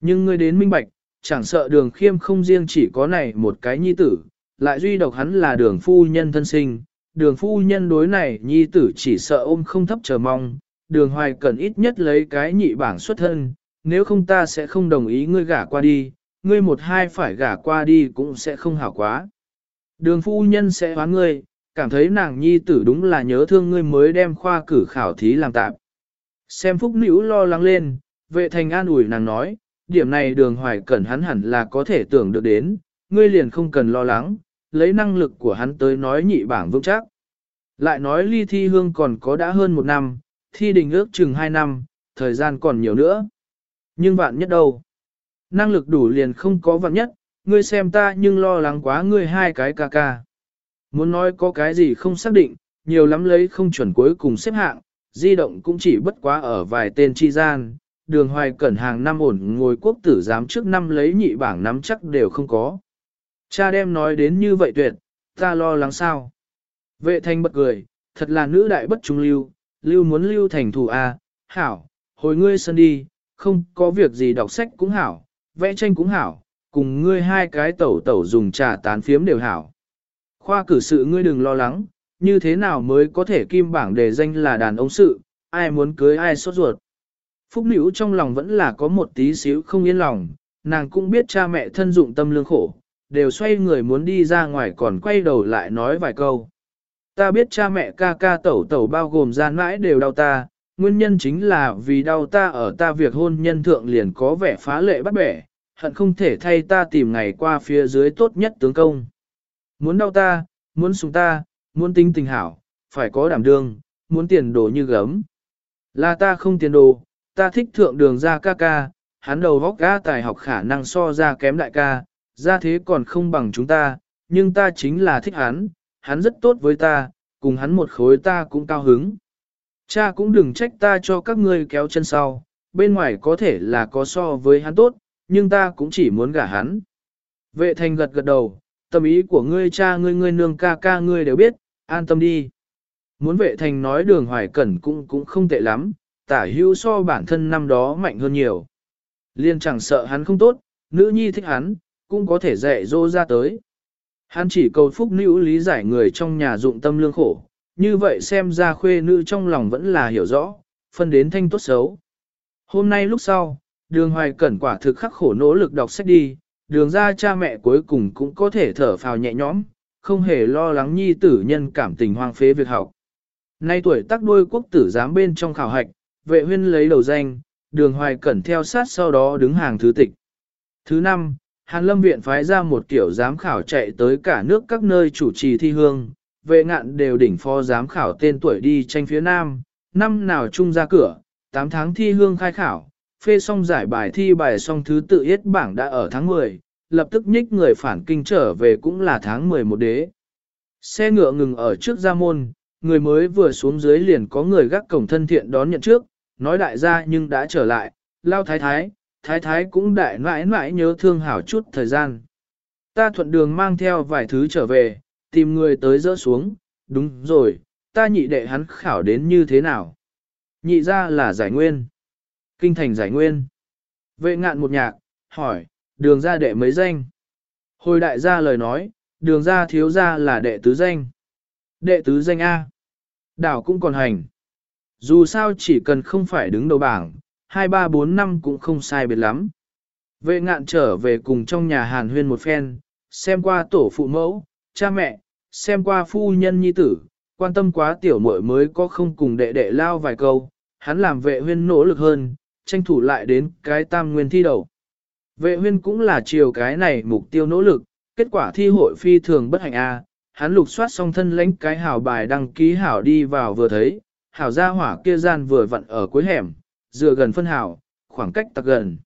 Nhưng ngươi đến minh bạch, chẳng sợ đường khiêm không riêng chỉ có này một cái nhi tử, lại duy độc hắn là đường phu nhân thân sinh, đường phu nhân đối này nhi tử chỉ sợ ôm không thấp chờ mong, đường hoài cần ít nhất lấy cái nhị bảng xuất thân, nếu không ta sẽ không đồng ý ngươi gả qua đi, ngươi một hai phải gả qua đi cũng sẽ không hảo quá. Đường phu nhân sẽ hóa ngươi, cảm thấy nàng nhi tử đúng là nhớ thương ngươi mới đem khoa cử khảo thí làm tạm. Xem phúc nữ lo lắng lên, vệ thành an ủi nàng nói, điểm này đường hoài cẩn hắn hẳn là có thể tưởng được đến, ngươi liền không cần lo lắng, lấy năng lực của hắn tới nói nhị bảng vững chắc. Lại nói ly thi hương còn có đã hơn một năm, thi đình ước chừng hai năm, thời gian còn nhiều nữa. Nhưng vạn nhất đâu? Năng lực đủ liền không có vạn nhất, ngươi xem ta nhưng lo lắng quá ngươi hai cái ca ca. Muốn nói có cái gì không xác định, nhiều lắm lấy không chuẩn cuối cùng xếp hạng, di động cũng chỉ bất quá ở vài tên chi gian, đường hoài cẩn hàng năm ổn ngồi quốc tử giám trước năm lấy nhị bảng nắm chắc đều không có. Cha đem nói đến như vậy tuyệt, ta lo lắng sao. Vệ thanh bật cười, thật là nữ đại bất trung lưu, lưu muốn lưu thành thủ A, à, hảo, hồi ngươi sân đi, không có việc gì đọc sách cũng hảo, vẽ tranh cũng hảo, cùng ngươi hai cái tẩu tẩu dùng trà tán phiếm đều hảo. Khoa cử sự ngươi đừng lo lắng, như thế nào mới có thể kim bảng đề danh là đàn ông sự, ai muốn cưới ai sốt ruột. Phúc Nữ trong lòng vẫn là có một tí xíu không yên lòng, nàng cũng biết cha mẹ thân dụng tâm lương khổ, đều xoay người muốn đi ra ngoài còn quay đầu lại nói vài câu. Ta biết cha mẹ ca ca tẩu tẩu bao gồm gian mãi đều đau ta, nguyên nhân chính là vì đau ta ở ta việc hôn nhân thượng liền có vẻ phá lệ bắt bẻ, hận không thể thay ta tìm ngày qua phía dưới tốt nhất tướng công. Muốn đau ta, muốn sùng ta, muốn tính tình hảo, phải có đảm đương, muốn tiền đồ như gấm. Là ta không tiền đồ, ta thích thượng đường ra ca ca, hắn đầu vóc ga tài học khả năng so ra kém đại ca, ra thế còn không bằng chúng ta, nhưng ta chính là thích hắn, hắn rất tốt với ta, cùng hắn một khối ta cũng cao hứng. Cha cũng đừng trách ta cho các ngươi kéo chân sau, bên ngoài có thể là có so với hắn tốt, nhưng ta cũng chỉ muốn gả hắn. Vệ thành gật gật đầu, tâm ý của ngươi cha ngươi ngươi nương ca ca ngươi đều biết, an tâm đi. Muốn vệ thành nói đường hoài cẩn cũng cũng không tệ lắm, tả hữu so bản thân năm đó mạnh hơn nhiều. Liên chẳng sợ hắn không tốt, nữ nhi thích hắn, cũng có thể dạy dỗ ra tới. Hắn chỉ cầu phúc nữ lý giải người trong nhà dụng tâm lương khổ, như vậy xem ra khuê nữ trong lòng vẫn là hiểu rõ, phân đến thanh tốt xấu. Hôm nay lúc sau, đường hoài cẩn quả thực khắc khổ nỗ lực đọc sách đi, đường ra cha mẹ cuối cùng cũng có thể thở phào nhẹ nhõm, không hề lo lắng nhi tử nhân cảm tình hoang phế việc học. Nay tuổi tác đôi quốc tử giám bên trong khảo hạch, vệ huyên lấy đầu danh, đường hoài cẩn theo sát sau đó đứng hàng thứ tịch. Thứ năm, Hàn Lâm Viện phái ra một kiểu giám khảo chạy tới cả nước các nơi chủ trì thi hương, vệ ngạn đều đỉnh phó giám khảo tên tuổi đi tranh phía nam, năm nào chung ra cửa, 8 tháng thi hương khai khảo, phê xong giải bài thi bài xong thứ tự yết bảng đã ở tháng 10, lập tức nhích người phản kinh trở về cũng là tháng 11 đế. Xe ngựa ngừng ở trước gia môn, người mới vừa xuống dưới liền có người gác cổng thân thiện đón nhận trước, nói đại gia nhưng đã trở lại, lao thái thái, thái thái cũng đại mãi mãi nhớ thương hảo chút thời gian. Ta thuận đường mang theo vài thứ trở về, tìm người tới dỡ xuống, đúng rồi, ta nhị đệ hắn khảo đến như thế nào. Nhị ra là giải nguyên. Kinh thành giải nguyên. Vệ ngạn một nhạc, hỏi, đường ra đệ mấy danh? Hồi đại gia lời nói, đường ra thiếu ra là đệ tứ danh. Đệ tứ danh A. Đảo cũng còn hành. Dù sao chỉ cần không phải đứng đầu bảng, 2, 3, 4 năm cũng không sai biệt lắm. Vệ ngạn trở về cùng trong nhà hàn huyên một phen, xem qua tổ phụ mẫu, cha mẹ, xem qua phu nhân nhi tử, quan tâm quá tiểu muội mới có không cùng đệ đệ lao vài câu, hắn làm vệ huyên nỗ lực hơn, tranh thủ lại đến cái tam nguyên thi đầu. Vệ huyên cũng là chiều cái này mục tiêu nỗ lực, kết quả thi hội phi thường bất hạnh A, hắn lục soát xong thân lãnh cái hảo bài đăng ký hảo đi vào vừa thấy, hảo gia hỏa kia gian vừa vặn ở cuối hẻm, dựa gần phân hảo, khoảng cách tặc gần.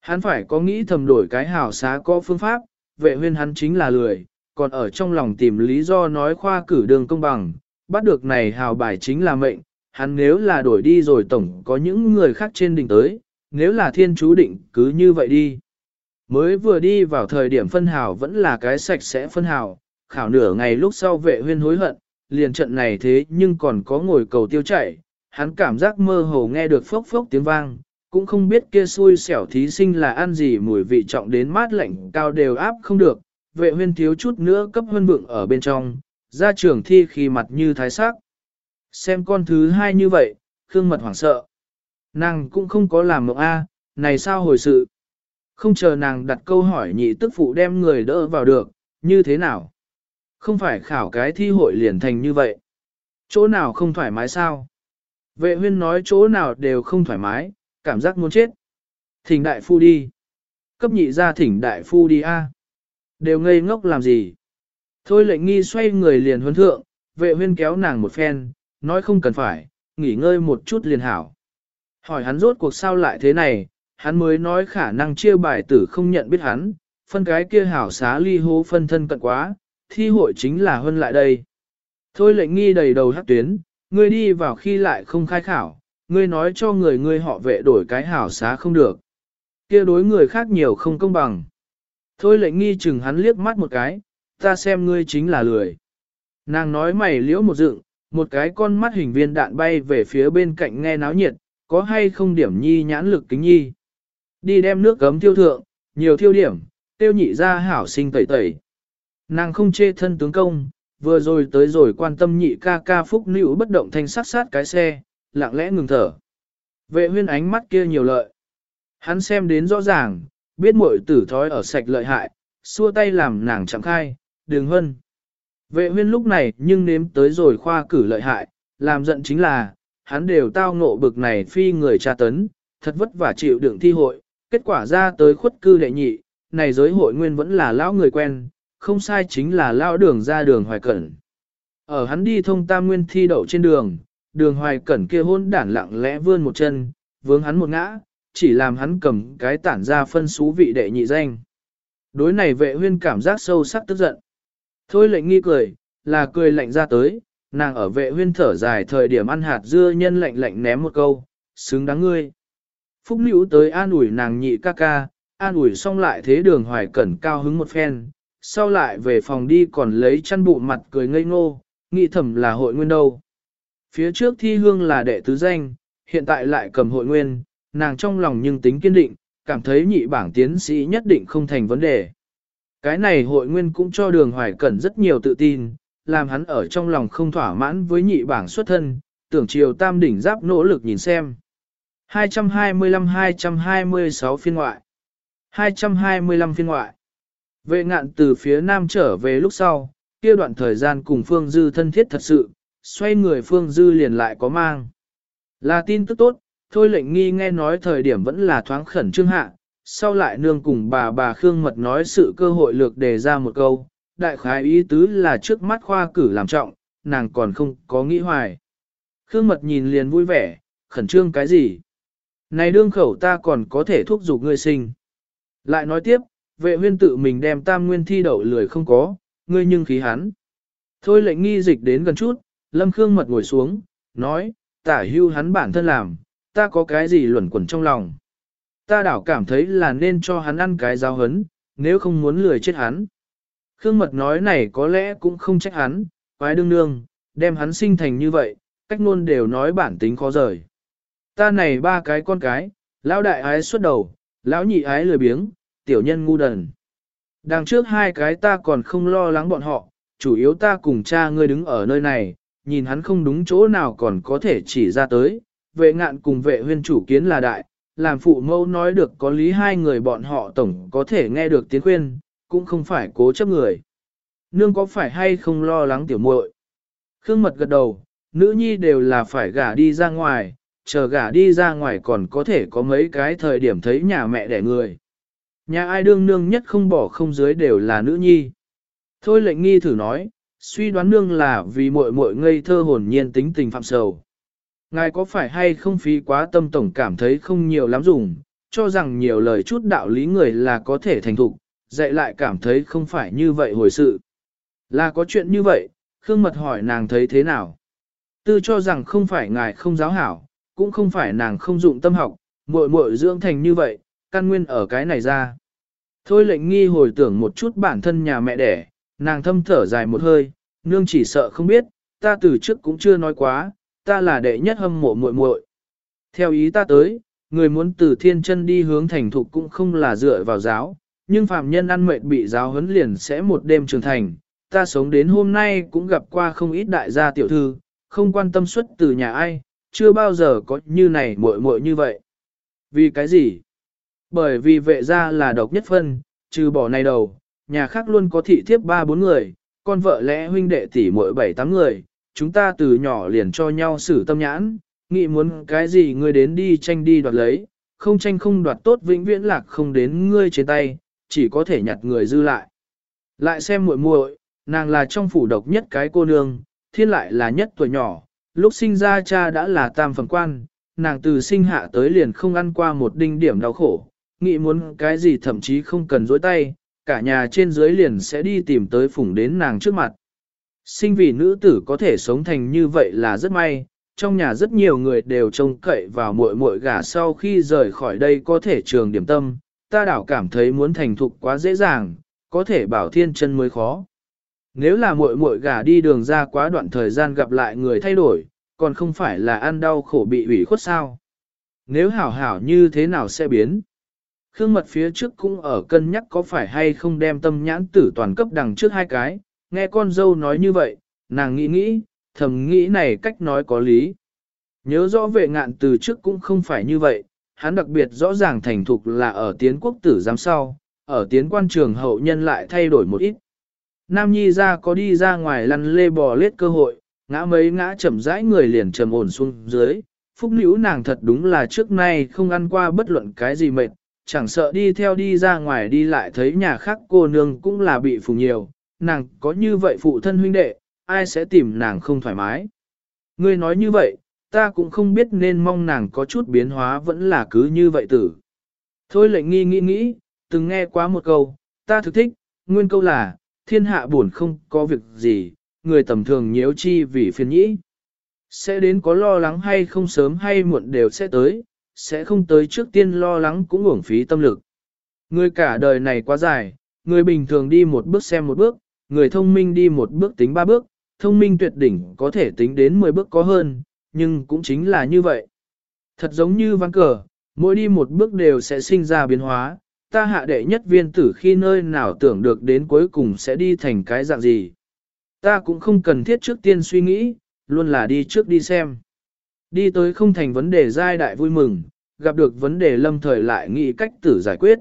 Hắn phải có nghĩ thầm đổi cái hảo xá có phương pháp, vệ huyên hắn chính là lười, còn ở trong lòng tìm lý do nói khoa cử đường công bằng, bắt được này hào bài chính là mệnh, hắn nếu là đổi đi rồi tổng có những người khác trên đỉnh tới, nếu là thiên chú định cứ như vậy đi. Mới vừa đi vào thời điểm phân hào vẫn là cái sạch sẽ phân hào, khảo nửa ngày lúc sau vệ huyên hối hận, liền trận này thế nhưng còn có ngồi cầu tiêu chảy, hắn cảm giác mơ hồ nghe được phốc phốc tiếng vang, cũng không biết kia xui xẻo thí sinh là ăn gì mùi vị trọng đến mát lạnh cao đều áp không được, vệ huyên thiếu chút nữa cấp hơn vượng ở bên trong, ra trường thi khi mặt như thái sắc. Xem con thứ hai như vậy, Khương Mật hoảng sợ. Nàng cũng không có làm mộng A, này sao hồi sự. Không chờ nàng đặt câu hỏi nhị tức phụ đem người đỡ vào được, như thế nào? Không phải khảo cái thi hội liền thành như vậy. Chỗ nào không thoải mái sao? Vệ huyên nói chỗ nào đều không thoải mái, cảm giác muốn chết. Thỉnh đại phu đi. Cấp nhị ra thỉnh đại phu đi a. Đều ngây ngốc làm gì? Thôi lệnh nghi xoay người liền huấn thượng, vệ huyên kéo nàng một phen, nói không cần phải, nghỉ ngơi một chút liền hảo. Hỏi hắn rốt cuộc sao lại thế này, hắn mới nói khả năng chia bài tử không nhận biết hắn, phân cái kia hảo xá ly hô phân thân cận quá, thi hội chính là hơn lại đây. Thôi lệnh nghi đầy đầu hát tuyến, ngươi đi vào khi lại không khai khảo, ngươi nói cho người ngươi họ vệ đổi cái hảo xá không được. kia đối người khác nhiều không công bằng. Thôi lệnh nghi chừng hắn liếc mắt một cái, ta xem ngươi chính là lười. Nàng nói mày liễu một dựng, một cái con mắt hình viên đạn bay về phía bên cạnh nghe náo nhiệt, có hay không điểm nhi nhãn lực kính nhi. Đi đem nước gấm tiêu thượng, nhiều thiêu điểm, tiêu nhị ra hảo sinh tẩy tẩy. Nàng không chê thân tướng công, vừa rồi tới rồi quan tâm nhị ca ca phúc nữ bất động thanh sát sát cái xe, lặng lẽ ngừng thở. Vệ huyên ánh mắt kia nhiều lợi. Hắn xem đến rõ ràng, biết muội tử thói ở sạch lợi hại, xua tay làm nàng chẳng khai, đừng hân. Vệ huyên lúc này nhưng nếm tới rồi khoa cử lợi hại, làm giận chính là, hắn đều tao ngộ bực này phi người tra tấn, thật vất vả chịu đựng thi hội, kết quả ra tới khuất cư đệ nhị, này giới hội nguyên vẫn là lão người quen, không sai chính là lão đường ra đường hoài cẩn. Ở hắn đi thông tam nguyên thi đậu trên đường, đường hoài cẩn kia hôn đản lặng lẽ vươn một chân, vướng hắn một ngã, chỉ làm hắn cầm cái tản ra phân xú vị đệ nhị danh. Đối này vệ huyên cảm giác sâu sắc tức giận. Thôi lệnh nghi cười, là cười lạnh ra tới, nàng ở vệ huyên thở dài thời điểm ăn hạt dưa nhân lạnh lạnh ném một câu, xứng đáng ngươi. Phúc nữ tới an ủi nàng nhị ca ca, an ủi xong lại thế đường hoài cẩn cao hứng một phen, sau lại về phòng đi còn lấy chăn bụ mặt cười ngây ngô, nghĩ thầm là hội nguyên đâu. Phía trước thi hương là đệ tứ danh, hiện tại lại cầm hội nguyên, nàng trong lòng nhưng tính kiên định, cảm thấy nhị bảng tiến sĩ nhất định không thành vấn đề. Cái này hội nguyên cũng cho đường hoài cẩn rất nhiều tự tin, làm hắn ở trong lòng không thỏa mãn với nhị bảng xuất thân, tưởng chiều tam đỉnh giáp nỗ lực nhìn xem. 225-226 phiên ngoại 225 phiên ngoại Vệ ngạn từ phía nam trở về lúc sau, kia đoạn thời gian cùng Phương Dư thân thiết thật sự, xoay người Phương Dư liền lại có mang. Là tin tức tốt, thôi lệnh nghi nghe nói thời điểm vẫn là thoáng khẩn trương hạ, sau lại nương cùng bà bà Khương Mật nói sự cơ hội lược đề ra một câu, đại khái ý tứ là trước mắt khoa cử làm trọng, nàng còn không có nghĩ hoài. Khương mật nhìn liền vui vẻ, khẩn trương cái gì? Này đương khẩu ta còn có thể thúc giục ngươi sinh. Lại nói tiếp, vệ huyên tự mình đem tam nguyên thi đậu lười không có, ngươi nhưng khí hắn. Thôi lệnh nghi dịch đến gần chút, lâm khương mật ngồi xuống, nói, tả hưu hắn bản thân làm, ta có cái gì luẩn quẩn trong lòng. Ta đảo cảm thấy là nên cho hắn ăn cái giáo hấn, nếu không muốn lười chết hắn. Khương mật nói này có lẽ cũng không trách hắn, quái đương nương, đem hắn sinh thành như vậy, cách luôn đều nói bản tính khó rời. Ta này ba cái con cái, lão đại ái xuất đầu, lão nhị ái lười biếng, tiểu nhân ngu đần. Đằng trước hai cái ta còn không lo lắng bọn họ, chủ yếu ta cùng cha ngươi đứng ở nơi này, nhìn hắn không đúng chỗ nào còn có thể chỉ ra tới, vệ ngạn cùng vệ huyên chủ kiến là đại, làm phụ mẫu nói được có lý hai người bọn họ tổng có thể nghe được tiếng khuyên, cũng không phải cố chấp người. Nương có phải hay không lo lắng tiểu muội? Khương mật gật đầu, nữ nhi đều là phải gả đi ra ngoài, chờ gả đi ra ngoài còn có thể có mấy cái thời điểm thấy nhà mẹ đẻ người. Nhà ai đương nương nhất không bỏ không dưới đều là nữ nhi. Thôi lệnh nghi thử nói, suy đoán nương là vì muội muội ngây thơ hồn nhiên tính tình phạm sầu. Ngài có phải hay không phí quá tâm tổng cảm thấy không nhiều lắm dùng, cho rằng nhiều lời chút đạo lý người là có thể thành thục, dạy lại cảm thấy không phải như vậy hồi sự. Là có chuyện như vậy, Khương Mật hỏi nàng thấy thế nào. Tư cho rằng không phải ngài không giáo hảo, cũng không phải nàng không dụng tâm học, muội muội dưỡng thành như vậy, căn nguyên ở cái này ra. Thôi lệnh nghi hồi tưởng một chút bản thân nhà mẹ đẻ, nàng thâm thở dài một hơi, nương chỉ sợ không biết, ta từ trước cũng chưa nói quá, ta là đệ nhất hâm mộ muội muội. Theo ý ta tới, người muốn từ thiên chân đi hướng thành thục cũng không là dựa vào giáo, nhưng phạm nhân ăn mệt bị giáo huấn liền sẽ một đêm trưởng thành. Ta sống đến hôm nay cũng gặp qua không ít đại gia tiểu thư, không quan tâm xuất từ nhà ai, chưa bao giờ có như này muội muội như vậy. Vì cái gì? Bởi vì vệ gia là độc nhất phân, trừ bỏ này đầu, nhà khác luôn có thị thiếp ba bốn người, con vợ lẽ huynh đệ tỷ muội bảy tám người, chúng ta từ nhỏ liền cho nhau xử tâm nhãn, nghĩ muốn cái gì ngươi đến đi tranh đi đoạt lấy, không tranh không đoạt tốt vĩnh viễn lạc không đến ngươi trên tay, chỉ có thể nhặt người dư lại. Lại xem muội muội, nàng là trong phủ độc nhất cái cô nương, thiên lại là nhất tuổi nhỏ, lúc sinh ra cha đã là tam phần quan, nàng từ sinh hạ tới liền không ăn qua một đinh điểm đau khổ, nghĩ muốn cái gì thậm chí không cần dối tay, cả nhà trên dưới liền sẽ đi tìm tới phủng đến nàng trước mặt. Sinh vì nữ tử có thể sống thành như vậy là rất may, trong nhà rất nhiều người đều trông cậy vào muội muội gả sau khi rời khỏi đây có thể trường điểm tâm, ta đảo cảm thấy muốn thành thục quá dễ dàng, có thể bảo thiên chân mới khó. Nếu là muội muội gả đi đường ra quá đoạn thời gian gặp lại người thay đổi, còn không phải là ăn đau khổ bị ủy khuất sao. Nếu hảo hảo như thế nào sẽ biến? Khương mật phía trước cũng ở cân nhắc có phải hay không đem tâm nhãn tử toàn cấp đằng trước hai cái, nghe con dâu nói như vậy, nàng nghĩ nghĩ, thầm nghĩ này cách nói có lý. Nhớ rõ vệ ngạn từ trước cũng không phải như vậy, hắn đặc biệt rõ ràng thành thục là ở tiến quốc tử giám sau, ở tiến quan trường hậu nhân lại thay đổi một ít. Nam Nhi ra có đi ra ngoài lăn lê bò lết cơ hội, ngã mấy ngã chậm rãi người liền trầm ổn xuống dưới. Phúc nữ nàng thật đúng là trước nay không ăn qua bất luận cái gì mệt, chẳng sợ đi theo đi ra ngoài đi lại thấy nhà khác cô nương cũng là bị phù nhiều, nàng có như vậy phụ thân huynh đệ, ai sẽ tìm nàng không thoải mái. Ngươi nói như vậy, ta cũng không biết nên mong nàng có chút biến hóa vẫn là cứ như vậy tử. Thôi lệnh nghi nghĩ nghĩ, từng nghe quá một câu, ta thực thích, nguyên câu là, thiên hạ buồn không có việc gì, người tầm thường nhiễu chi vì phiền nhĩ. Sẽ đến có lo lắng hay không sớm hay muộn đều sẽ tới, sẽ không tới trước tiên lo lắng cũng uổng phí tâm lực. Người cả đời này quá dài, người bình thường đi một bước xem một bước, người thông minh đi một bước tính ba bước, thông minh tuyệt đỉnh có thể tính đến 10 bước có hơn, nhưng cũng chính là như vậy. Thật giống như ván cờ, mỗi đi một bước đều sẽ sinh ra biến hóa, ta hạ đệ nhất viên tử khi nơi nào tưởng được đến cuối cùng sẽ đi thành cái dạng gì. Ta cũng không cần thiết trước tiên suy nghĩ, luôn là đi trước đi xem. Đi tới không thành vấn đề giai đại vui mừng, gặp được vấn đề lâm thời lại nghĩ cách tử giải quyết.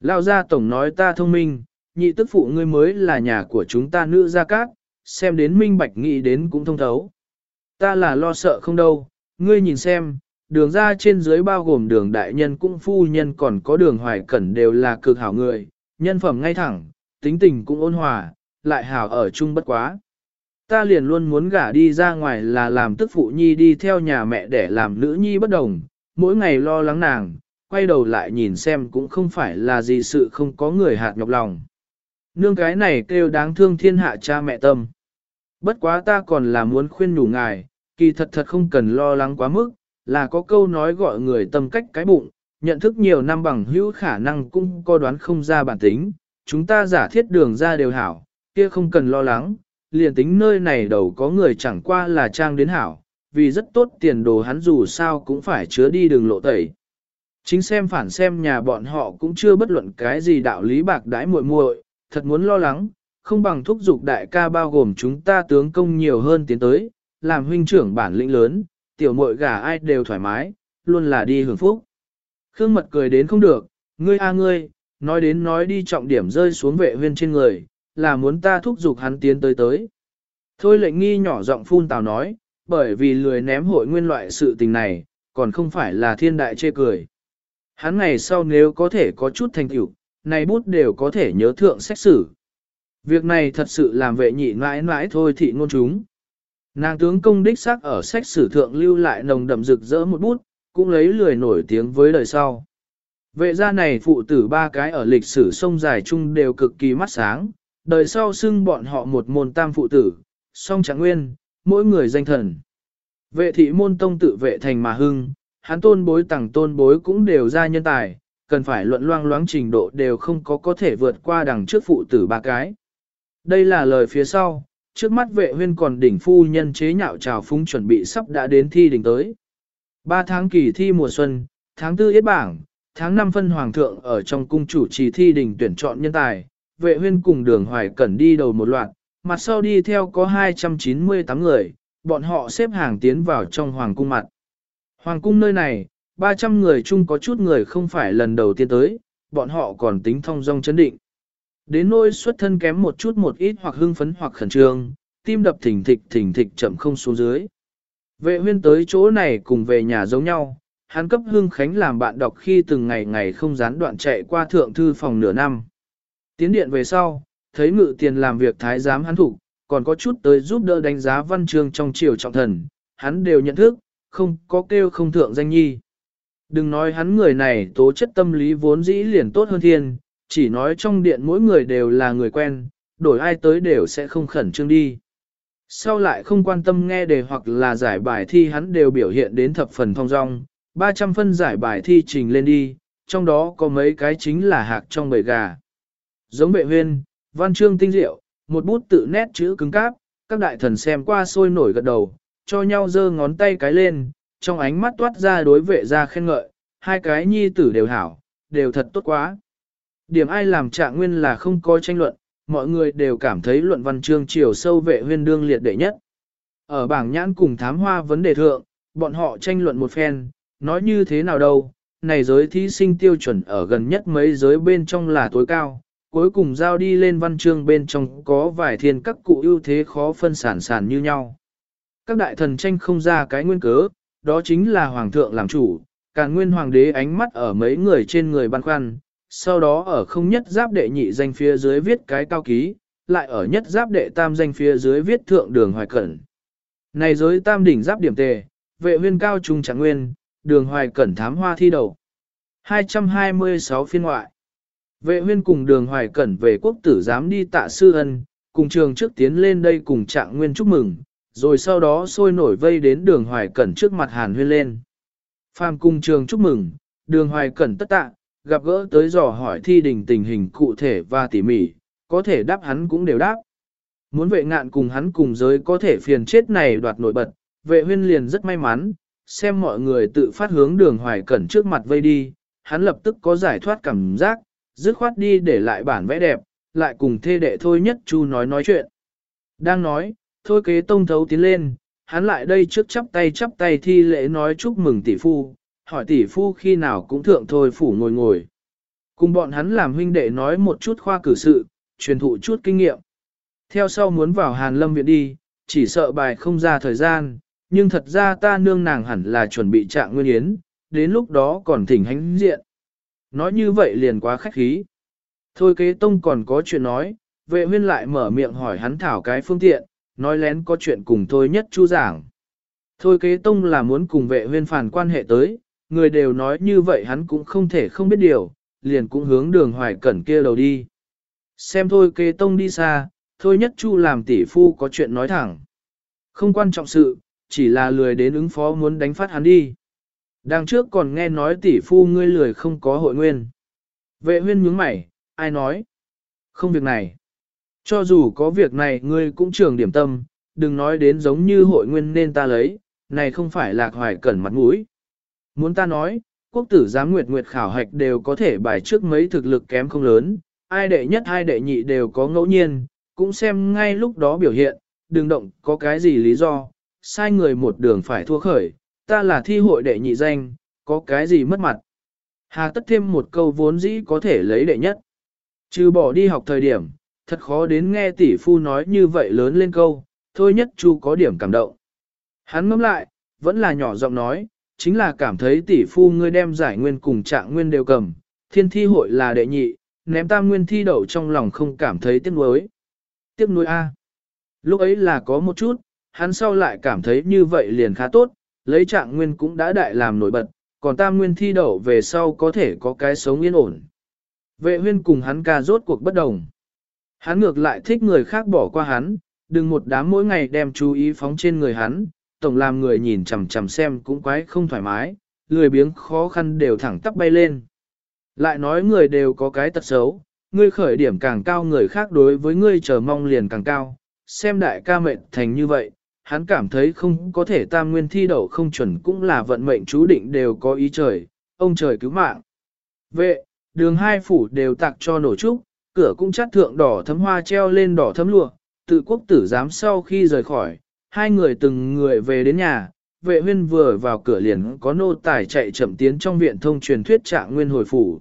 Lao gia tổng nói ta thông minh, nhị tức phụ ngươi mới là nhà của chúng ta nữ gia cát, xem đến minh bạch nghĩ đến cũng thông thấu. Ta là lo sợ không đâu, ngươi nhìn xem, đường ra trên dưới bao gồm đường đại nhân cũng phu nhân còn có đường hoài cẩn đều là cực hảo người, nhân phẩm ngay thẳng, tính tình cũng ôn hòa, lại hảo ở chung bất quá. Ta liền luôn muốn gả đi ra ngoài là làm tức phụ nhi đi theo nhà mẹ để làm nữ nhi bất đồng, mỗi ngày lo lắng nàng, quay đầu lại nhìn xem cũng không phải là gì sự không có người hạt nhọc lòng. Nương cái này kêu đáng thương thiên hạ cha mẹ tâm. Bất quá ta còn là muốn khuyên nhủ ngài, kỳ thật thật không cần lo lắng quá mức, là có câu nói gọi người tâm cách cái bụng, nhận thức nhiều năm bằng hữu khả năng cũng có đoán không ra bản tính, chúng ta giả thiết đường ra đều hảo, kia không cần lo lắng, liền tính nơi này đầu có người chẳng qua là trang đến hảo, vì rất tốt tiền đồ hắn dù sao cũng phải chứa đi đường lộ tẩy. Chính xem phản xem nhà bọn họ cũng chưa bất luận cái gì đạo lý bạc đãi muội muội, thật muốn lo lắng, không bằng thúc giục đại ca bao gồm chúng ta tướng công nhiều hơn tiến tới, làm huynh trưởng bản lĩnh lớn, tiểu muội gả ai đều thoải mái, luôn là đi hưởng phúc. Khương mật cười đến không được, ngươi a ngươi, nói đến nói đi trọng điểm rơi xuống vệ huyên trên người, là muốn ta thúc giục hắn tiến tới tới. Thôi lệnh nghi nhỏ giọng phun tào nói, bởi vì lười ném hội nguyên loại sự tình này, còn không phải là thiên đại chê cười. Hắn ngày sau nếu có thể có chút thành tựu, này bút đều có thể nhớ thượng xét xử. Việc này thật sự làm vệ nhị mãi mãi thôi thị ngôn chúng. Nàng tướng công đích xác ở sách sử thượng lưu lại nồng đậm rực rỡ một bút, cũng lấy lười nổi tiếng với đời sau. Vệ gia này phụ tử ba cái ở lịch sử sông dài chung đều cực kỳ mắt sáng, đời sau xưng bọn họ một môn tam phụ tử, song trạng nguyên, mỗi người danh thần. Vệ thị môn tông tự vệ thành mà hưng, hắn tôn bối tẳng tôn bối cũng đều ra nhân tài, cần phải luận loang loáng trình độ đều không có có thể vượt qua đằng trước phụ tử ba cái. Đây là lời phía sau, trước mắt vệ huyên còn đỉnh phu nhân chế nhạo trào phúng chuẩn bị sắp đã đến thi đỉnh tới. Ba tháng kỳ thi mùa xuân, tháng tư yết bảng, tháng năm phân hoàng thượng ở trong cung chủ trì thi đỉnh tuyển chọn nhân tài, vệ huyên cùng đường hoài cẩn đi đầu một loạt, mặt sau đi theo có 298 người, bọn họ xếp hàng tiến vào trong hoàng cung mặt. Hoàng cung nơi này, 300 người chung có chút người không phải lần đầu tiên tới, bọn họ còn tính thông dong chấn định. Đến nỗi xuất thân kém một chút một ít hoặc hưng phấn hoặc khẩn trương, tim đập thỉnh thịch thỉnh thịch chậm không xuống dưới. Vệ huyên tới chỗ này cùng về nhà giống nhau, hắn cấp hương khánh làm bạn đọc khi từng ngày ngày không gián đoạn chạy qua thượng thư phòng nửa năm. Tiến điện về sau, thấy ngự tiền làm việc thái giám hắn thủ, còn có chút tới giúp đỡ đánh giá văn chương trong triều trọng thần, hắn đều nhận thức, không có kêu không thượng danh nhi. Đừng nói hắn người này tố chất tâm lý vốn dĩ liền tốt hơn thiên, chỉ nói trong điện mỗi người đều là người quen, đổi ai tới đều sẽ không khẩn trương đi. Sau lại không quan tâm nghe đề hoặc là giải bài thi hắn đều biểu hiện đến thập phần thông dong, 300 phân giải bài thi trình lên đi, trong đó có mấy cái chính là hạc trong bầy gà. Giống bệ huyên, văn chương tinh diệu, một bút tự nét chữ cứng cáp, các đại thần xem qua sôi nổi gật đầu, cho nhau giơ ngón tay cái lên, trong ánh mắt toát ra đối vệ ra khen ngợi, hai cái nhi tử đều hảo, đều thật tốt quá. Điểm ai làm trạng nguyên là không có tranh luận, mọi người đều cảm thấy luận văn chương chiều sâu vệ huyên đương liệt đệ nhất. Ở bảng nhãn cùng thám hoa vấn đề thượng, bọn họ tranh luận một phen, nói như thế nào đâu, này giới thí sinh tiêu chuẩn ở gần nhất mấy giới bên trong là tối cao, cuối cùng giao đi lên văn chương bên trong có vài thiên các cụ ưu thế khó phân sản sản như nhau. Các đại thần tranh không ra cái nguyên cớ, đó chính là hoàng thượng làm chủ, càng nguyên hoàng đế ánh mắt ở mấy người trên người băn khoăn, sau đó ở không nhất giáp đệ nhị danh phía dưới viết cái cao ký, lại ở nhất giáp đệ tam danh phía dưới viết thượng đường hoài cẩn. Này giới tam đỉnh giáp điểm tề, vệ huyên cao trung trạng nguyên, đường hoài cẩn thám hoa thi đầu. 226 phiên ngoại. Vệ huyên cùng đường hoài cẩn về quốc tử giám đi tạ sư ân, cùng trường trước tiến lên đây cùng trạng nguyên chúc mừng, rồi sau đó sôi nổi vây đến đường hoài cẩn trước mặt hàn huyên lên. Phàm Cung trường chúc mừng, đường hoài cẩn tất tạ, gặp gỡ tới dò hỏi thi đình tình hình cụ thể và tỉ mỉ, có thể đáp hắn cũng đều đáp. Muốn vệ ngạn cùng hắn cùng giới có thể phiền chết này đoạt nổi bật, vệ huyên liền rất may mắn, xem mọi người tự phát hướng đường hoài cẩn trước mặt vây đi, hắn lập tức có giải thoát cảm giác, dứt khoát đi để lại bản vẽ đẹp, lại cùng thê đệ thôi nhất chu nói nói chuyện. Đang nói, thôi kế tông thấu tiến lên, hắn lại đây trước chắp tay chắp tay thi lễ nói chúc mừng tỷ phu, hỏi tỷ phu khi nào cũng thượng thôi phủ ngồi ngồi. Cùng bọn hắn làm huynh đệ nói một chút khoa cử sự, truyền thụ chút kinh nghiệm. Theo sau muốn vào Hàn Lâm viện đi, chỉ sợ bài không ra thời gian, nhưng thật ra ta nương nàng hẳn là chuẩn bị trạng nguyên yến, đến lúc đó còn thỉnh hánh diện. Nói như vậy liền quá khách khí. Thôi kế tông còn có chuyện nói, vệ huyên lại mở miệng hỏi hắn thảo cái phương tiện, nói lén có chuyện cùng thôi nhất chu giảng. Thôi kế tông là muốn cùng vệ huyên phản quan hệ tới, người đều nói như vậy hắn cũng không thể không biết điều, liền cũng hướng đường hoài cẩn kia đầu đi. Xem thôi kế tông đi xa, thôi nhất chu làm tỷ phu có chuyện nói thẳng. Không quan trọng sự, chỉ là lười đến ứng phó muốn đánh phát hắn đi. Đằng trước còn nghe nói tỷ phu ngươi lười không có hội nguyên. Vệ huyên nhướng mày, ai nói? Không việc này. Cho dù có việc này ngươi cũng trường điểm tâm, đừng nói đến giống như hội nguyên nên ta lấy, này không phải lạc hoài cẩn mặt mũi. Muốn ta nói, quốc tử giám nguyệt nguyệt khảo hạch đều có thể bài trước mấy thực lực kém không lớn, ai đệ nhất ai đệ nhị đều có ngẫu nhiên, cũng xem ngay lúc đó biểu hiện, đừng động có cái gì lý do, sai người một đường phải thua khởi, ta là thi hội đệ nhị danh, có cái gì mất mặt. Hà tất thêm một câu vốn dĩ có thể lấy đệ nhất. Trừ bỏ đi học thời điểm, thật khó đến nghe tỷ phu nói như vậy lớn lên câu, thôi nhất chu có điểm cảm động. Hắn ngẫm lại, vẫn là nhỏ giọng nói, chính là cảm thấy tỷ phu ngươi đem giải nguyên cùng trạng nguyên đều cầm, thiên thi hội là đệ nhị, ném tam nguyên thi đậu trong lòng không cảm thấy tiếc nuối. Tiếc nuối A. Lúc ấy là có một chút, hắn sau lại cảm thấy như vậy liền khá tốt, lấy trạng nguyên cũng đã đại làm nổi bật, còn tam nguyên thi đậu về sau có thể có cái sống yên ổn. Vệ huyên cùng hắn ca rốt cuộc bất đồng. Hắn ngược lại thích người khác bỏ qua hắn, đừng một đám mỗi ngày đem chú ý phóng trên người hắn, tổng làm người nhìn chằm chằm xem cũng quái không thoải mái, lười biếng khó khăn đều thẳng tắp bay lên. Lại nói người đều có cái tật xấu, ngươi khởi điểm càng cao người khác đối với ngươi chờ mong liền càng cao, xem đại ca mệnh thành như vậy, hắn cảm thấy không có thể tam nguyên thi đậu không chuẩn cũng là vận mệnh chú định đều có ý trời, ông trời cứu mạng. Vệ, đường hai phủ đều tặng cho nổ trúc, cửa cũng chát thượng đỏ thấm hoa treo lên đỏ thấm lụa, tự quốc tử giám sau khi rời khỏi, hai người từng người về đến nhà, vệ huyên vừa vào cửa liền có nô tài chạy chậm tiến trong viện thông truyền thuyết trạng nguyên hồi phủ.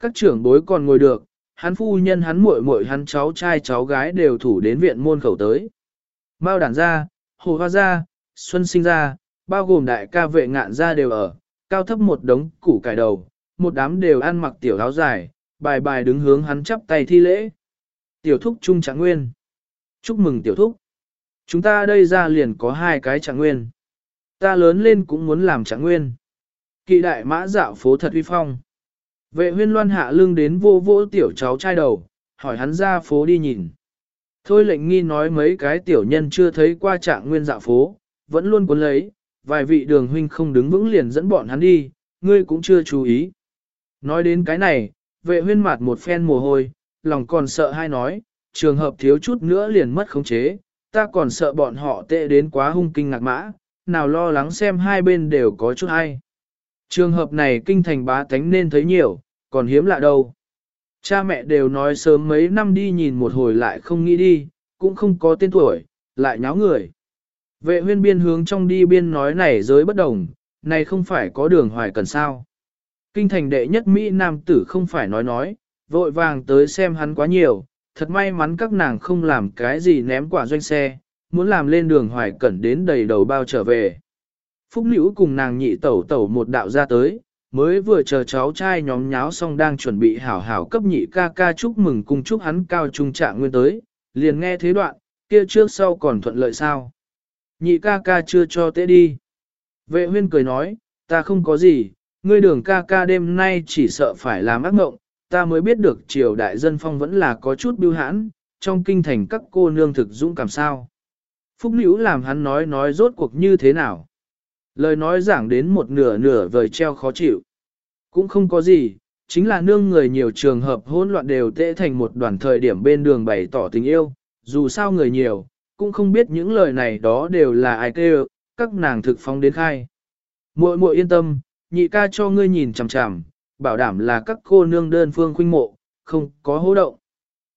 Các trưởng bối còn ngồi được, hắn phu nhân hắn muội muội hắn cháu trai cháu gái đều thủ đến viện môn khẩu tới. Mao đản ra, hồ hoa ra, xuân sinh ra, bao gồm đại ca vệ ngạn ra đều ở, cao thấp một đống củ cải đầu, một đám đều ăn mặc tiểu áo dài, bài bài đứng hướng hắn chắp tay thi lễ. Tiểu thúc trung trạng nguyên. Chúc mừng tiểu thúc. Chúng ta đây ra liền có hai cái trạng nguyên. Ta lớn lên cũng muốn làm trạng nguyên. Kỵ đại mã dạo phố thật uy phong. Vệ huyên loan hạ lưng đến vô vô tiểu cháu trai đầu, hỏi hắn ra phố đi nhìn. Thôi lệnh nghi nói mấy cái tiểu nhân chưa thấy qua trạng nguyên dạo phố, vẫn luôn cuốn lấy, vài vị đường huynh không đứng vững liền dẫn bọn hắn đi, ngươi cũng chưa chú ý. Nói đến cái này, vệ huyên mặt một phen mồ hôi, lòng còn sợ hai nói, trường hợp thiếu chút nữa liền mất khống chế, ta còn sợ bọn họ tệ đến quá hung kinh ngạc mã, nào lo lắng xem hai bên đều có chút hay. Trường hợp này kinh thành bá tánh nên thấy nhiều, còn hiếm lạ đâu. Cha mẹ đều nói sớm mấy năm đi nhìn một hồi lại không nghĩ đi, cũng không có tên tuổi, lại nháo người. Vệ huyên biên hướng trong đi biên nói này giới bất đồng, này không phải có đường hoài cần sao. Kinh thành đệ nhất Mỹ Nam tử không phải nói nói, vội vàng tới xem hắn quá nhiều, thật may mắn các nàng không làm cái gì ném quả doanh xe, muốn làm lên đường hoài cẩn đến đầy đầu bao trở về. Phúc Nữ cùng nàng nhị tẩu tẩu một đạo ra tới, mới vừa chờ cháu trai nhóm nháo xong đang chuẩn bị hảo hảo cấp nhị ca ca chúc mừng cùng chúc hắn cao trung trạng nguyên tới, liền nghe thế đoạn, kia trước sau còn thuận lợi sao. Nhị ca ca chưa cho tế đi. Vệ huyên cười nói, ta không có gì, ngươi đường ca ca đêm nay chỉ sợ phải làm ác mộng, ta mới biết được triều đại dân phong vẫn là có chút biêu hãn, trong kinh thành các cô nương thực dũng cảm sao. Phúc Nữ làm hắn nói nói rốt cuộc như thế nào. Lời nói giảng đến một nửa nửa vời treo khó chịu. Cũng không có gì, chính là nương người nhiều trường hợp hỗn loạn đều tệ thành một đoàn thời điểm bên đường bày tỏ tình yêu, dù sao người nhiều, cũng không biết những lời này đó đều là ai kêu, các nàng thực phong đến khai. Muội muội yên tâm, nhị ca cho ngươi nhìn chằm chằm, bảo đảm là các cô nương đơn phương khuynh mộ, không có hố động.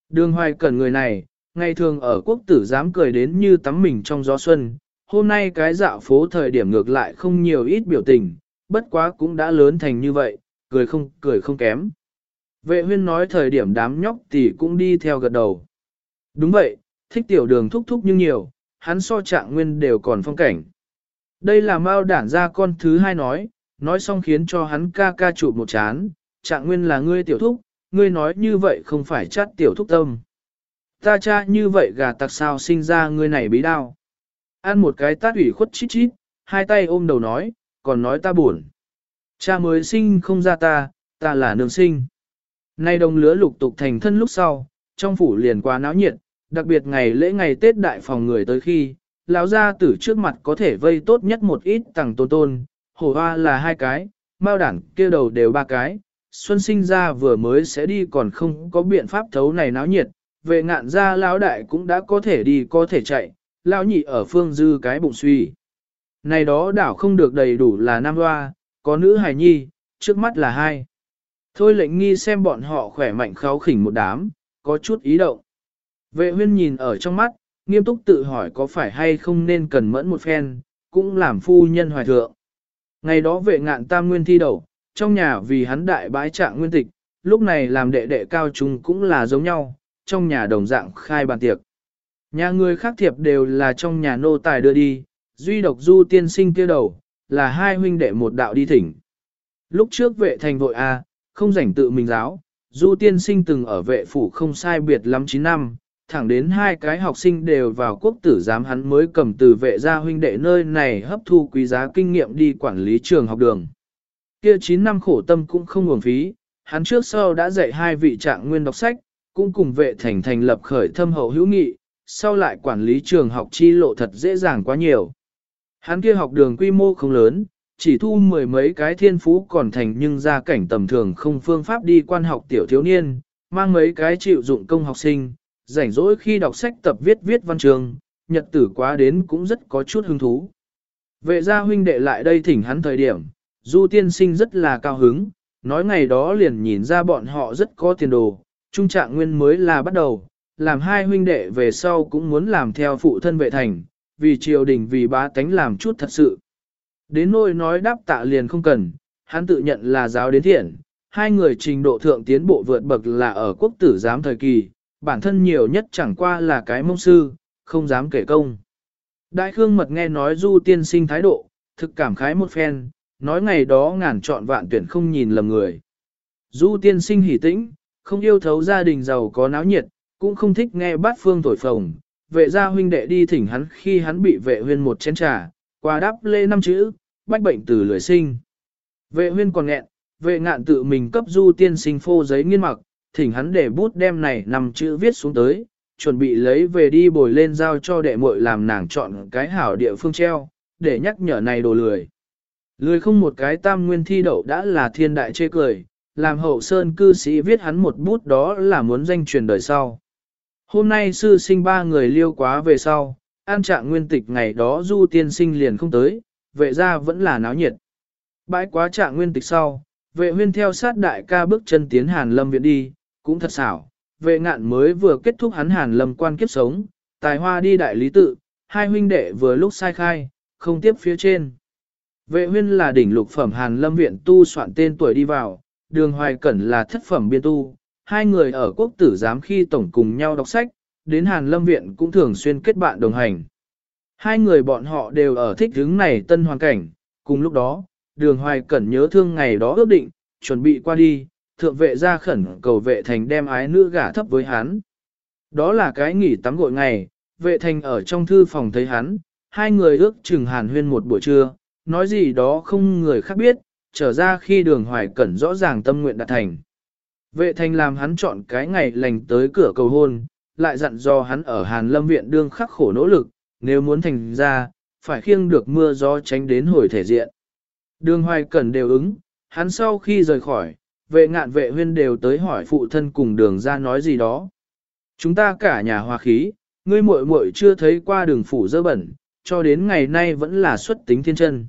Đường hoài cẩn người này, ngày thường ở quốc tử dám cười đến như tắm mình trong gió xuân, hôm nay cái dạo phố thời điểm ngược lại không nhiều ít biểu tình, bất quá cũng đã lớn thành như vậy, cười không cười không kém. Vệ huyên nói thời điểm đám nhóc thì cũng đi theo gật đầu. Đúng vậy, thích tiểu đường thúc thúc nhưng nhiều, hắn so trạng nguyên đều còn phong cảnh. Đây là mao đản ra con thứ hai nói, nói xong khiến cho hắn ca ca chụp một chán, trạng nguyên là ngươi tiểu thúc, ngươi nói như vậy không phải chát tiểu thúc tâm. Ta cha như vậy gà tặc sao sinh ra người này bí đao. Ăn một cái tát ủy khuất chít chít, hai tay ôm đầu nói, còn nói ta buồn. Cha mới sinh không ra ta, ta là nương sinh. Nay đồng lứa lục tục thành thân lúc sau, trong phủ liền quá náo nhiệt, đặc biệt ngày lễ ngày Tết đại phòng người tới khi, lão gia tử trước mặt có thể vây tốt nhất một ít tàng tôn tôn, hổ hoa là hai cái, mao đản kia đầu đều ba cái, xuân sinh ra vừa mới sẽ đi còn không có biện pháp thấu này náo nhiệt, về ngạn ra lão đại cũng đã có thể đi có thể chạy, lão nhị ở phương dư cái bụng suy. Này đó đảo không được đầy đủ là nam hoa, có nữ hài nhi, trước mắt là hai. Thôi lệnh nghi xem bọn họ khỏe mạnh kháo khỉnh một đám, có chút ý động. Vệ huyên nhìn ở trong mắt, nghiêm túc tự hỏi có phải hay không nên cần mẫn một phen, cũng làm phu nhân hoài thượng. Ngày đó vệ ngạn tam nguyên thi đầu, trong nhà vì hắn đại bái trạng nguyên tịch, lúc này làm đệ đệ cao trung cũng là giống nhau, trong nhà đồng dạng khai bàn tiệc. Nhà người khác thiệp đều là trong nhà nô tài đưa đi, duy độc du tiên sinh kia đầu, là hai huynh đệ một đạo đi thỉnh. Lúc trước vệ thành vội A, không rảnh tự mình giáo, du tiên sinh từng ở vệ phủ không sai biệt lắm 9 năm, thẳng đến hai cái học sinh đều vào quốc tử giám hắn mới cầm từ vệ gia huynh đệ nơi này hấp thu quý giá kinh nghiệm đi quản lý trường học đường. Kia 9 năm khổ tâm cũng không uổng phí, hắn trước sau đã dạy hai vị trạng nguyên đọc sách, cũng cùng vệ thành thành lập khởi thâm hậu hữu nghị, sau lại quản lý trường học chi lộ thật dễ dàng quá nhiều. Hắn kia học đường quy mô không lớn, chỉ thu mười mấy cái thiên phú còn thành nhưng ra cảnh tầm thường không phương pháp đi quan học tiểu thiếu niên, mang mấy cái chịu dụng công học sinh, rảnh rỗi khi đọc sách tập viết viết văn trường, nhật tử quá đến cũng rất có chút hứng thú. Vệ gia huynh đệ lại đây thỉnh hắn thời điểm, du tiên sinh rất là cao hứng, nói ngày đó liền nhìn ra bọn họ rất có tiền đồ, trung trạng nguyên mới là bắt đầu, làm hai huynh đệ về sau cũng muốn làm theo phụ thân vệ thành, vì triều đình vì bá tánh làm chút thật sự. Đến nỗi nói đáp tạ liền không cần, hắn tự nhận là giáo đến thiện, hai người trình độ thượng tiến bộ vượt bậc là ở quốc tử giám thời kỳ, bản thân nhiều nhất chẳng qua là cái mông sư, không dám kể công. Đại Khương Mật nghe nói Du tiên sinh thái độ, thực cảm khái một phen, nói ngày đó ngàn chọn vạn tuyển không nhìn lầm người. Du tiên sinh hỉ tĩnh, không yêu thấu gia đình giàu có náo nhiệt, cũng không thích nghe bát phương thổi phồng, vệ gia huynh đệ đi thỉnh hắn khi hắn bị vệ huyên một chén trà, qua đáp lê năm chữ, bách bệnh từ lười sinh. Vệ huyên còn nghẹn, vệ ngạn tự mình cấp du tiên sinh phô giấy nghiên mặc, thỉnh hắn để bút đem này nằm chữ viết xuống tới, chuẩn bị lấy về đi bồi lên giao cho đệ muội làm nàng chọn cái hảo địa phương treo, để nhắc nhở này đồ lười. Lười không một cái tam nguyên thi đậu đã là thiên đại chê cười, làm hậu sơn cư sĩ viết hắn một bút đó là muốn danh truyền đời sau. Hôm nay sư sinh ba người liêu quá về sau, an trạng nguyên tịch ngày đó du tiên sinh liền không tới, vệ ra vẫn là náo nhiệt. Bãi quá trạng nguyên tịch sau, vệ huyên theo sát đại ca bước chân tiến hàn lâm viện đi, cũng thật xảo, vệ ngạn mới vừa kết thúc hắn hàn lâm quan kiếp sống, tài hoa đi đại lý tự, hai huynh đệ vừa lúc sai khai, không tiếp phía trên. Vệ huyên là đỉnh lục phẩm hàn lâm viện tu soạn tên tuổi đi vào, đường hoài cẩn là thất phẩm biên tu, hai người ở quốc tử giám khi tổng cùng nhau đọc sách, đến Hàn Lâm Viện cũng thường xuyên kết bạn đồng hành. Hai người bọn họ đều ở thích hướng này tân hoàn cảnh, cùng lúc đó, đường hoài cẩn nhớ thương ngày đó ước định, chuẩn bị qua đi, thượng vệ ra khẩn cầu vệ thành đem ái nữ gả thấp với hắn. Đó là cái nghỉ tắm gội ngày, vệ thành ở trong thư phòng thấy hắn, hai người ước chừng hàn huyên một buổi trưa, nói gì đó không người khác biết, trở ra khi đường hoài cẩn rõ ràng tâm nguyện đạt thành. Vệ thành làm hắn chọn cái ngày lành tới cửa cầu hôn, lại dặn do hắn ở Hàn Lâm Viện đương khắc khổ nỗ lực, nếu muốn thành ra, phải khiêng được mưa gió tránh đến hồi thể diện. Đường hoài cẩn đều ứng, hắn sau khi rời khỏi, vệ ngạn vệ huyên đều tới hỏi phụ thân cùng đường ra nói gì đó. Chúng ta cả nhà hòa khí, ngươi muội muội chưa thấy qua đường phủ dơ bẩn, cho đến ngày nay vẫn là xuất tính thiên chân.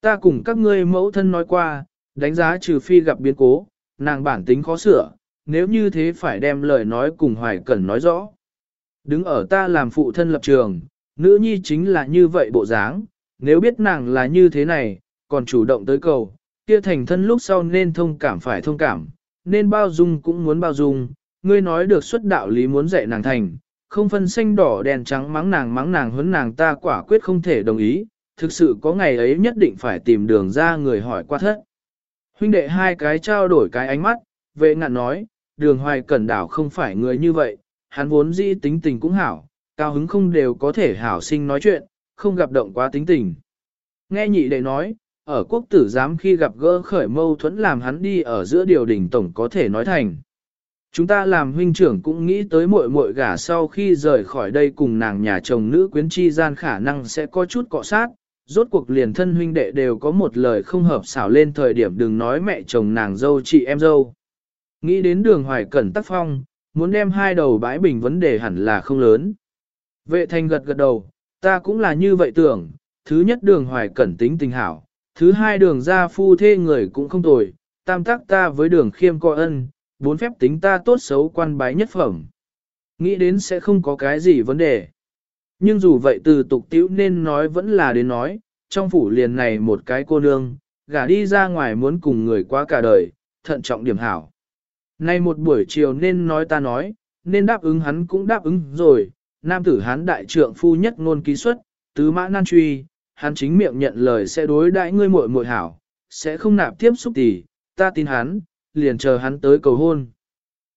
Ta cùng các ngươi mẫu thân nói qua, đánh giá trừ phi gặp biến cố, nàng bản tính khó sửa, nếu như thế phải đem lời nói cùng Hoài Cẩn nói rõ. Đứng ở ta làm phụ thân lập trường, nữ nhi chính là như vậy bộ dáng, nếu biết nàng là như thế này, còn chủ động tới cầu, kia thành thân lúc sau nên thông cảm phải thông cảm, nên bao dung cũng muốn bao dung, ngươi nói được xuất đạo lý muốn dạy nàng thành, không phân xanh đỏ đèn trắng mắng nàng mắng nàng huấn nàng ta quả quyết không thể đồng ý, thực sự có ngày ấy nhất định phải tìm đường ra người hỏi qua thất. Huynh đệ hai cái trao đổi cái ánh mắt, vệ ngạn nói, đường hoài cẩn đảo không phải người như vậy, hắn vốn dĩ tính tình cũng hảo, cao hứng không đều có thể hảo sinh nói chuyện, không gặp động quá tính tình. Nghe nhị đệ nói, ở quốc tử giám khi gặp gỡ khởi mâu thuẫn làm hắn đi ở giữa điều đình tổng có thể nói thành. Chúng ta làm huynh trưởng cũng nghĩ tới muội muội gả sau khi rời khỏi đây cùng nàng nhà chồng nữ quyến chi gian khả năng sẽ có chút cọ sát, rốt cuộc liền thân huynh đệ đều có một lời không hợp xảo lên thời điểm đừng nói mẹ chồng nàng dâu chị em dâu. Nghĩ đến đường hoài cẩn tắc phong, muốn đem hai đầu bãi bình vấn đề hẳn là không lớn. Vệ thành gật gật đầu, ta cũng là như vậy tưởng, thứ nhất đường hoài cẩn tính tình hảo, thứ hai đường gia phu thê người cũng không tồi, tam tác ta với đường khiêm coi ân, bốn phép tính ta tốt xấu quan bái nhất phẩm. Nghĩ đến sẽ không có cái gì vấn đề. Nhưng dù vậy từ tục tiễu nên nói vẫn là đến nói, trong phủ liền này một cái cô nương, gả đi ra ngoài muốn cùng người qua cả đời, thận trọng điểm hảo. Nay một buổi chiều nên nói ta nói, nên đáp ứng hắn cũng đáp ứng rồi, nam tử hán đại trượng phu nhất ngôn ký xuất, tứ mã nan truy, hắn chính miệng nhận lời sẽ đối đãi ngươi muội muội hảo, sẽ không nạp tiếp xúc tỷ, ta tin hắn, liền chờ hắn tới cầu hôn.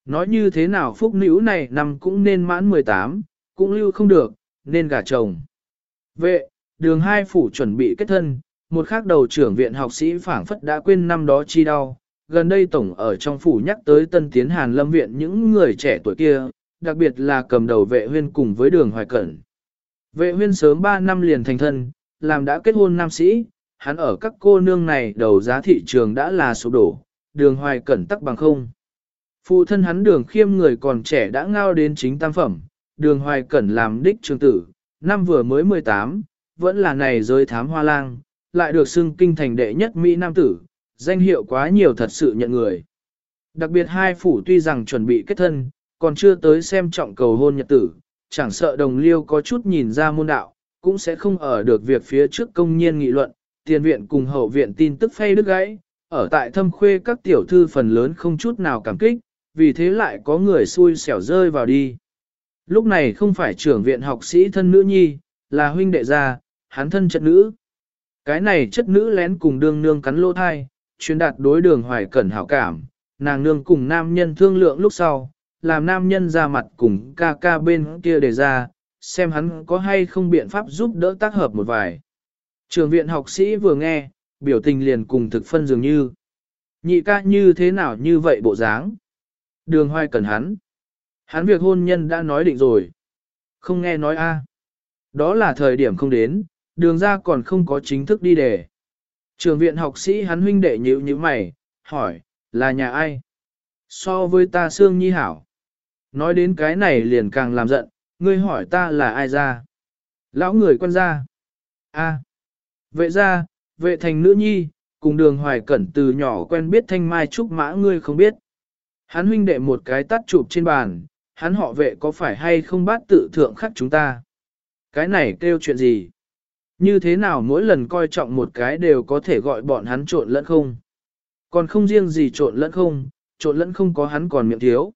Nói như thế nào phúc nữ này năm cũng nên mãn 18, cũng lưu không được, nên gả chồng. Vệ, đường hai phủ chuẩn bị kết thân, một khác đầu trưởng viện học sĩ phảng phất đã quên năm đó chi đau. Gần đây tổng ở trong phủ nhắc tới tân tiến hàn lâm viện những người trẻ tuổi kia, đặc biệt là cầm đầu vệ huyên cùng với đường hoài cẩn. Vệ huyên sớm 3 năm liền thành thân, làm đã kết hôn nam sĩ, hắn ở các cô nương này đầu giá thị trường đã là sụp đổ, đường hoài cẩn tắc bằng không. Phụ thân hắn đường khiêm người còn trẻ đã ngao đến chính tam phẩm, đường hoài cẩn làm đích trường tử, năm vừa mới 18, vẫn là này giới thám hoa lang, lại được xưng kinh thành đệ nhất Mỹ Nam tử, danh hiệu quá nhiều thật sự nhận người. Đặc biệt hai phủ tuy rằng chuẩn bị kết thân, còn chưa tới xem trọng cầu hôn nhật tử, chẳng sợ đồng liêu có chút nhìn ra môn đạo, cũng sẽ không ở được việc phía trước công nhiên nghị luận, tiền viện cùng hậu viện tin tức phay đứt gãy, ở tại thâm khuê các tiểu thư phần lớn không chút nào cảm kích, vì thế lại có người xui xẻo rơi vào đi. Lúc này không phải trưởng viện học sĩ thân nữ nhi, là huynh đệ gia, hắn thân chất nữ. Cái này chất nữ lén cùng đương nương cắn lỗ thai, truyền đạt đối đường hoài cẩn hảo cảm, nàng nương cùng nam nhân thương lượng lúc sau, làm nam nhân ra mặt cùng ca ca bên kia đề ra, xem hắn có hay không biện pháp giúp đỡ tác hợp một vài. Trường viện học sĩ vừa nghe, biểu tình liền cùng thực phân dường như. Nhị ca như thế nào như vậy bộ dáng? Đường hoài cần hắn. Hắn việc hôn nhân đã nói định rồi. Không nghe nói a. Đó là thời điểm không đến, đường ra còn không có chính thức đi đề. Trường viện học sĩ hắn huynh đệ nhữ như mày, hỏi, là nhà ai? So với ta xương Nhi hảo. Nói đến cái này liền càng làm giận, ngươi hỏi ta là ai ra? Lão người quan ra. A. Vệ gia, vệ thành nữ nhi, cùng đường hoài cẩn từ nhỏ quen biết thanh mai trúc mã ngươi không biết. Hắn huynh đệ một cái tắt chụp trên bàn, hắn họ vệ có phải hay không bát tự thượng khắc chúng ta? Cái này kêu chuyện gì? Như thế nào mỗi lần coi trọng một cái đều có thể gọi bọn hắn trộn lẫn không? Còn không riêng gì trộn lẫn không, trộn lẫn không có hắn còn miệng thiếu.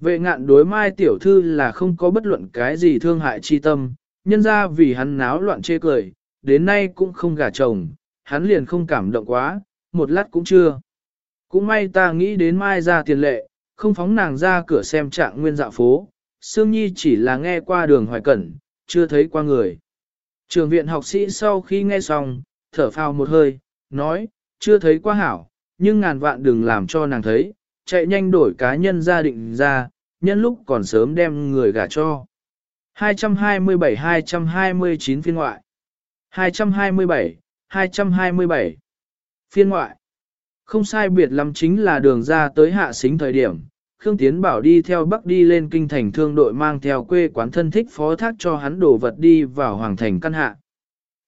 Vệ ngạn đối mai tiểu thư là không có bất luận cái gì thương hại chi tâm, nhân ra vì hắn náo loạn chê cười, đến nay cũng không gả chồng, hắn liền không cảm động quá, một lát cũng chưa. Cũng may ta nghĩ đến mai ra tiền lệ, không phóng nàng ra cửa xem trạng nguyên dạo phố, Sương Nhi chỉ là nghe qua đường hoài cẩn, chưa thấy qua người. Trường viện học sĩ sau khi nghe xong, thở phào một hơi, nói, chưa thấy qua hảo, nhưng ngàn vạn đừng làm cho nàng thấy, chạy nhanh đổi cá nhân gia định ra, nhân lúc còn sớm đem người gả cho. 227-229 phiên ngoại 227, 227 Phiên ngoại Không sai biệt lắm chính là đường ra tới hạ xính thời điểm, Khương Tiến Bảo đi theo Bắc đi lên kinh thành thương đội mang theo quê quán thân thích phó thác cho hắn đổ vật đi vào hoàng thành căn hạ.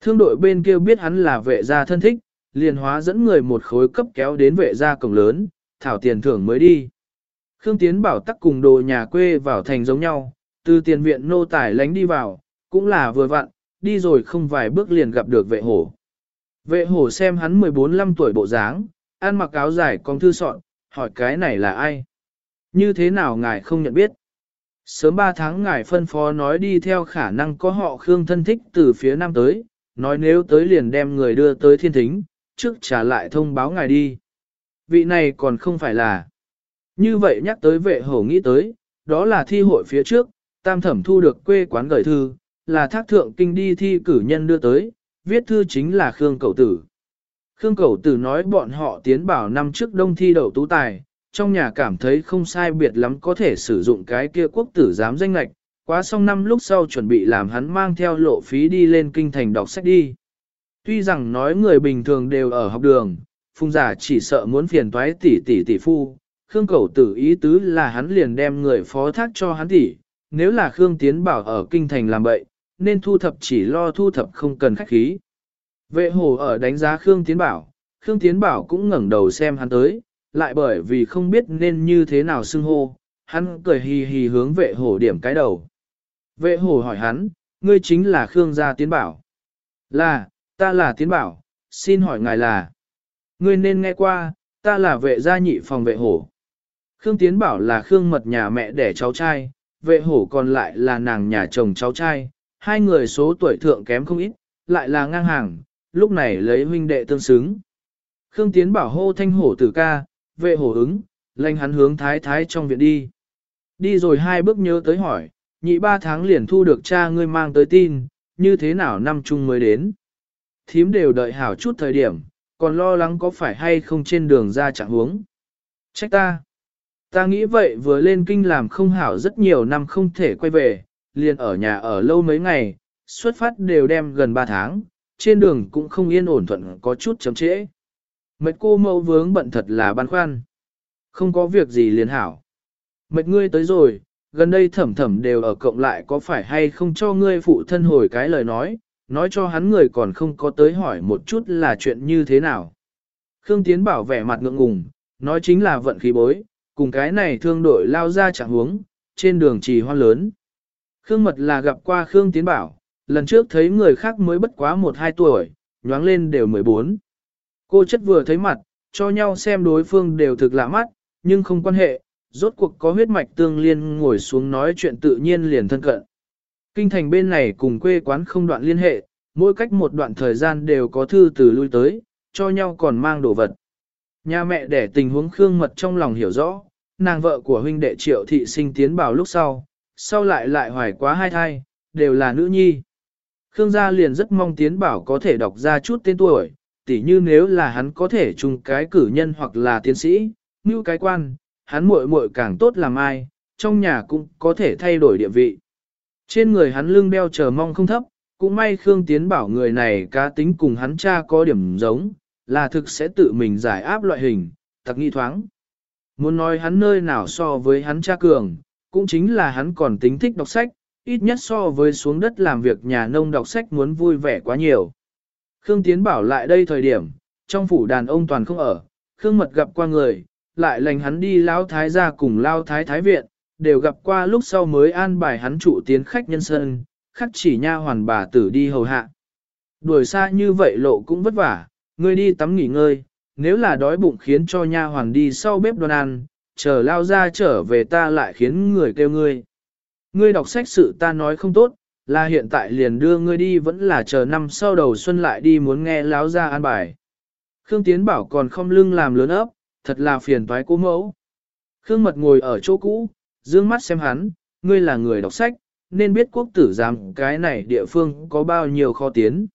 Thương đội bên kia biết hắn là vệ gia thân thích, liền hóa dẫn người một khối cấp kéo đến vệ gia cổng lớn, thảo tiền thưởng mới đi. Khương Tiến Bảo tắc cùng đồ nhà quê vào thành giống nhau, từ tiền viện nô tải lánh đi vào, cũng là vừa vặn, đi rồi không vài bước liền gặp được vệ hổ. Vệ hổ xem hắn 14-15 tuổi bộ dáng, ăn mặc áo dài con thư soạn, hỏi cái này là ai? Như thế nào ngài không nhận biết? Sớm 3 tháng ngài phân phó nói đi theo khả năng có họ Khương thân thích từ phía nam tới, nói nếu tới liền đem người đưa tới thiên thính, trước trả lại thông báo ngài đi. Vị này còn không phải là. Như vậy nhắc tới vệ hổ nghĩ tới, đó là thi hội phía trước, tam thẩm thu được quê quán gửi thư, là thác thượng kinh đi thi cử nhân đưa tới, viết thư chính là Khương Cầu Tử. Khương Cầu Tử nói bọn họ tiến bảo năm trước đông thi đậu tú tài, trong nhà cảm thấy không sai biệt lắm có thể sử dụng cái kia quốc tử giám danh lạch, quá xong năm lúc sau chuẩn bị làm hắn mang theo lộ phí đi lên kinh thành đọc sách đi. Tuy rằng nói người bình thường đều ở học đường, phung giả chỉ sợ muốn phiền toái tỷ tỷ tỷ phu, Khương Cẩu tử ý tứ là hắn liền đem người phó thác cho hắn tỷ, nếu là Khương Tiến Bảo ở kinh thành làm bậy, nên thu thập chỉ lo thu thập không cần khách khí. Vệ hồ ở đánh giá Khương Tiến Bảo, Khương Tiến Bảo cũng ngẩng đầu xem hắn tới, lại bởi vì không biết nên như thế nào xưng hô, hắn cười hì hì hướng vệ hổ điểm cái đầu. Vệ hổ hỏi hắn, ngươi chính là Khương gia Tiến Bảo. Là, ta là Tiến Bảo, xin hỏi ngài là. Ngươi nên nghe qua, ta là vệ gia nhị phòng vệ hổ. Khương Tiến Bảo là Khương mật nhà mẹ đẻ cháu trai, vệ hổ còn lại là nàng nhà chồng cháu trai, hai người số tuổi thượng kém không ít, lại là ngang hàng, lúc này lấy huynh đệ tương xứng. Khương Tiến Bảo hô thanh hổ tử ca, vệ hổ ứng, lệnh hắn hướng thái thái trong viện đi. Đi rồi hai bước nhớ tới hỏi, nhị ba tháng liền thu được cha ngươi mang tới tin, như thế nào năm chung mới đến. Thím đều đợi hảo chút thời điểm, còn lo lắng có phải hay không trên đường ra trạng huống. Trách ta. Ta nghĩ vậy vừa lên kinh làm không hảo rất nhiều năm không thể quay về, liền ở nhà ở lâu mấy ngày, xuất phát đều đem gần 3 tháng, trên đường cũng không yên ổn thuận có chút chấm trễ. Mệt cô mẫu vướng bận thật là băn khoăn. Không có việc gì liền hảo. Mệt ngươi tới rồi, gần đây thẩm thẩm đều ở cộng lại có phải hay không cho ngươi phụ thân hồi cái lời nói, nói cho hắn người còn không có tới hỏi một chút là chuyện như thế nào. Khương Tiến bảo vẻ mặt ngượng ngùng, nói chính là vận khí bối, cùng cái này thương đội lao ra chẳng huống, trên đường trì hoan lớn. Khương Mật là gặp qua Khương Tiến bảo, lần trước thấy người khác mới bất quá 1-2 tuổi, nhoáng lên đều 14. Cô chất vừa thấy mặt, cho nhau xem đối phương đều thực lạ mắt, nhưng không quan hệ, rốt cuộc có huyết mạch tương liên ngồi xuống nói chuyện tự nhiên liền thân cận. Kinh thành bên này cùng quê quán không đoạn liên hệ, mỗi cách một đoạn thời gian đều có thư từ lui tới, cho nhau còn mang đồ vật. Nhà mẹ để tình huống Khương Mật trong lòng hiểu rõ, nàng vợ của huynh đệ triệu thị sinh tiến bảo lúc sau, sau lại lại hoài quá hai thai, đều là nữ nhi. Khương gia liền rất mong tiến bảo có thể đọc ra chút tên tuổi, tỉ như nếu là hắn có thể chung cái cử nhân hoặc là tiến sĩ, như cái quan, hắn muội muội càng tốt làm ai, trong nhà cũng có thể thay đổi địa vị. Trên người hắn lưng đeo chờ mong không thấp, cũng may Khương Tiến bảo người này cá tính cùng hắn cha có điểm giống, là thực sẽ tự mình giải áp loại hình, thật nghi thoáng. Muốn nói hắn nơi nào so với hắn cha cường, cũng chính là hắn còn tính thích đọc sách, ít nhất so với xuống đất làm việc nhà nông đọc sách muốn vui vẻ quá nhiều. Khương Tiến bảo lại đây thời điểm, trong phủ đàn ông toàn không ở, Khương Mật gặp qua người, lại lành hắn đi lao thái gia cùng lao thái thái viện, đều gặp qua lúc sau mới an bài hắn trụ tiến khách nhân sân, khắc chỉ nha hoàn bà tử đi hầu hạ. Đuổi xa như vậy lộ cũng vất vả, ngươi đi tắm nghỉ ngơi, nếu là đói bụng khiến cho nha hoàn đi sau bếp đoan ăn, chờ lao ra trở về ta lại khiến người kêu ngươi. Ngươi đọc sách sự ta nói không tốt, là hiện tại liền đưa ngươi đi vẫn là chờ năm sau đầu xuân lại đi muốn nghe láo ra an bài. Khương Tiến bảo còn không lưng làm lớn ấp, thật là phiền toái cố mẫu. Khương Mật ngồi ở chỗ cũ, dương mắt xem hắn, ngươi là người đọc sách, nên biết quốc tử giám cái này địa phương có bao nhiêu kho tiến.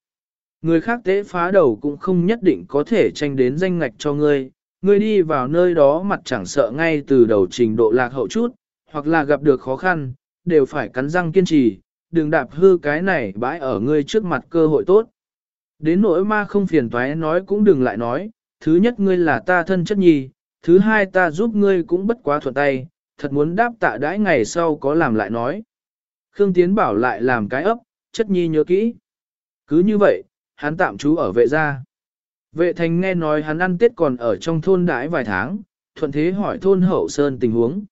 Người khác tế phá đầu cũng không nhất định có thể tranh đến danh ngạch cho ngươi, ngươi đi vào nơi đó mặt chẳng sợ ngay từ đầu trình độ lạc hậu chút, hoặc là gặp được khó khăn, đều phải cắn răng kiên trì, đừng đạp hư cái này bãi ở ngươi trước mặt cơ hội tốt. Đến nỗi ma không phiền toái nói cũng đừng lại nói, thứ nhất ngươi là ta thân chất nhi, thứ hai ta giúp ngươi cũng bất quá thuận tay, thật muốn đáp tạ đãi ngày sau có làm lại nói. Khương Tiến bảo lại làm cái ấp, chất nhi nhớ kỹ. Cứ như vậy, hắn tạm trú ở vệ gia. Vệ thành nghe nói hắn ăn tết còn ở trong thôn đãi vài tháng, thuận thế hỏi thôn hậu sơn tình huống.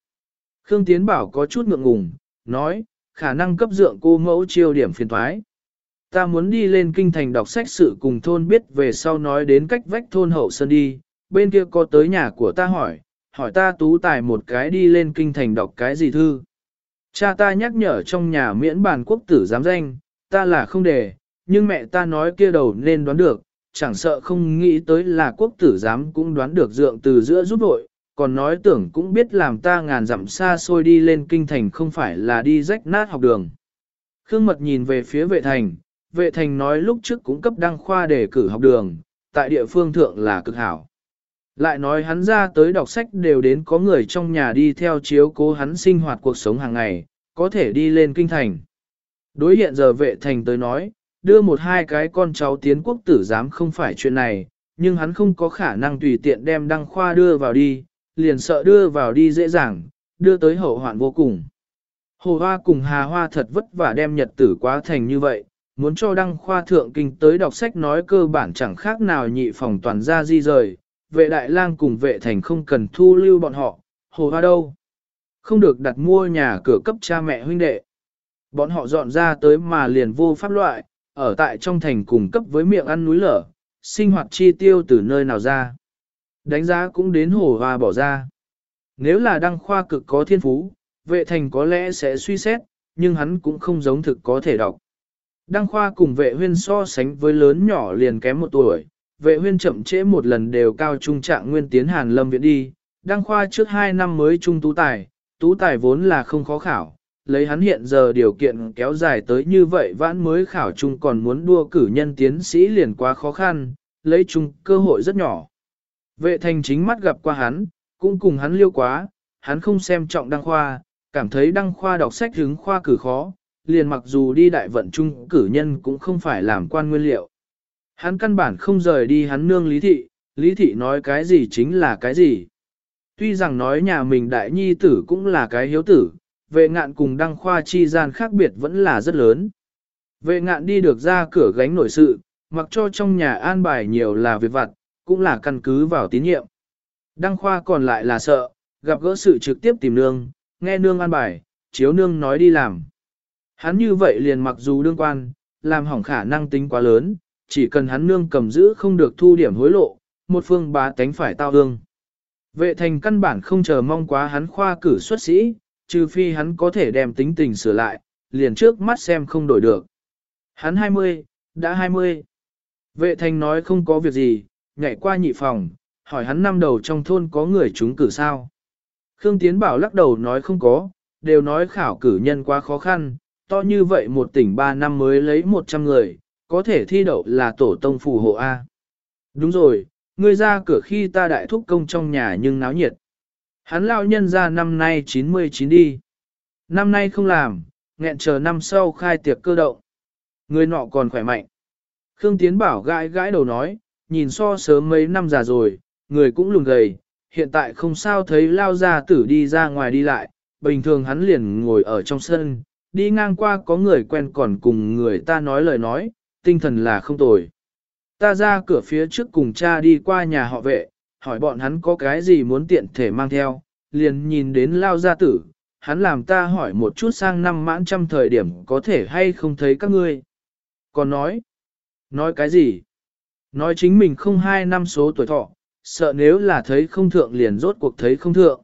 Khương Tiến bảo có chút ngượng ngùng, nói, khả năng cấp dượng cô mẫu chiêu điểm phiền thoái. Ta muốn đi lên kinh thành đọc sách sự cùng thôn biết về sau nói đến cách vách thôn hậu sơn đi, bên kia có tới nhà của ta hỏi, hỏi ta tú tài một cái đi lên kinh thành đọc cái gì thư. Cha ta nhắc nhở trong nhà miễn bản quốc tử giám danh, ta là không để, nhưng mẹ ta nói kia đầu nên đoán được, chẳng sợ không nghĩ tới là quốc tử giám cũng đoán được dượng từ giữa giúp vội, còn nói tưởng cũng biết làm ta ngàn dặm xa xôi đi lên kinh thành không phải là đi rách nát học đường. Khương Mật nhìn về phía vệ thành, vệ thành nói lúc trước cũng cấp đăng khoa để cử học đường, tại địa phương thượng là cực hảo. Lại nói hắn ra tới đọc sách đều đến có người trong nhà đi theo chiếu cố hắn sinh hoạt cuộc sống hàng ngày, có thể đi lên kinh thành. Đối hiện giờ vệ thành tới nói, đưa một hai cái con cháu tiến quốc tử giám không phải chuyện này, nhưng hắn không có khả năng tùy tiện đem đăng khoa đưa vào đi, liền sợ đưa vào đi dễ dàng, đưa tới hậu hoạn vô cùng. Hồ Hoa cùng Hà Hoa thật vất vả đem nhật tử quá thành như vậy, muốn cho đăng khoa thượng kinh tới đọc sách nói cơ bản chẳng khác nào nhị phòng toàn ra di rời, vệ đại lang cùng vệ thành không cần thu lưu bọn họ, Hồ Hoa đâu? Không được đặt mua nhà cửa cấp cha mẹ huynh đệ. Bọn họ dọn ra tới mà liền vô pháp loại, ở tại trong thành cùng cấp với miệng ăn núi lở, sinh hoạt chi tiêu từ nơi nào ra. Đánh giá cũng đến hồ hoa bỏ ra. Nếu là đăng khoa cực có thiên phú, vệ thành có lẽ sẽ suy xét, nhưng hắn cũng không giống thực có thể đọc. Đăng khoa cùng vệ huyên so sánh với lớn nhỏ liền kém một tuổi, vệ huyên chậm trễ một lần đều cao trung trạng nguyên tiến hàn lâm viện đi, đăng khoa trước hai năm mới trung tú tài, tú tài vốn là không khó khảo, lấy hắn hiện giờ điều kiện kéo dài tới như vậy vãn mới khảo trung còn muốn đua cử nhân tiến sĩ liền quá khó khăn, lấy chung cơ hội rất nhỏ. Vệ thành chính mắt gặp qua hắn, cũng cùng hắn liêu quá, hắn không xem trọng đăng khoa, cảm thấy đăng khoa đọc sách hứng khoa cử khó, liền mặc dù đi đại vận trung cử nhân cũng không phải làm quan nguyên liệu. Hắn căn bản không rời đi hắn nương lý thị, lý thị nói cái gì chính là cái gì. Tuy rằng nói nhà mình đại nhi tử cũng là cái hiếu tử, vệ ngạn cùng đăng khoa chi gian khác biệt vẫn là rất lớn. Vệ ngạn đi được ra cửa gánh nổi sự, mặc cho trong nhà an bài nhiều là việc vặt, cũng là căn cứ vào tín nhiệm. Đăng khoa còn lại là sợ, gặp gỡ sự trực tiếp tìm nương, nghe nương an bài, chiếu nương nói đi làm. Hắn như vậy liền mặc dù đương quan, làm hỏng khả năng tính quá lớn, chỉ cần hắn nương cầm giữ không được thu điểm hối lộ, một phương bá tánh phải tao hương. Vệ thành căn bản không chờ mong quá hắn khoa cử xuất sĩ, trừ phi hắn có thể đem tính tình sửa lại, liền trước mắt xem không đổi được. Hắn 20, đã 20. Vệ thành nói không có việc gì, nhảy qua nhị phòng, hỏi hắn năm đầu trong thôn có người trúng cử sao. Khương Tiến Bảo lắc đầu nói không có, đều nói khảo cử nhân quá khó khăn, to như vậy một tỉnh ba năm mới lấy 100 người, có thể thi đậu là tổ tông phù hộ A. Đúng rồi, ngươi ra cửa khi ta đại thúc công trong nhà nhưng náo nhiệt. Hắn lão nhân ra năm nay 99 đi. Năm nay không làm, nghẹn chờ năm sau khai tiệc cơ động. Người nọ còn khỏe mạnh. Khương Tiến Bảo gãi gãi đầu nói, nhìn so sớm mấy năm già rồi, người cũng lùn gầy, hiện tại không sao thấy lao ra tử đi ra ngoài đi lại, bình thường hắn liền ngồi ở trong sân, đi ngang qua có người quen còn cùng người ta nói lời nói, tinh thần là không tồi. Ta ra cửa phía trước cùng cha đi qua nhà họ vệ, hỏi bọn hắn có cái gì muốn tiện thể mang theo, liền nhìn đến lao gia tử, hắn làm ta hỏi một chút sang năm mãn trăm thời điểm có thể hay không thấy các ngươi. Còn nói, nói cái gì? Nói chính mình không hai năm số tuổi thọ, sợ nếu là thấy không thượng liền rốt cuộc thấy không thượng.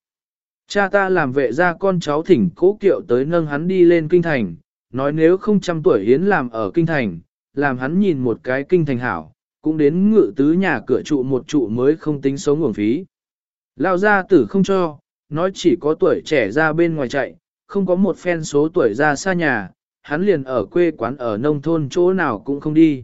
Cha ta làm vệ ra con cháu thỉnh cố kiệu tới nâng hắn đi lên kinh thành, nói nếu không trăm tuổi hiến làm ở kinh thành, làm hắn nhìn một cái kinh thành hảo, cũng đến ngự tứ nhà cửa trụ một trụ mới không tính sống nguồn phí. Lao gia tử không cho, nói chỉ có tuổi trẻ ra bên ngoài chạy, không có một phen số tuổi ra xa nhà, hắn liền ở quê quán ở nông thôn chỗ nào cũng không đi.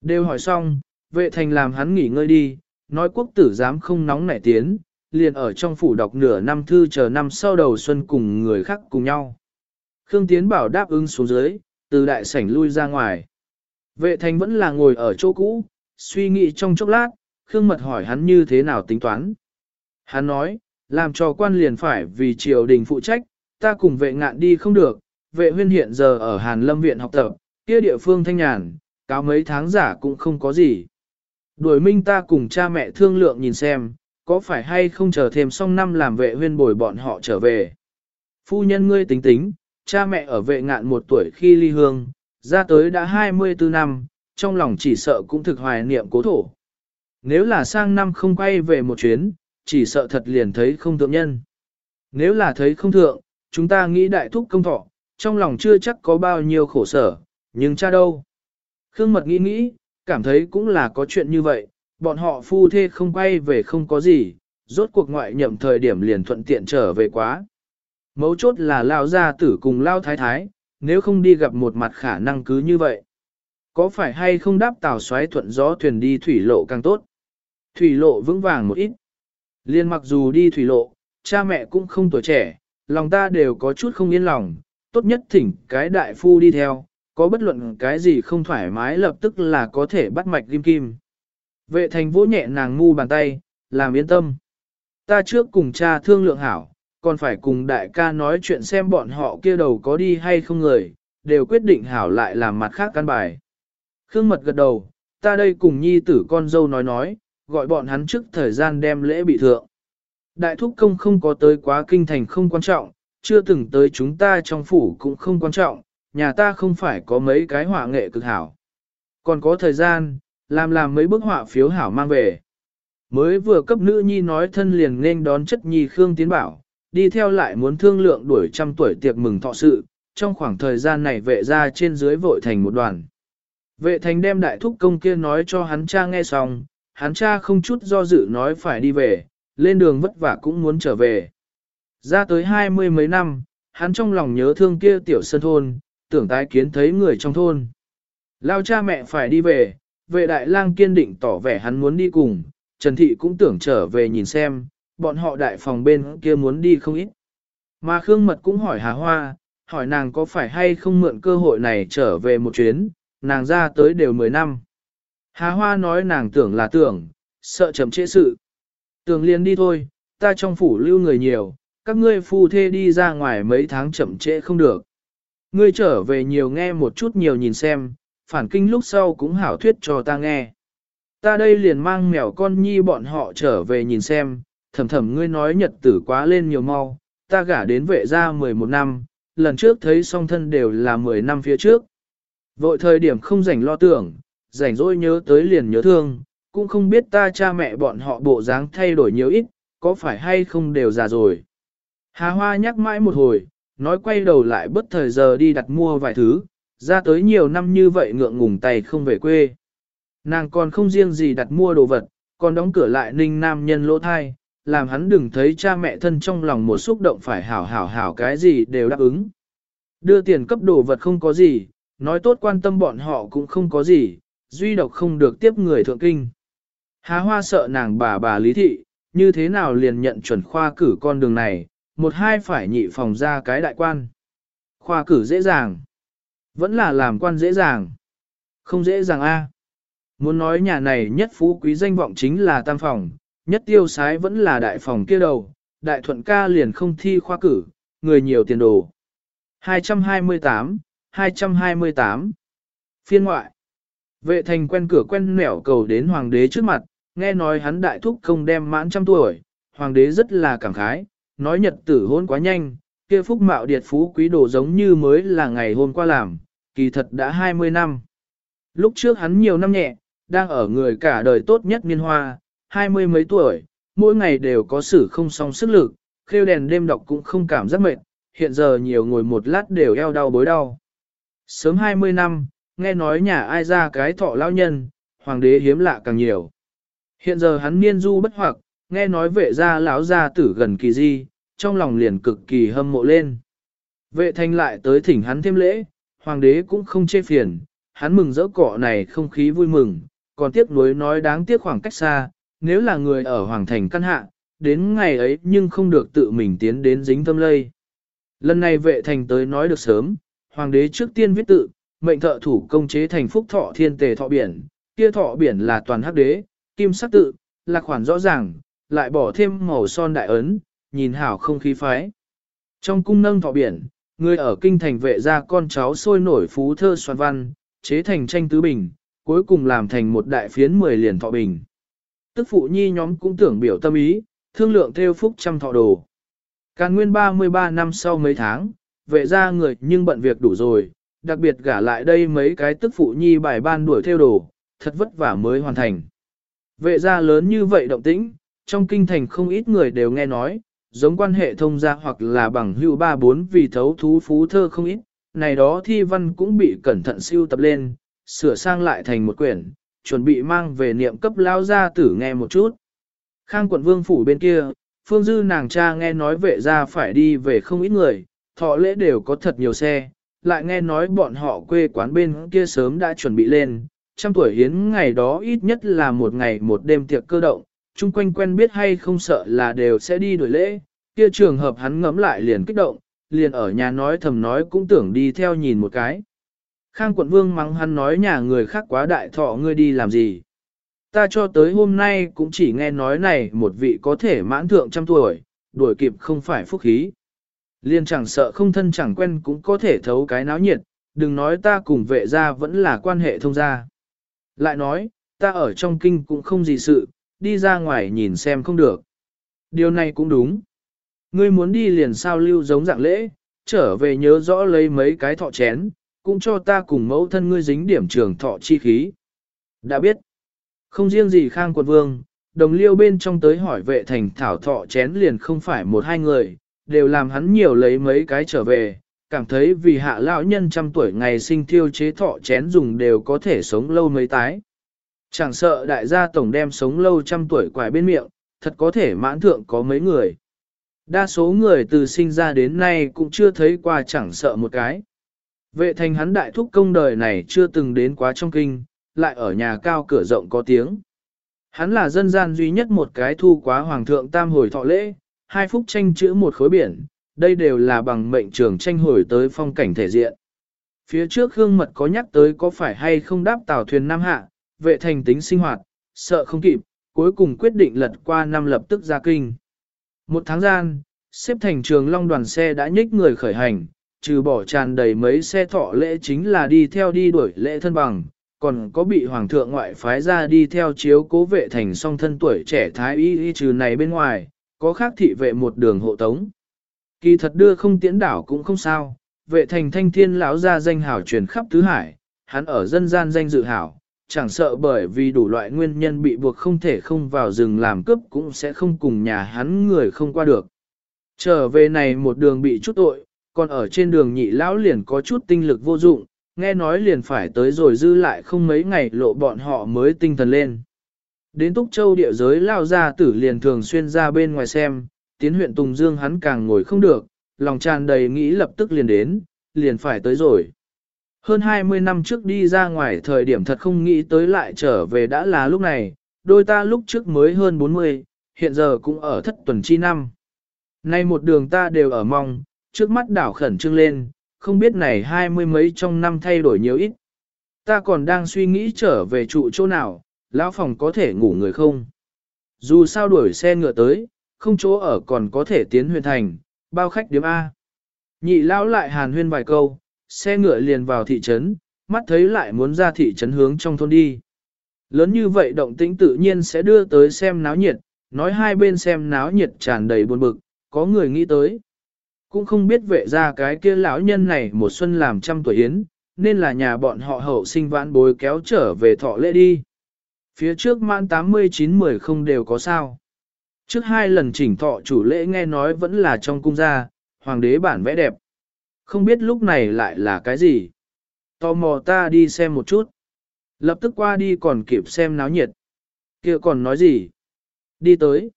Đều hỏi xong, vệ thành làm hắn nghỉ ngơi đi, nói quốc tử dám không nóng nảy tiến, liền ở trong phủ đọc nửa năm thư chờ năm sau đầu xuân cùng người khác cùng nhau. Khương Tiến bảo đáp ứng xuống dưới, từ đại sảnh lui ra ngoài. Vệ thành vẫn là ngồi ở chỗ cũ, suy nghĩ trong chốc lát, Khương Mật hỏi hắn như thế nào tính toán. Hắn nói, làm cho quan liền phải vì triều đình phụ trách, ta cùng vệ ngạn đi không được, vệ huyên hiện giờ ở Hàn Lâm Viện học tập, kia địa phương thanh nhàn, cáo mấy tháng giả cũng không có gì. Đuổi minh ta cùng cha mẹ thương lượng nhìn xem, có phải hay không chờ thêm xong năm làm vệ huyên bồi bọn họ trở về. Phu nhân ngươi tính tính, cha mẹ ở vệ ngạn một tuổi khi ly hương, ra tới đã 24 năm, trong lòng chỉ sợ cũng thực hoài niệm cố thổ. Nếu là sang năm không quay về một chuyến, chỉ sợ thật liền thấy không thượng nhân. Nếu là thấy không thượng, chúng ta nghĩ đại thúc công thọ, trong lòng chưa chắc có bao nhiêu khổ sở, nhưng cha đâu. Khương Mật nghĩ nghĩ, cảm thấy cũng là có chuyện như vậy, bọn họ phu thê không quay về không có gì, rốt cuộc ngoại nhậm thời điểm liền thuận tiện trở về quá. Mấu chốt là lao gia tử cùng lao thái thái, nếu không đi gặp một mặt khả năng cứ như vậy. Có phải hay không đáp tàu xoáy thuận gió thuyền đi thủy lộ càng tốt? Thủy lộ vững vàng một ít. Liên mặc dù đi thủy lộ, cha mẹ cũng không tuổi trẻ, lòng ta đều có chút không yên lòng, tốt nhất thỉnh cái đại phu đi theo, có bất luận cái gì không thoải mái lập tức là có thể bắt mạch kim kim. Vệ thành vỗ nhẹ nàng ngu bàn tay, làm yên tâm. Ta trước cùng cha thương lượng hảo, còn phải cùng đại ca nói chuyện xem bọn họ kia đầu có đi hay không người, đều quyết định hảo lại làm mặt khác căn bài. Khương mật gật đầu, ta đây cùng nhi tử con dâu nói nói, gọi bọn hắn trước thời gian đem lễ bị thượng. Đại thúc công không có tới quá kinh thành không quan trọng, chưa từng tới chúng ta trong phủ cũng không quan trọng, nhà ta không phải có mấy cái họa nghệ cực hảo. Còn có thời gian, làm làm mấy bức họa phiếu hảo mang về. Mới vừa cấp nữ nhi nói thân liền nên đón chất nhi Khương Tiến Bảo, đi theo lại muốn thương lượng đuổi trăm tuổi tiệc mừng thọ sự, trong khoảng thời gian này vệ ra trên dưới vội thành một đoàn. Vệ thành đem đại thúc công kia nói cho hắn cha nghe xong, hắn cha không chút do dự nói phải đi về, lên đường vất vả cũng muốn trở về. Ra tới hai mươi mấy năm, hắn trong lòng nhớ thương kia tiểu sân thôn, tưởng tái kiến thấy người trong thôn. Lao cha mẹ phải đi về, vệ đại lang kiên định tỏ vẻ hắn muốn đi cùng, Trần Thị cũng tưởng trở về nhìn xem, bọn họ đại phòng bên kia muốn đi không ít. Mà Khương Mật cũng hỏi Hà Hoa, hỏi nàng có phải hay không mượn cơ hội này trở về một chuyến, nàng ra tới đều 10 năm. Hà Hoa nói nàng tưởng là tưởng, sợ chậm trễ sự. Tưởng liền đi thôi, ta trong phủ lưu người nhiều, các ngươi phu thê đi ra ngoài mấy tháng chậm trễ không được. Ngươi trở về nhiều nghe một chút nhiều nhìn xem, phản kinh lúc sau cũng hảo thuyết cho ta nghe. Ta đây liền mang mèo con nhi bọn họ trở về nhìn xem, thầm thầm ngươi nói nhật tử quá lên nhiều mau, ta gả đến vệ ra 11 năm, lần trước thấy song thân đều là 10 năm phía trước. Vội thời điểm không rảnh lo tưởng, rảnh rỗi nhớ tới liền nhớ thương, cũng không biết ta cha mẹ bọn họ bộ dáng thay đổi nhiều ít, có phải hay không đều già rồi. Hà Hoa nhắc mãi một hồi, nói quay đầu lại bất thời giờ đi đặt mua vài thứ, ra tới nhiều năm như vậy ngượng ngùng tay không về quê. Nàng còn không riêng gì đặt mua đồ vật, còn đóng cửa lại ninh nam nhân lỗ thai, làm hắn đừng thấy cha mẹ thân trong lòng một xúc động phải hảo hảo hảo cái gì đều đáp ứng. Đưa tiền cấp đồ vật không có gì, nói tốt quan tâm bọn họ cũng không có gì, duy độc không được tiếp người thượng kinh. Há hoa sợ nàng bà bà lý thị, như thế nào liền nhận chuẩn khoa cử con đường này, một hai phải nhị phòng ra cái đại quan. Khoa cử dễ dàng, vẫn là làm quan dễ dàng, không dễ dàng a. Muốn nói nhà này nhất phú quý danh vọng chính là tam phòng, nhất tiêu sái vẫn là đại phòng kia đầu, đại thuận ca liền không thi khoa cử, người nhiều tiền đồ. 228, 228 Phiên ngoại Vệ thành quen cửa quen nẻo cầu đến hoàng đế trước mặt, nghe nói hắn đại thúc công đem mãn trăm tuổi, hoàng đế rất là cảm khái, nói nhật tử hôn quá nhanh, kia phúc mạo điệt phú quý đồ giống như mới là ngày hôm qua làm, kỳ thật đã 20 năm. Lúc trước hắn nhiều năm nhẹ, đang ở người cả đời tốt nhất niên hoa, hai mươi mấy tuổi, mỗi ngày đều có sử không song sức lực, khêu đèn đêm đọc cũng không cảm giác mệt, hiện giờ nhiều ngồi một lát đều eo đau bối đau. Sớm 20 năm, nghe nói nhà ai ra cái thọ lao nhân, hoàng đế hiếm lạ càng nhiều. Hiện giờ hắn niên du bất hoặc, nghe nói vệ gia lão gia tử gần kỳ di, trong lòng liền cực kỳ hâm mộ lên. Vệ thanh lại tới thỉnh hắn thêm lễ, hoàng đế cũng không chê phiền, hắn mừng dỡ cọ này không khí vui mừng, còn tiếc nuối nói đáng tiếc khoảng cách xa, nếu là người ở hoàng thành căn hạ, đến ngày ấy nhưng không được tự mình tiến đến dính tâm lây. Lần này vệ thành tới nói được sớm, hoàng đế trước tiên viết tự, mệnh thợ thủ công chế thành phúc thọ thiên tề thọ biển, kia thọ biển là toàn hắc đế, kim sắc tự, là khoản rõ ràng, lại bỏ thêm màu son đại ấn, nhìn hảo không khí phái. Trong cung nâng thọ biển, người ở kinh thành vệ ra con cháu sôi nổi phú thơ soạn văn, chế thành tranh tứ bình, cuối cùng làm thành một đại phiến mười liền thọ bình. Tức phụ nhi nhóm cũng tưởng biểu tâm ý, thương lượng theo phúc trăm thọ đồ. Càn nguyên 33 năm sau mấy tháng, vệ ra người nhưng bận việc đủ rồi, đặc biệt gả lại đây mấy cái tức phụ nhi bài ban đuổi theo đồ, thật vất vả mới hoàn thành. Vệ gia lớn như vậy động tĩnh, trong kinh thành không ít người đều nghe nói, giống quan hệ thông gia hoặc là bằng hữu ba bốn vì thấu thú phú thơ không ít, này đó thi văn cũng bị cẩn thận siêu tập lên, sửa sang lại thành một quyển, chuẩn bị mang về niệm cấp lao gia tử nghe một chút. Khang quận vương phủ bên kia, phương dư nàng cha nghe nói vệ ra phải đi về không ít người, thọ lễ đều có thật nhiều xe, lại nghe nói bọn họ quê quán bên kia sớm đã chuẩn bị lên, trăm tuổi hiến ngày đó ít nhất là một ngày một đêm tiệc cơ động, chung quanh quen biết hay không sợ là đều sẽ đi đổi lễ, kia trường hợp hắn ngấm lại liền kích động, liền ở nhà nói thầm nói cũng tưởng đi theo nhìn một cái. Khang quận vương mắng hắn nói nhà người khác quá đại thọ ngươi đi làm gì. Ta cho tới hôm nay cũng chỉ nghe nói này một vị có thể mãn thượng trăm tuổi, đuổi kịp không phải phúc khí. Liên chẳng sợ không thân chẳng quen cũng có thể thấu cái náo nhiệt, đừng nói ta cùng vệ gia vẫn là quan hệ thông gia. Lại nói, ta ở trong kinh cũng không gì sự, đi ra ngoài nhìn xem không được. Điều này cũng đúng. Ngươi muốn đi liền sao lưu giống dạng lễ, trở về nhớ rõ lấy mấy cái thọ chén, cũng cho ta cùng mẫu thân ngươi dính điểm trường thọ chi khí. Đã biết, không riêng gì khang quận vương, đồng liêu bên trong tới hỏi vệ thành thảo thọ chén liền không phải một hai người, đều làm hắn nhiều lấy mấy cái trở về, cảm thấy vì hạ lão nhân trăm tuổi ngày sinh thiêu chế thọ chén dùng đều có thể sống lâu mấy tái. Chẳng sợ đại gia tổng đem sống lâu trăm tuổi quài bên miệng, thật có thể mãn thượng có mấy người. Đa số người từ sinh ra đến nay cũng chưa thấy qua chẳng sợ một cái. Vệ thành hắn đại thúc công đời này chưa từng đến quá trong kinh, lại ở nhà cao cửa rộng có tiếng. Hắn là dân gian duy nhất một cái thu quá hoàng thượng tam hồi thọ lễ, hai phúc tranh chữ một khối biển, đây đều là bằng mệnh trường tranh hồi tới phong cảnh thể diện. Phía trước Hương Mật có nhắc tới có phải hay không đáp tàu thuyền Nam Hạ, vệ thành tính sinh hoạt, sợ không kịp, cuối cùng quyết định lật qua năm lập tức ra kinh. Một tháng gian, xếp thành trường long đoàn xe đã nhích người khởi hành, trừ bỏ tràn đầy mấy xe thọ lễ chính là đi theo đi đuổi lễ thân bằng, còn có bị hoàng thượng ngoại phái ra đi theo chiếu cố vệ thành song thân tuổi trẻ thái y y trừ này bên ngoài, có khác thị vệ một đường hộ tống. Kỳ thật đưa không tiễn đảo cũng không sao, vệ thành thanh thiên lão ra danh hảo truyền khắp tứ hải, hắn ở dân gian danh dự hảo, chẳng sợ bởi vì đủ loại nguyên nhân bị buộc không thể không vào rừng làm cướp cũng sẽ không cùng nhà hắn người không qua được. Trở về này một đường bị chút tội, còn ở trên đường nhị lão liền có chút tinh lực vô dụng, nghe nói liền phải tới rồi dư lại không mấy ngày lộ bọn họ mới tinh thần lên. Đến Túc Châu địa giới lao ra tử liền thường xuyên ra bên ngoài xem, tiến huyện Tùng Dương hắn càng ngồi không được, lòng tràn đầy nghĩ lập tức liền đến, liền phải tới rồi. Hơn 20 năm trước đi ra ngoài thời điểm thật không nghĩ tới lại trở về đã là lúc này, đôi ta lúc trước mới hơn 40, hiện giờ cũng ở thất tuần chi năm. Nay một đường ta đều ở mong, trước mắt đảo khẩn trương lên, không biết này hai mươi mấy trong năm thay đổi nhiều ít. Ta còn đang suy nghĩ trở về trụ chỗ nào, lão phòng có thể ngủ người không? Dù sao đuổi xe ngựa tới, không chỗ ở còn có thể tiến huyện thành, bao khách điểm A. Nhị lão lại hàn huyên vài câu, xe ngựa liền vào thị trấn, mắt thấy lại muốn ra thị trấn hướng trong thôn đi. Lớn như vậy động tĩnh tự nhiên sẽ đưa tới xem náo nhiệt, nói hai bên xem náo nhiệt tràn đầy buồn bực, có người nghĩ tới. Cũng không biết vệ ra cái kia lão nhân này một xuân làm trăm tuổi yến, nên là nhà bọn họ hậu sinh vãn bối kéo trở về thọ lễ đi. Phía trước mãn 89-10 không đều có sao. Trước hai lần chỉnh thọ chủ lễ nghe nói vẫn là trong cung gia, hoàng đế bản vẽ đẹp. Không biết lúc này lại là cái gì. Tò mò ta đi xem một chút. Lập tức qua đi còn kịp xem náo nhiệt. kia còn nói gì? Đi tới.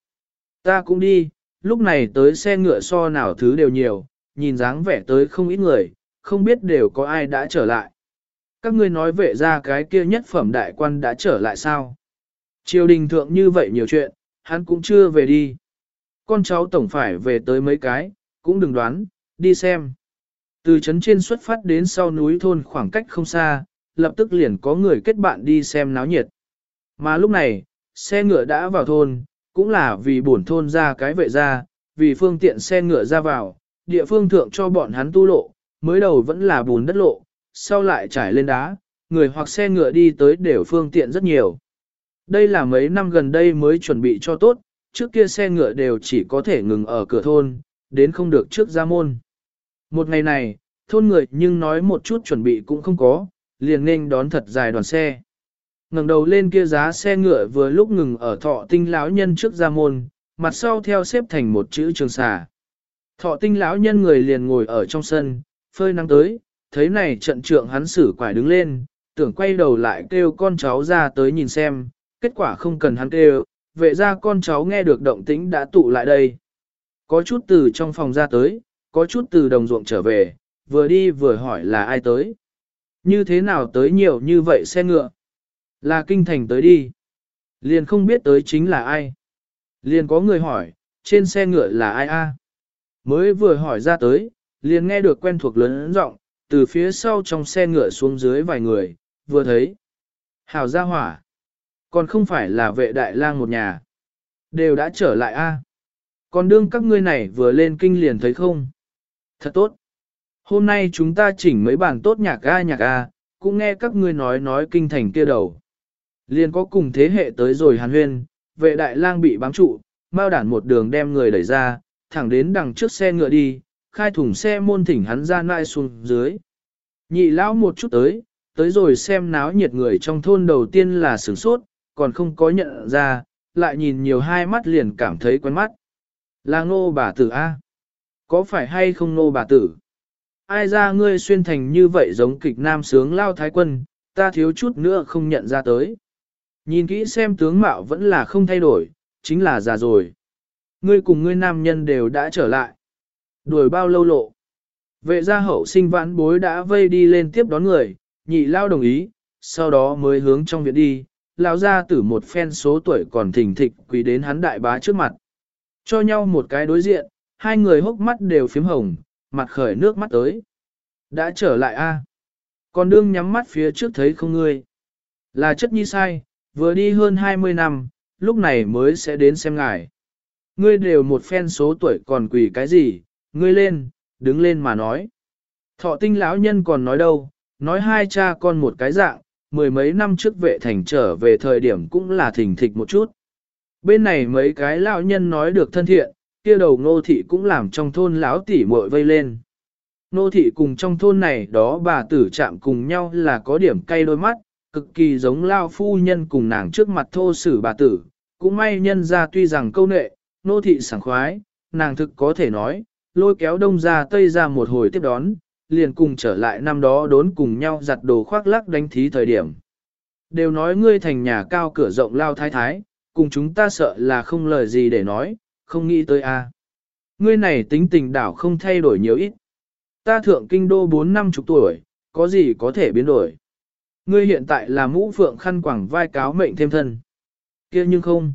Ta cũng đi, lúc này tới xe ngựa so nào thứ đều nhiều, nhìn dáng vẻ tới không ít người, không biết đều có ai đã trở lại. Các ngươi nói vệ ra cái kia nhất phẩm đại quan đã trở lại sao? Triều đình thượng như vậy nhiều chuyện, hắn cũng chưa về đi. Con cháu tổng phải về tới mấy cái, cũng đừng đoán, đi xem. Từ trấn trên xuất phát đến sau núi thôn khoảng cách không xa, lập tức liền có người kết bạn đi xem náo nhiệt. Mà lúc này, xe ngựa đã vào thôn, cũng là vì bổn thôn ra cái vệ ra, vì phương tiện xe ngựa ra vào, địa phương thượng cho bọn hắn tu lộ, mới đầu vẫn là bùn đất lộ, sau lại trải lên đá, người hoặc xe ngựa đi tới đều phương tiện rất nhiều. Đây là mấy năm gần đây mới chuẩn bị cho tốt, trước kia xe ngựa đều chỉ có thể ngừng ở cửa thôn, đến không được trước ra môn. Một ngày này, thôn người nhưng nói một chút chuẩn bị cũng không có, liền nên đón thật dài đoàn xe ngẩng đầu lên kia giá xe ngựa vừa lúc ngừng ở thọ tinh lão nhân trước ra môn, mặt sau theo xếp thành một chữ trường xà. Thọ tinh lão nhân người liền ngồi ở trong sân, phơi nắng tới, thấy này trận trượng hắn xử quải đứng lên, tưởng quay đầu lại kêu con cháu ra tới nhìn xem, kết quả không cần hắn kêu, vệ ra con cháu nghe được động tĩnh đã tụ lại đây. Có chút từ trong phòng ra tới, có chút từ đồng ruộng trở về, vừa đi vừa hỏi là ai tới. Như thế nào tới nhiều như vậy xe ngựa? Là kinh thành tới đi. Liền không biết tới chính là ai. Liền có người hỏi, trên xe ngựa là ai a? Mới vừa hỏi ra tới, liền nghe được quen thuộc lớn giọng từ phía sau trong xe ngựa xuống dưới vài người, vừa thấy. Hảo gia hỏa. Còn không phải là vệ đại lang một nhà. Đều đã trở lại a. Còn đương các ngươi này vừa lên kinh liền thấy không? Thật tốt. Hôm nay chúng ta chỉnh mấy bản tốt nhạc a nhạc a, cũng nghe các ngươi nói nói kinh thành kia đầu. Liền có cùng thế hệ tới rồi hàn huyên, vệ đại lang bị bám trụ, mao đản một đường đem người đẩy ra, thẳng đến đằng trước xe ngựa đi, khai thủng xe môn thỉnh hắn ra nai xuống dưới. Nhị lão một chút tới, tới rồi xem náo nhiệt người trong thôn đầu tiên là sửng sốt, còn không có nhận ra, lại nhìn nhiều hai mắt liền cảm thấy quen mắt. Là ngô bà tử A. Có phải hay không ngô bà tử? Ai ra ngươi xuyên thành như vậy giống kịch nam sướng lao thái quân, ta thiếu chút nữa không nhận ra tới. Nhìn kỹ xem tướng mạo vẫn là không thay đổi, chính là già rồi. Ngươi cùng ngươi nam nhân đều đã trở lại. Đuổi bao lâu lộ. Vệ gia hậu sinh vãn bối đã vây đi lên tiếp đón người, nhị lao đồng ý, sau đó mới hướng trong viện đi, lao ra tử một phen số tuổi còn thỉnh thịch quỳ đến hắn đại bá trước mặt. Cho nhau một cái đối diện, hai người hốc mắt đều phím hồng, mặt khởi nước mắt tới. Đã trở lại a Còn đương nhắm mắt phía trước thấy không ngươi. Là chất nhi sai, vừa đi hơn 20 năm, lúc này mới sẽ đến xem ngài. Ngươi đều một phen số tuổi còn quỷ cái gì, ngươi lên, đứng lên mà nói. Thọ tinh lão nhân còn nói đâu, nói hai cha con một cái dạng, mười mấy năm trước vệ thành trở về thời điểm cũng là thỉnh thịch một chút. Bên này mấy cái lão nhân nói được thân thiện, kia đầu ngô thị cũng làm trong thôn lão tỉ muội vây lên. Nô thị cùng trong thôn này đó bà tử chạm cùng nhau là có điểm cay đôi mắt, cực kỳ giống lao phu nhân cùng nàng trước mặt thô sử bà tử, cũng may nhân ra tuy rằng câu nệ, nô thị sảng khoái, nàng thực có thể nói, lôi kéo đông ra tây ra một hồi tiếp đón, liền cùng trở lại năm đó đốn cùng nhau giặt đồ khoác lắc đánh thí thời điểm. Đều nói ngươi thành nhà cao cửa rộng lao thái thái, cùng chúng ta sợ là không lời gì để nói, không nghĩ tới a. Ngươi này tính tình đảo không thay đổi nhiều ít. Ta thượng kinh đô 4 năm chục tuổi, có gì có thể biến đổi. Ngươi hiện tại là mũ phượng khăn quảng vai cáo mệnh thêm thân. kia nhưng không.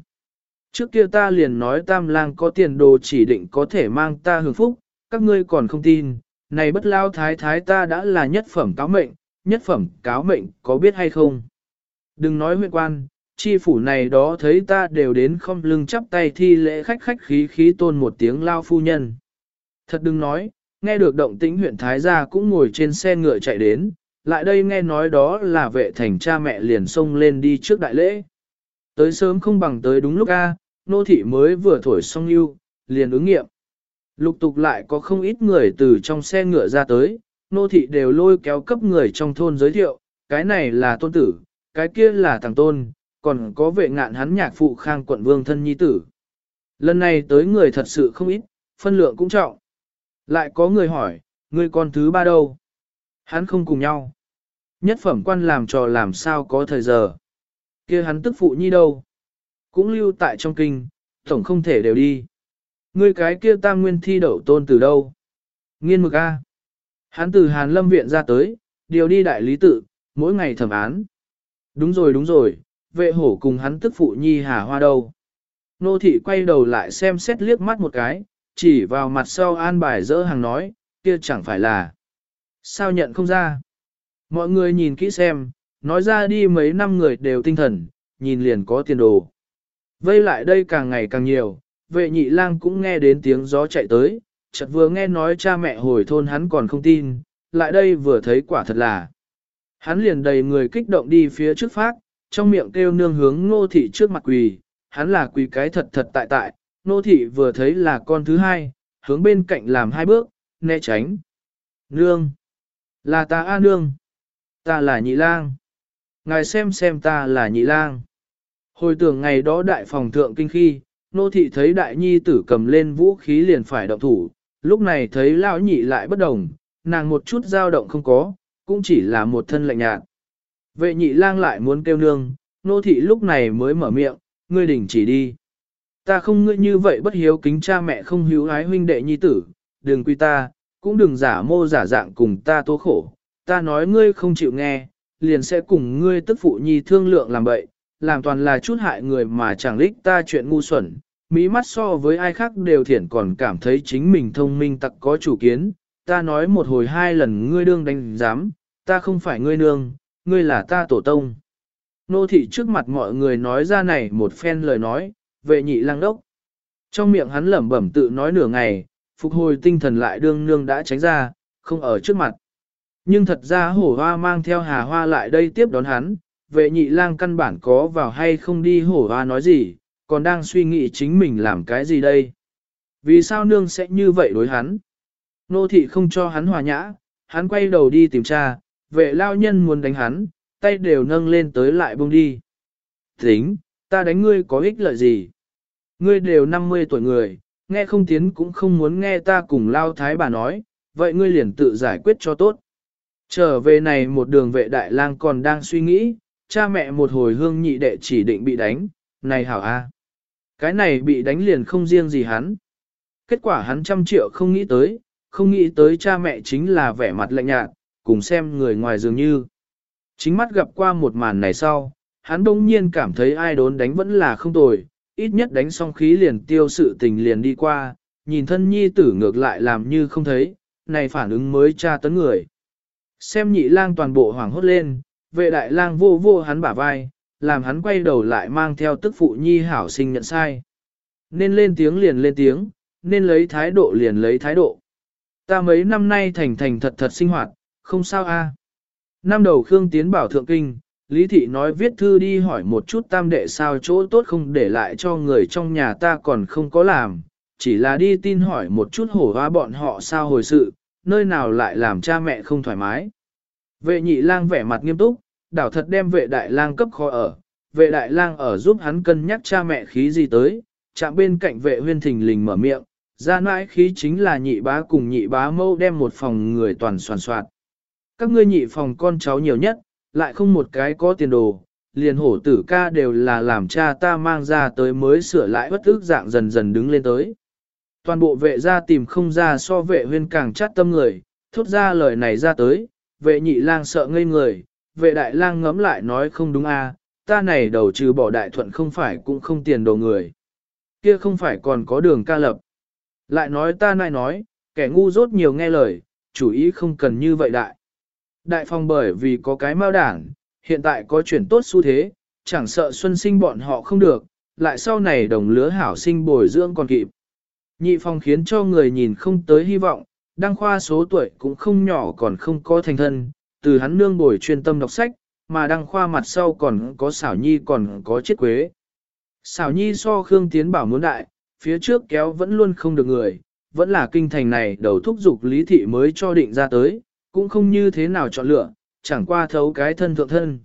Trước kia ta liền nói tam lang có tiền đồ chỉ định có thể mang ta hưởng phúc, các ngươi còn không tin, này bất lao thái thái ta đã là nhất phẩm cáo mệnh, nhất phẩm cáo mệnh có biết hay không. Đừng nói huyện quan, chi phủ này đó thấy ta đều đến không lưng chắp tay thi lễ khách khách khí khí tôn một tiếng lao phu nhân. Thật đừng nói, nghe được động tĩnh huyện Thái gia cũng ngồi trên xe ngựa chạy đến, lại đây nghe nói đó là vệ thành cha mẹ liền xông lên đi trước đại lễ. Tới sớm không bằng tới đúng lúc A, nô thị mới vừa thổi xong yêu, liền ứng nghiệm. Lục tục lại có không ít người từ trong xe ngựa ra tới, nô thị đều lôi kéo cấp người trong thôn giới thiệu, cái này là tôn tử, cái kia là thằng tôn, còn có vệ ngạn hắn nhạc phụ khang quận vương thân nhi tử. Lần này tới người thật sự không ít, phân lượng cũng trọng. Lại có người hỏi, người con thứ ba đâu? Hắn không cùng nhau. Nhất phẩm quan làm trò làm sao có thời giờ. kia hắn tức phụ nhi đâu? Cũng lưu tại trong kinh, tổng không thể đều đi. Ngươi cái kia tam nguyên thi đậu tôn từ đâu? Nghiên mực A. Hắn từ Hàn Lâm Viện ra tới, điều đi đại lý tự, mỗi ngày thẩm án. Đúng rồi đúng rồi, vệ hổ cùng hắn tức phụ nhi hà hoa đâu. Nô thị quay đầu lại xem xét liếc mắt một cái, chỉ vào mặt sau an bài dỡ hàng nói, kia chẳng phải là. Sao nhận không ra? Mọi người nhìn kỹ xem, nói ra đi mấy năm người đều tinh thần, nhìn liền có tiền đồ. Vây lại đây càng ngày càng nhiều, vệ nhị lang cũng nghe đến tiếng gió chạy tới, chợt vừa nghe nói cha mẹ hồi thôn hắn còn không tin, lại đây vừa thấy quả thật là. Hắn liền đầy người kích động đi phía trước phát, trong miệng kêu nương hướng ngô thị trước mặt quỳ, hắn là quỳ cái thật thật tại tại, ngô thị vừa thấy là con thứ hai, hướng bên cạnh làm hai bước, né tránh. Nương! Là ta A nương! Ta là nhị lang! Ngài xem xem ta là nhị lang! Hồi tưởng ngày đó đại phòng thượng kinh khi, nô thị thấy đại nhi tử cầm lên vũ khí liền phải động thủ, lúc này thấy lão nhị lại bất đồng, nàng một chút dao động không có, cũng chỉ là một thân lạnh nhạt. Vệ nhị lang lại muốn kêu nương, nô thị lúc này mới mở miệng, ngươi đỉnh chỉ đi. Ta không ngươi như vậy bất hiếu kính cha mẹ không hiếu ái huynh đệ nhi tử, đừng quy ta, cũng đừng giả mô giả dạng cùng ta tố khổ, ta nói ngươi không chịu nghe, liền sẽ cùng ngươi tức phụ nhi thương lượng làm bậy, làm toàn là chút hại người mà chẳng lích ta chuyện ngu xuẩn, mỹ mắt so với ai khác đều thiển còn cảm thấy chính mình thông minh tặc có chủ kiến, ta nói một hồi hai lần ngươi đương đánh giám, ta không phải ngươi nương, ngươi là ta tổ tông. Nô thị trước mặt mọi người nói ra này một phen lời nói, vệ nhị lang đốc. Trong miệng hắn lẩm bẩm tự nói nửa ngày, phục hồi tinh thần lại đương nương đã tránh ra, không ở trước mặt. Nhưng thật ra hổ hoa mang theo hà hoa lại đây tiếp đón hắn, vệ nhị lang căn bản có vào hay không đi hổ hoa nói gì, còn đang suy nghĩ chính mình làm cái gì đây. Vì sao nương sẽ như vậy đối hắn? Nô thị không cho hắn hòa nhã, hắn quay đầu đi tìm cha, vệ lao nhân muốn đánh hắn, tay đều nâng lên tới lại buông đi. Tính, ta đánh ngươi có ích lợi gì? Ngươi đều 50 tuổi người, nghe không tiến cũng không muốn nghe ta cùng lao thái bà nói, vậy ngươi liền tự giải quyết cho tốt. Trở về này một đường vệ đại lang còn đang suy nghĩ, cha mẹ một hồi hương nhị đệ chỉ định bị đánh, này hảo a, Cái này bị đánh liền không riêng gì hắn. Kết quả hắn trăm triệu không nghĩ tới, không nghĩ tới cha mẹ chính là vẻ mặt lạnh nhạt, cùng xem người ngoài dường như. Chính mắt gặp qua một màn này sau, hắn đông nhiên cảm thấy ai đốn đánh vẫn là không tồi, ít nhất đánh xong khí liền tiêu sự tình liền đi qua, nhìn thân nhi tử ngược lại làm như không thấy, này phản ứng mới tra tấn người. Xem nhị lang toàn bộ hoảng hốt lên, vệ đại lang vô vô hắn bả vai, làm hắn quay đầu lại mang theo tức phụ nhi hảo sinh nhận sai. Nên lên tiếng liền lên tiếng, nên lấy thái độ liền lấy thái độ. Ta mấy năm nay thành thành thật thật sinh hoạt, không sao a. Năm đầu Khương Tiến bảo thượng kinh, Lý Thị nói viết thư đi hỏi một chút tam đệ sao chỗ tốt không để lại cho người trong nhà ta còn không có làm, chỉ là đi tin hỏi một chút hổ hoa bọn họ sao hồi sự, nơi nào lại làm cha mẹ không thoải mái. Vệ nhị lang vẻ mặt nghiêm túc, đảo thật đem vệ đại lang cấp khó ở, vệ đại lang ở giúp hắn cân nhắc cha mẹ khí gì tới, chạm bên cạnh vệ huyên thình lình mở miệng, ra nãi khí chính là nhị bá cùng nhị bá mâu đem một phòng người toàn soàn soạt. Các ngươi nhị phòng con cháu nhiều nhất, lại không một cái có tiền đồ, liền hổ tử ca đều là làm cha ta mang ra tới mới sửa lại bất ức dạng dần dần đứng lên tới. Toàn bộ vệ gia tìm không ra so vệ huyên càng chát tâm người, thốt ra lời này ra tới, vệ nhị lang sợ ngây người, vệ đại lang ngấm lại nói không đúng a, ta này đầu trừ bỏ đại thuận không phải cũng không tiền đồ người. Kia không phải còn có đường ca lập. Lại nói ta này nói, kẻ ngu dốt nhiều nghe lời, chủ ý không cần như vậy đại. Đại phong bởi vì có cái mao đảng, hiện tại có chuyển tốt xu thế, chẳng sợ xuân sinh bọn họ không được, lại sau này đồng lứa hảo sinh bồi dưỡng còn kịp. Nhị phòng khiến cho người nhìn không tới hy vọng, đăng khoa số tuổi cũng không nhỏ còn không có thành thân, từ hắn nương bồi chuyên tâm đọc sách, mà đăng khoa mặt sau còn có xảo nhi còn có chiết quế. Xảo nhi so Khương Tiến bảo muốn đại, phía trước kéo vẫn luôn không được người, vẫn là kinh thành này đầu thúc dục lý thị mới cho định ra tới, cũng không như thế nào chọn lựa, chẳng qua thấu cái thân thượng thân.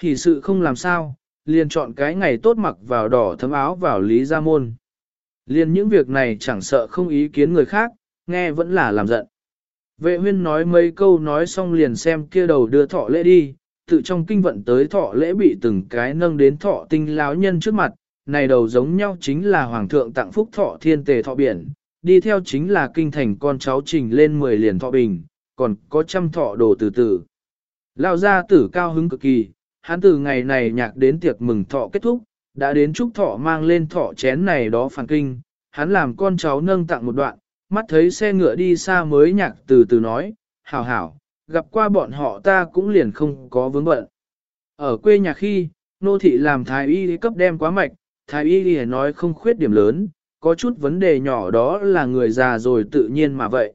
Thì sự không làm sao, liền chọn cái ngày tốt mặc vào đỏ thấm áo vào lý gia môn. Liền những việc này chẳng sợ không ý kiến người khác, nghe vẫn là làm giận. Vệ huyên nói mấy câu nói xong liền xem kia đầu đưa thọ lễ đi, tự trong kinh vận tới thọ lễ bị từng cái nâng đến thọ tinh láo nhân trước mặt, này đầu giống nhau chính là hoàng thượng tặng phúc thọ thiên tề thọ biển, đi theo chính là kinh thành con cháu trình lên 10 liền thọ bình, còn có trăm thọ đồ từ từ. Lao gia tử cao hứng cực kỳ, hắn từ ngày này nhạc đến tiệc mừng thọ kết thúc, đã đến trúc thọ mang lên thọ chén này đó phản kinh, hắn làm con cháu nâng tặng một đoạn, mắt thấy xe ngựa đi xa mới nhạc từ từ nói, hảo hảo, gặp qua bọn họ ta cũng liền không có vướng bận. Ở quê nhà khi, nô thị làm thái y cấp đem quá mạch, thái y thì nói không khuyết điểm lớn, có chút vấn đề nhỏ đó là người già rồi tự nhiên mà vậy.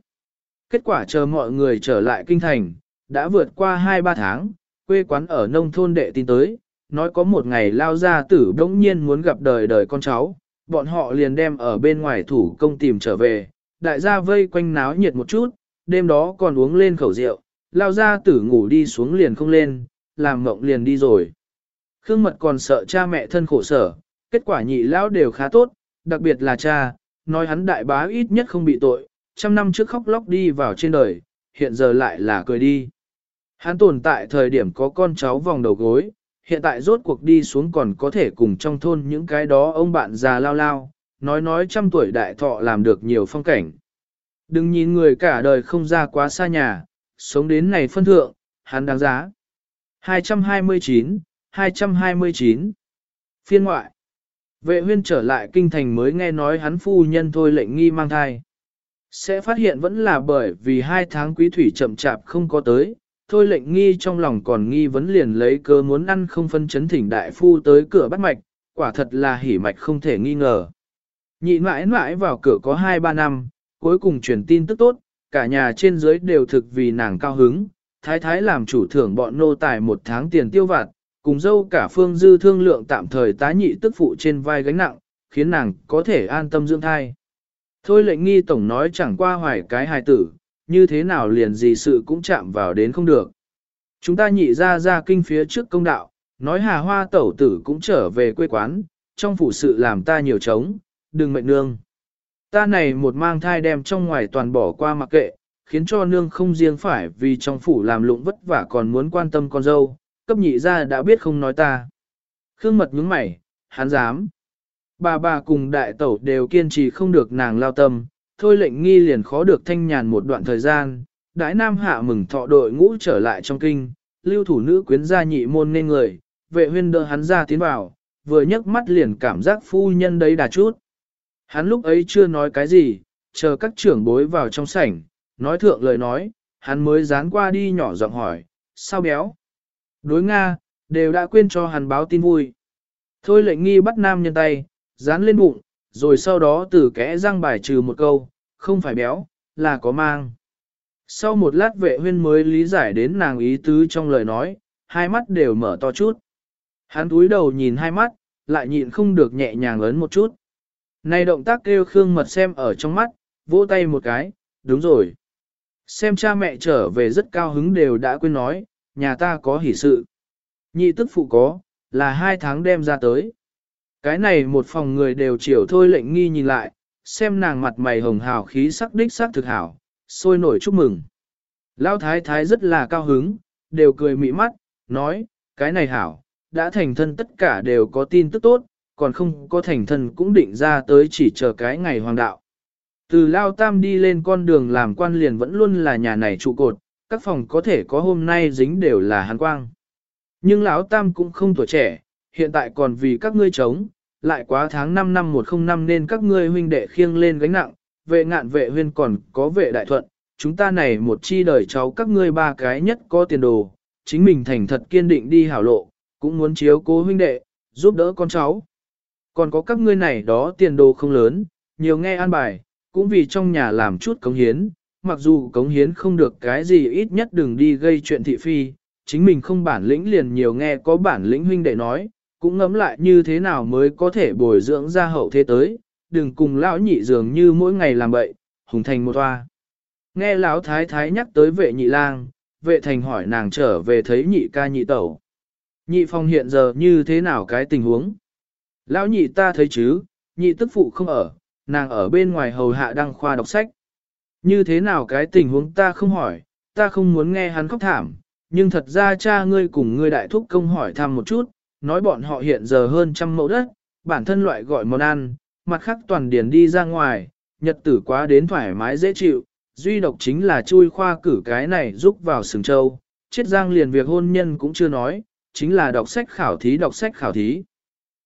Kết quả chờ mọi người trở lại kinh thành, đã vượt qua 2-3 tháng, quê quán ở nông thôn đệ tin tới, nói có một ngày lao gia tử đống nhiên muốn gặp đời đời con cháu, bọn họ liền đem ở bên ngoài thủ công tìm trở về, đại gia vây quanh náo nhiệt một chút, đêm đó còn uống lên khẩu rượu, lao gia tử ngủ đi xuống liền không lên, làm mộng liền đi rồi. Khương mật còn sợ cha mẹ thân khổ sở, kết quả nhị lão đều khá tốt, đặc biệt là cha, nói hắn đại bá ít nhất không bị tội, trăm năm trước khóc lóc đi vào trên đời, hiện giờ lại là cười đi. Hắn tồn tại thời điểm có con cháu vòng đầu gối, hiện tại rốt cuộc đi xuống còn có thể cùng trong thôn những cái đó ông bạn già lao lao, nói nói trăm tuổi đại thọ làm được nhiều phong cảnh. Đừng nhìn người cả đời không ra quá xa nhà, sống đến này phân thượng, hắn đáng giá. 229, 229 Phiên ngoại Vệ huyên trở lại kinh thành mới nghe nói hắn phu nhân thôi lệnh nghi mang thai. Sẽ phát hiện vẫn là bởi vì hai tháng quý thủy chậm chạp không có tới, thôi lệnh nghi trong lòng còn nghi vấn liền lấy cơ muốn ăn không phân chấn thỉnh đại phu tới cửa bắt mạch, quả thật là hỉ mạch không thể nghi ngờ. Nhị mãi mãi vào cửa có 2-3 năm, cuối cùng truyền tin tức tốt, cả nhà trên dưới đều thực vì nàng cao hứng, thái thái làm chủ thưởng bọn nô tài một tháng tiền tiêu vặt, cùng dâu cả phương dư thương lượng tạm thời tá nhị tức phụ trên vai gánh nặng, khiến nàng có thể an tâm dưỡng thai. Thôi lệnh nghi tổng nói chẳng qua hoài cái hài tử, như thế nào liền gì sự cũng chạm vào đến không được. Chúng ta nhị ra ra kinh phía trước công đạo, nói hà hoa tẩu tử cũng trở về quê quán, trong phủ sự làm ta nhiều trống, đừng mệnh nương. Ta này một mang thai đem trong ngoài toàn bỏ qua mặc kệ, khiến cho nương không riêng phải vì trong phủ làm lụng vất vả còn muốn quan tâm con dâu, cấp nhị ra đã biết không nói ta. Khương mật nhướng mày, hắn dám. Bà bà cùng đại tẩu đều kiên trì không được nàng lao tâm, thôi lệnh nghi liền khó được thanh nhàn một đoạn thời gian, đãi nam hạ mừng thọ đội ngũ trở lại trong kinh, lưu thủ nữ quyến gia nhị môn nên người, vệ huyên đỡ hắn ra tiến vào, vừa nhấc mắt liền cảm giác phu nhân đấy đà chút. Hắn lúc ấy chưa nói cái gì, chờ các trưởng bối vào trong sảnh, nói thượng lời nói, hắn mới dán qua đi nhỏ giọng hỏi, sao béo? Đối Nga, đều đã quên cho hắn báo tin vui. Thôi lệnh nghi bắt nam nhân tay, dán lên bụng, rồi sau đó từ kẽ răng bài trừ một câu, không phải béo, là có mang. Sau một lát vệ huyên mới lý giải đến nàng ý tứ trong lời nói, hai mắt đều mở to chút. Hắn túi đầu nhìn hai mắt, lại nhịn không được nhẹ nhàng ấn một chút. Này động tác kêu Khương Mật xem ở trong mắt, vỗ tay một cái, đúng rồi. Xem cha mẹ trở về rất cao hứng đều đã quên nói, nhà ta có hỷ sự. Nhị tức phụ có, là hai tháng đem ra tới. Cái này một phòng người đều chiều thôi lệnh nghi nhìn lại, xem nàng mặt mày hồng hào khí sắc đích sắc thực hảo, sôi nổi chúc mừng. Lão thái thái rất là cao hứng, đều cười mị mắt, nói, cái này hảo, đã thành thân tất cả đều có tin tức tốt, còn không có thành thân cũng định ra tới chỉ chờ cái ngày hoàng đạo. Từ Lao Tam đi lên con đường làm quan liền vẫn luôn là nhà này trụ cột, các phòng có thể có hôm nay dính đều là hàn quang. Nhưng Lão Tam cũng không tuổi trẻ, hiện tại còn vì các ngươi chống, lại quá tháng 5 năm 105 nên các ngươi huynh đệ khiêng lên gánh nặng, vệ ngạn vệ huyên còn có vệ đại thuận, chúng ta này một chi đời cháu các ngươi ba cái nhất có tiền đồ, chính mình thành thật kiên định đi hảo lộ, cũng muốn chiếu cố huynh đệ, giúp đỡ con cháu. Còn có các ngươi này đó tiền đồ không lớn, nhiều nghe an bài, cũng vì trong nhà làm chút cống hiến, mặc dù cống hiến không được cái gì ít nhất đừng đi gây chuyện thị phi, chính mình không bản lĩnh liền nhiều nghe có bản lĩnh huynh đệ nói, cũng ngẫm lại như thế nào mới có thể bồi dưỡng ra hậu thế tới, đừng cùng lão nhị dường như mỗi ngày làm bậy, hùng thành một toa. Nghe lão thái thái nhắc tới vệ nhị lang, vệ thành hỏi nàng trở về thấy nhị ca nhị tẩu. Nhị phong hiện giờ như thế nào cái tình huống? Lão nhị ta thấy chứ, nhị tức phụ không ở, nàng ở bên ngoài hầu hạ đăng khoa đọc sách. Như thế nào cái tình huống ta không hỏi, ta không muốn nghe hắn khóc thảm, nhưng thật ra cha ngươi cùng ngươi đại thúc công hỏi thăm một chút, nói bọn họ hiện giờ hơn trăm mẫu đất, bản thân loại gọi món ăn, mặt khác toàn điền đi ra ngoài, nhật tử quá đến thoải mái dễ chịu, duy độc chính là chui khoa cử cái này giúp vào sừng châu, chết giang liền việc hôn nhân cũng chưa nói, chính là đọc sách khảo thí đọc sách khảo thí.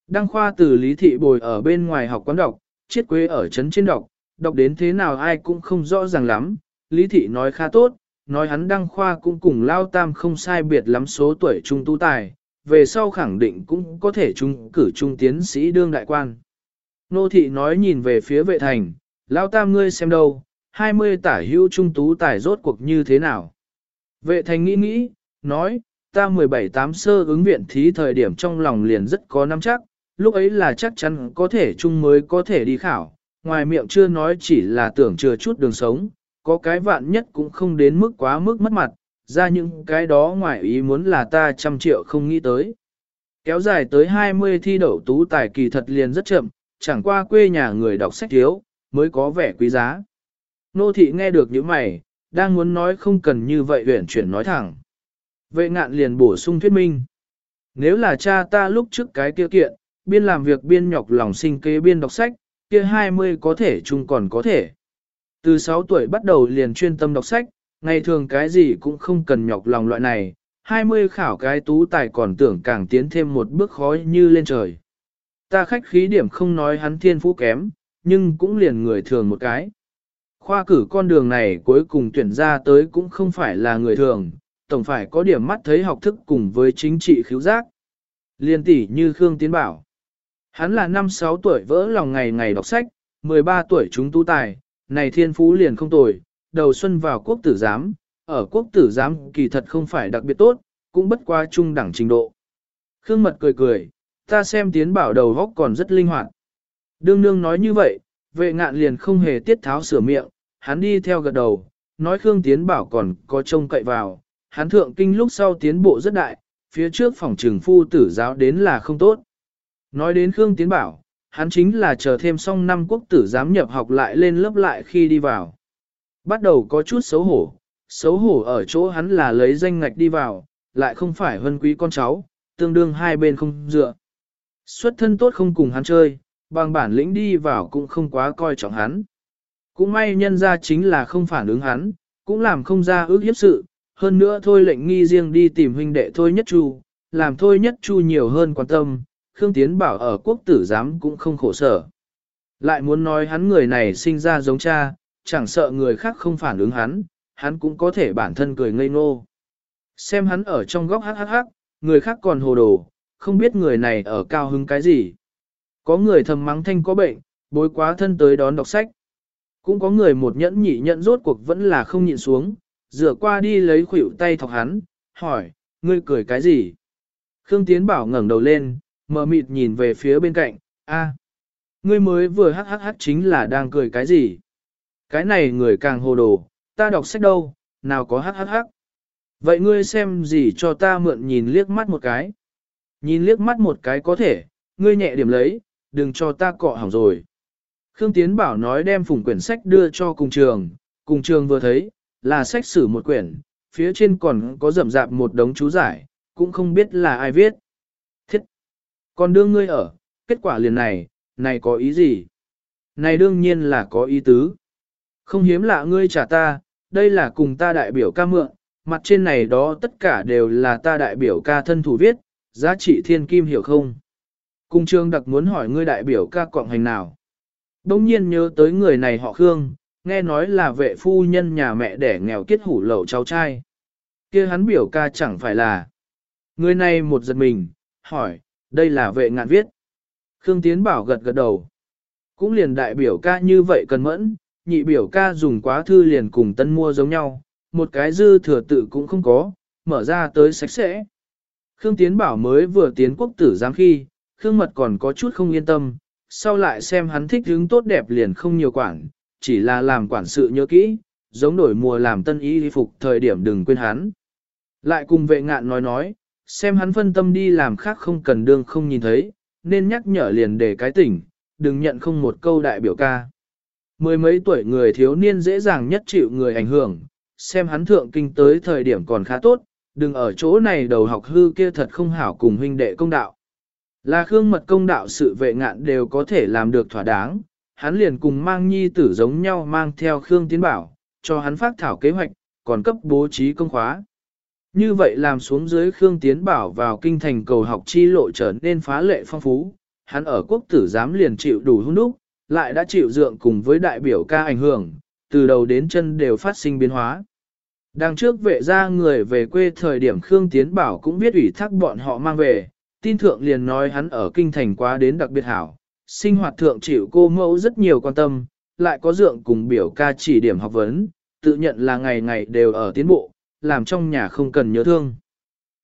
Đăng khoa từ lý thị bồi ở bên ngoài học quán đọc, chiết quế ở trấn trên đọc, đọc đến thế nào ai cũng không rõ ràng lắm, lý thị nói khá tốt, nói hắn đăng khoa cũng cùng lao tam không sai biệt lắm số tuổi trung tu tài, về sau khẳng định cũng có thể trung cử trung tiến sĩ đương đại quan. Nô thị nói nhìn về phía vệ thành, lao tam ngươi xem đâu, 20 tả hữu trung tú tài rốt cuộc như thế nào. Vệ thành nghĩ nghĩ, nói, ta 17 tám sơ ứng viện thí thời điểm trong lòng liền rất có nắm chắc, lúc ấy là chắc chắn có thể chung mới có thể đi khảo, ngoài miệng chưa nói chỉ là tưởng chừa chút đường sống, có cái vạn nhất cũng không đến mức quá mức mất mặt, ra những cái đó ngoài ý muốn là ta trăm triệu không nghĩ tới. Kéo dài tới 20 thi đậu tú tài kỳ thật liền rất chậm, chẳng qua quê nhà người đọc sách thiếu, mới có vẻ quý giá. Nô thị nghe được những mày, đang muốn nói không cần như vậy huyển chuyển nói thẳng. Vệ ngạn liền bổ sung thuyết minh. Nếu là cha ta lúc trước cái kia kiện, biên làm việc biên nhọc lòng sinh kế biên đọc sách, kia 20 có thể chung còn có thể. Từ 6 tuổi bắt đầu liền chuyên tâm đọc sách, ngày thường cái gì cũng không cần nhọc lòng loại này, 20 khảo cái tú tài còn tưởng càng tiến thêm một bước khó như lên trời. Ta khách khí điểm không nói hắn thiên phú kém, nhưng cũng liền người thường một cái. Khoa cử con đường này cuối cùng tuyển ra tới cũng không phải là người thường, tổng phải có điểm mắt thấy học thức cùng với chính trị khiếu giác. Liên tỷ như Khương Tiến Bảo. Hắn là năm 6 tuổi vỡ lòng ngày ngày đọc sách, 13 tuổi chúng tu tài, này thiên phú liền không tồi, đầu xuân vào quốc tử giám, ở quốc tử giám kỳ thật không phải đặc biệt tốt, cũng bất qua trung đẳng trình độ. Khương Mật cười cười, ta xem Tiến Bảo đầu góc còn rất linh hoạt. Đương nương nói như vậy, vệ ngạn liền không hề tiết tháo sửa miệng, hắn đi theo gật đầu, nói Khương Tiến Bảo còn có trông cậy vào, hắn thượng kinh lúc sau tiến bộ rất đại, phía trước phòng trừng phu tử giáo đến là không tốt. Nói đến Khương Tiến Bảo, hắn chính là chờ thêm xong năm quốc tử giám nhập học lại lên lớp lại khi đi vào. Bắt đầu có chút xấu hổ, xấu hổ ở chỗ hắn là lấy danh ngạch đi vào, lại không phải hân quý con cháu, tương đương hai bên không dựa. Xuất thân tốt không cùng hắn chơi, bằng bản lĩnh đi vào cũng không quá coi trọng hắn. Cũng may nhân ra chính là không phản ứng hắn, cũng làm không ra ước hiếp sự, hơn nữa thôi lệnh nghi riêng đi tìm huynh đệ thôi nhất chu, làm thôi nhất chu nhiều hơn quan tâm, Khương Tiến bảo ở quốc tử giám cũng không khổ sở. Lại muốn nói hắn người này sinh ra giống cha, chẳng sợ người khác không phản ứng hắn, hắn cũng có thể bản thân cười ngây ngô. Xem hắn ở trong góc hắc hắc hắc, người khác còn hồ đồ, không biết người này ở cao hứng cái gì. Có người thầm mắng thanh có bệnh, bối quá thân tới đón đọc sách. Cũng có người một nhẫn nhị nhẫn rốt cuộc vẫn là không nhịn xuống, rửa qua đi lấy khuỷu tay thọc hắn, hỏi, ngươi cười cái gì? Khương Tiến Bảo ngẩng đầu lên, mờ mịt nhìn về phía bên cạnh, a, ngươi mới vừa hắc hắc hắc chính là đang cười cái gì? Cái này người càng hồ đồ, ta đọc sách đâu, nào có hắc hắc hắc. Vậy ngươi xem gì cho ta mượn nhìn liếc mắt một cái. Nhìn liếc mắt một cái có thể, ngươi nhẹ điểm lấy, đừng cho ta cọ hỏng rồi. Khương Tiến Bảo nói đem phùng quyển sách đưa cho cùng trường, cùng trường vừa thấy, là sách sử một quyển, phía trên còn có rậm rạp một đống chú giải, cũng không biết là ai viết. Thiết! Còn đưa ngươi ở, kết quả liền này, này có ý gì? Này đương nhiên là có ý tứ. Không hiếm lạ ngươi trả ta, đây là cùng ta đại biểu ca mượn, mặt trên này đó tất cả đều là ta đại biểu ca thân thủ viết, giá trị thiên kim hiểu không? Cung trương đặc muốn hỏi ngươi đại biểu ca quọng hành nào? Đông nhiên nhớ tới người này họ Khương, nghe nói là vệ phu nhân nhà mẹ đẻ nghèo kết hủ lậu cháu trai. kia hắn biểu ca chẳng phải là. Người này một giật mình, hỏi, đây là vệ ngạn viết. Khương Tiến bảo gật gật đầu. Cũng liền đại biểu ca như vậy cần mẫn, nhị biểu ca dùng quá thư liền cùng tân mua giống nhau, một cái dư thừa tự cũng không có, mở ra tới sạch sẽ. Khương Tiến bảo mới vừa tiến quốc tử giám khi, Khương Mật còn có chút không yên tâm, sau lại xem hắn thích hướng tốt đẹp liền không nhiều quản, chỉ là làm quản sự nhớ kỹ, giống đổi mùa làm tân y phục thời điểm đừng quên hắn. Lại cùng vệ ngạn nói nói, xem hắn phân tâm đi làm khác không cần đương không nhìn thấy, nên nhắc nhở liền để cái tỉnh, đừng nhận không một câu đại biểu ca. Mười mấy tuổi người thiếu niên dễ dàng nhất chịu người ảnh hưởng, xem hắn thượng kinh tới thời điểm còn khá tốt, đừng ở chỗ này đầu học hư kia thật không hảo cùng huynh đệ công đạo. Là khương mật công đạo sự vệ ngạn đều có thể làm được thỏa đáng, hắn liền cùng mang nhi tử giống nhau mang theo khương tiến bảo, cho hắn phát thảo kế hoạch, còn cấp bố trí công khóa. Như vậy làm xuống dưới Khương Tiến Bảo vào kinh thành cầu học chi lộ trở nên phá lệ phong phú, hắn ở quốc tử giám liền chịu đủ hung đúc, lại đã chịu dượng cùng với đại biểu ca ảnh hưởng, từ đầu đến chân đều phát sinh biến hóa. Đằng trước vệ ra người về quê thời điểm Khương Tiến Bảo cũng biết ủy thác bọn họ mang về, tin thượng liền nói hắn ở kinh thành quá đến đặc biệt hảo, sinh hoạt thượng chịu cô mẫu rất nhiều quan tâm, lại có dượng cùng biểu ca chỉ điểm học vấn, tự nhận là ngày ngày đều ở tiến bộ, làm trong nhà không cần nhớ thương.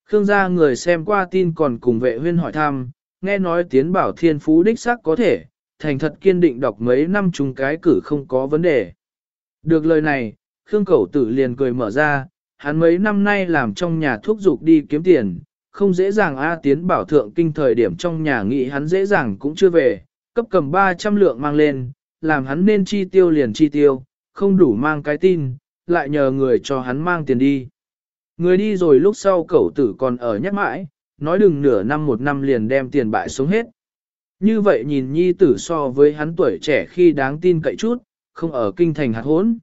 Khương gia người xem qua tin còn cùng vệ huyên hỏi thăm, nghe nói tiến bảo thiên phú đích xác có thể, thành thật kiên định đọc mấy năm chung cái cử không có vấn đề. Được lời này, Khương Cẩu Tử liền cười mở ra, hắn mấy năm nay làm trong nhà thuốc dục đi kiếm tiền, không dễ dàng A tiến bảo thượng kinh thời điểm trong nhà nghị hắn dễ dàng cũng chưa về, cấp cầm 300 lượng mang lên, làm hắn nên chi tiêu liền chi tiêu, không đủ mang cái tin, lại nhờ người cho hắn mang tiền đi. Người đi rồi lúc sau cẩu tử còn ở nhắc mãi, nói đừng nửa năm một năm liền đem tiền bại xuống hết. Như vậy nhìn nhi tử so với hắn tuổi trẻ khi đáng tin cậy chút, không ở kinh thành hạt hốn.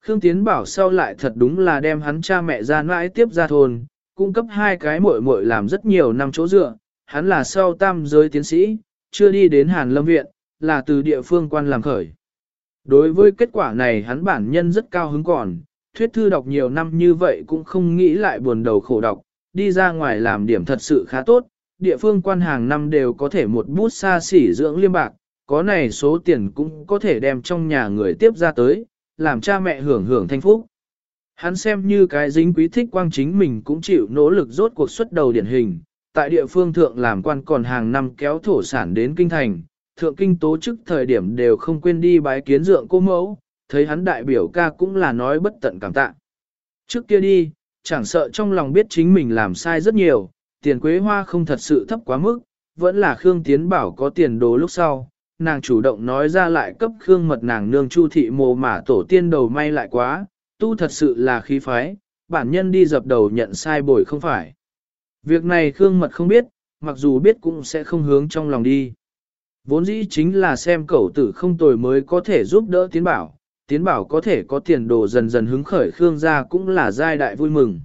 Khương Tiến bảo sau lại thật đúng là đem hắn cha mẹ ra mãi tiếp ra thôn, cung cấp hai cái muội muội làm rất nhiều năm chỗ dựa, hắn là sau tam giới tiến sĩ, chưa đi đến Hàn Lâm Viện, là từ địa phương quan làm khởi. Đối với kết quả này hắn bản nhân rất cao hứng còn, thuyết thư đọc nhiều năm như vậy cũng không nghĩ lại buồn đầu khổ đọc, đi ra ngoài làm điểm thật sự khá tốt, địa phương quan hàng năm đều có thể một bút xa xỉ dưỡng liêm bạc, có này số tiền cũng có thể đem trong nhà người tiếp ra tới, làm cha mẹ hưởng hưởng thanh phúc. Hắn xem như cái dính quý thích quang chính mình cũng chịu nỗ lực rốt cuộc xuất đầu điển hình, tại địa phương thượng làm quan còn hàng năm kéo thổ sản đến kinh thành, thượng kinh tố chức thời điểm đều không quên đi bái kiến dượng cô mẫu, thấy hắn đại biểu ca cũng là nói bất tận cảm tạ. Trước kia đi, chẳng sợ trong lòng biết chính mình làm sai rất nhiều, tiền quế hoa không thật sự thấp quá mức, vẫn là Khương Tiến bảo có tiền đồ lúc sau, nàng chủ động nói ra lại cấp Khương mật nàng nương chu thị mồ mả tổ tiên đầu may lại quá, tu thật sự là khí phái, bản nhân đi dập đầu nhận sai bồi không phải. Việc này Khương mật không biết, mặc dù biết cũng sẽ không hướng trong lòng đi. Vốn dĩ chính là xem cậu tử không tồi mới có thể giúp đỡ tiến bảo, tiến bảo có thể có tiền đồ dần dần hứng khởi Khương gia cũng là giai đại vui mừng.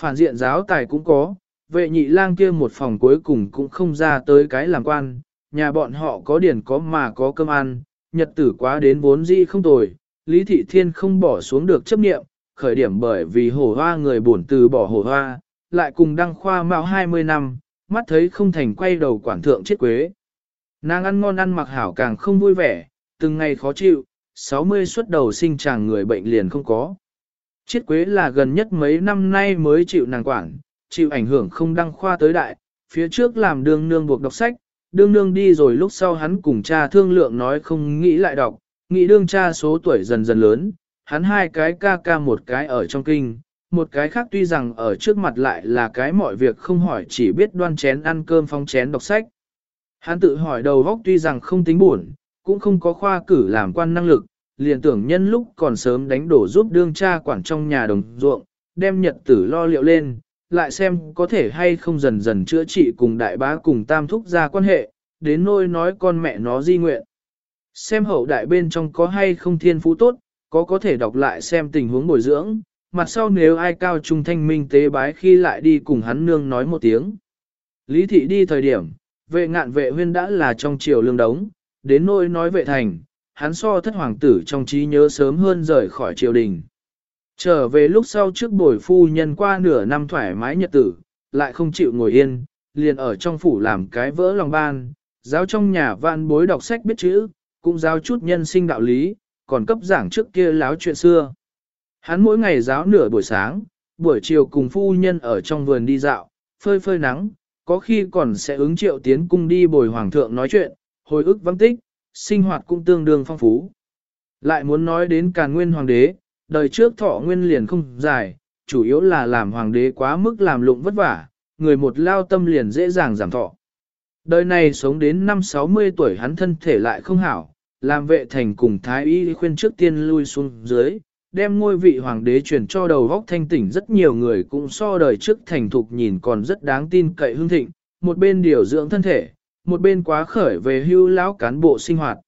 Phản diện giáo tài cũng có, vệ nhị lang kia một phòng cuối cùng cũng không ra tới cái làm quan, nhà bọn họ có điển có mà có cơm ăn, nhật tử quá đến vốn dĩ không tồi, Lý Thị Thiên không bỏ xuống được chấp niệm, khởi điểm bởi vì hổ hoa người bổn từ bỏ hổ hoa, lại cùng đăng khoa mạo 20 năm, mắt thấy không thành quay đầu quản thượng chết quế. Nàng ăn ngon ăn mặc hảo càng không vui vẻ, từng ngày khó chịu, 60 xuất đầu sinh chàng người bệnh liền không có. Chiết quế là gần nhất mấy năm nay mới chịu nàng quản, chịu ảnh hưởng không đăng khoa tới đại, phía trước làm đương nương buộc đọc sách, đương nương đi rồi lúc sau hắn cùng cha thương lượng nói không nghĩ lại đọc, nghĩ đương cha số tuổi dần dần lớn, hắn hai cái ca ca một cái ở trong kinh, một cái khác tuy rằng ở trước mặt lại là cái mọi việc không hỏi chỉ biết đoan chén ăn cơm phong chén đọc sách. Hắn tự hỏi đầu góc tuy rằng không tính buồn, cũng không có khoa cử làm quan năng lực, liền tưởng nhân lúc còn sớm đánh đổ giúp đương cha quản trong nhà đồng ruộng, đem nhật tử lo liệu lên, lại xem có thể hay không dần dần chữa trị cùng đại bá cùng tam thúc ra quan hệ, đến nôi nói con mẹ nó di nguyện. Xem hậu đại bên trong có hay không thiên phú tốt, có có thể đọc lại xem tình huống bồi dưỡng, mặt sau nếu ai cao trung thanh minh tế bái khi lại đi cùng hắn nương nói một tiếng. Lý thị đi thời điểm, vệ ngạn vệ huyên đã là trong triều lương đống, đến nỗi nói vệ thành, hắn so thất hoàng tử trong trí nhớ sớm hơn rời khỏi triều đình. Trở về lúc sau trước bồi phu nhân qua nửa năm thoải mái nhật tử, lại không chịu ngồi yên, liền ở trong phủ làm cái vỡ lòng ban, giáo trong nhà vạn bối đọc sách biết chữ, cũng giáo chút nhân sinh đạo lý, còn cấp giảng trước kia láo chuyện xưa. Hắn mỗi ngày giáo nửa buổi sáng, buổi chiều cùng phu nhân ở trong vườn đi dạo, phơi phơi nắng, có khi còn sẽ ứng triệu tiến cung đi bồi hoàng thượng nói chuyện, hồi ức vắng tích, sinh hoạt cũng tương đương phong phú. Lại muốn nói đến càn nguyên hoàng đế, đời trước thọ nguyên liền không dài, chủ yếu là làm hoàng đế quá mức làm lụng vất vả, người một lao tâm liền dễ dàng giảm thọ. Đời này sống đến năm 60 tuổi hắn thân thể lại không hảo, làm vệ thành cùng thái y khuyên trước tiên lui xuống dưới, đem ngôi vị hoàng đế chuyển cho đầu góc thanh tỉnh rất nhiều người cũng so đời trước thành thục nhìn còn rất đáng tin cậy hương thịnh, một bên điều dưỡng thân thể, một bên quá khởi về hưu lão cán bộ sinh hoạt.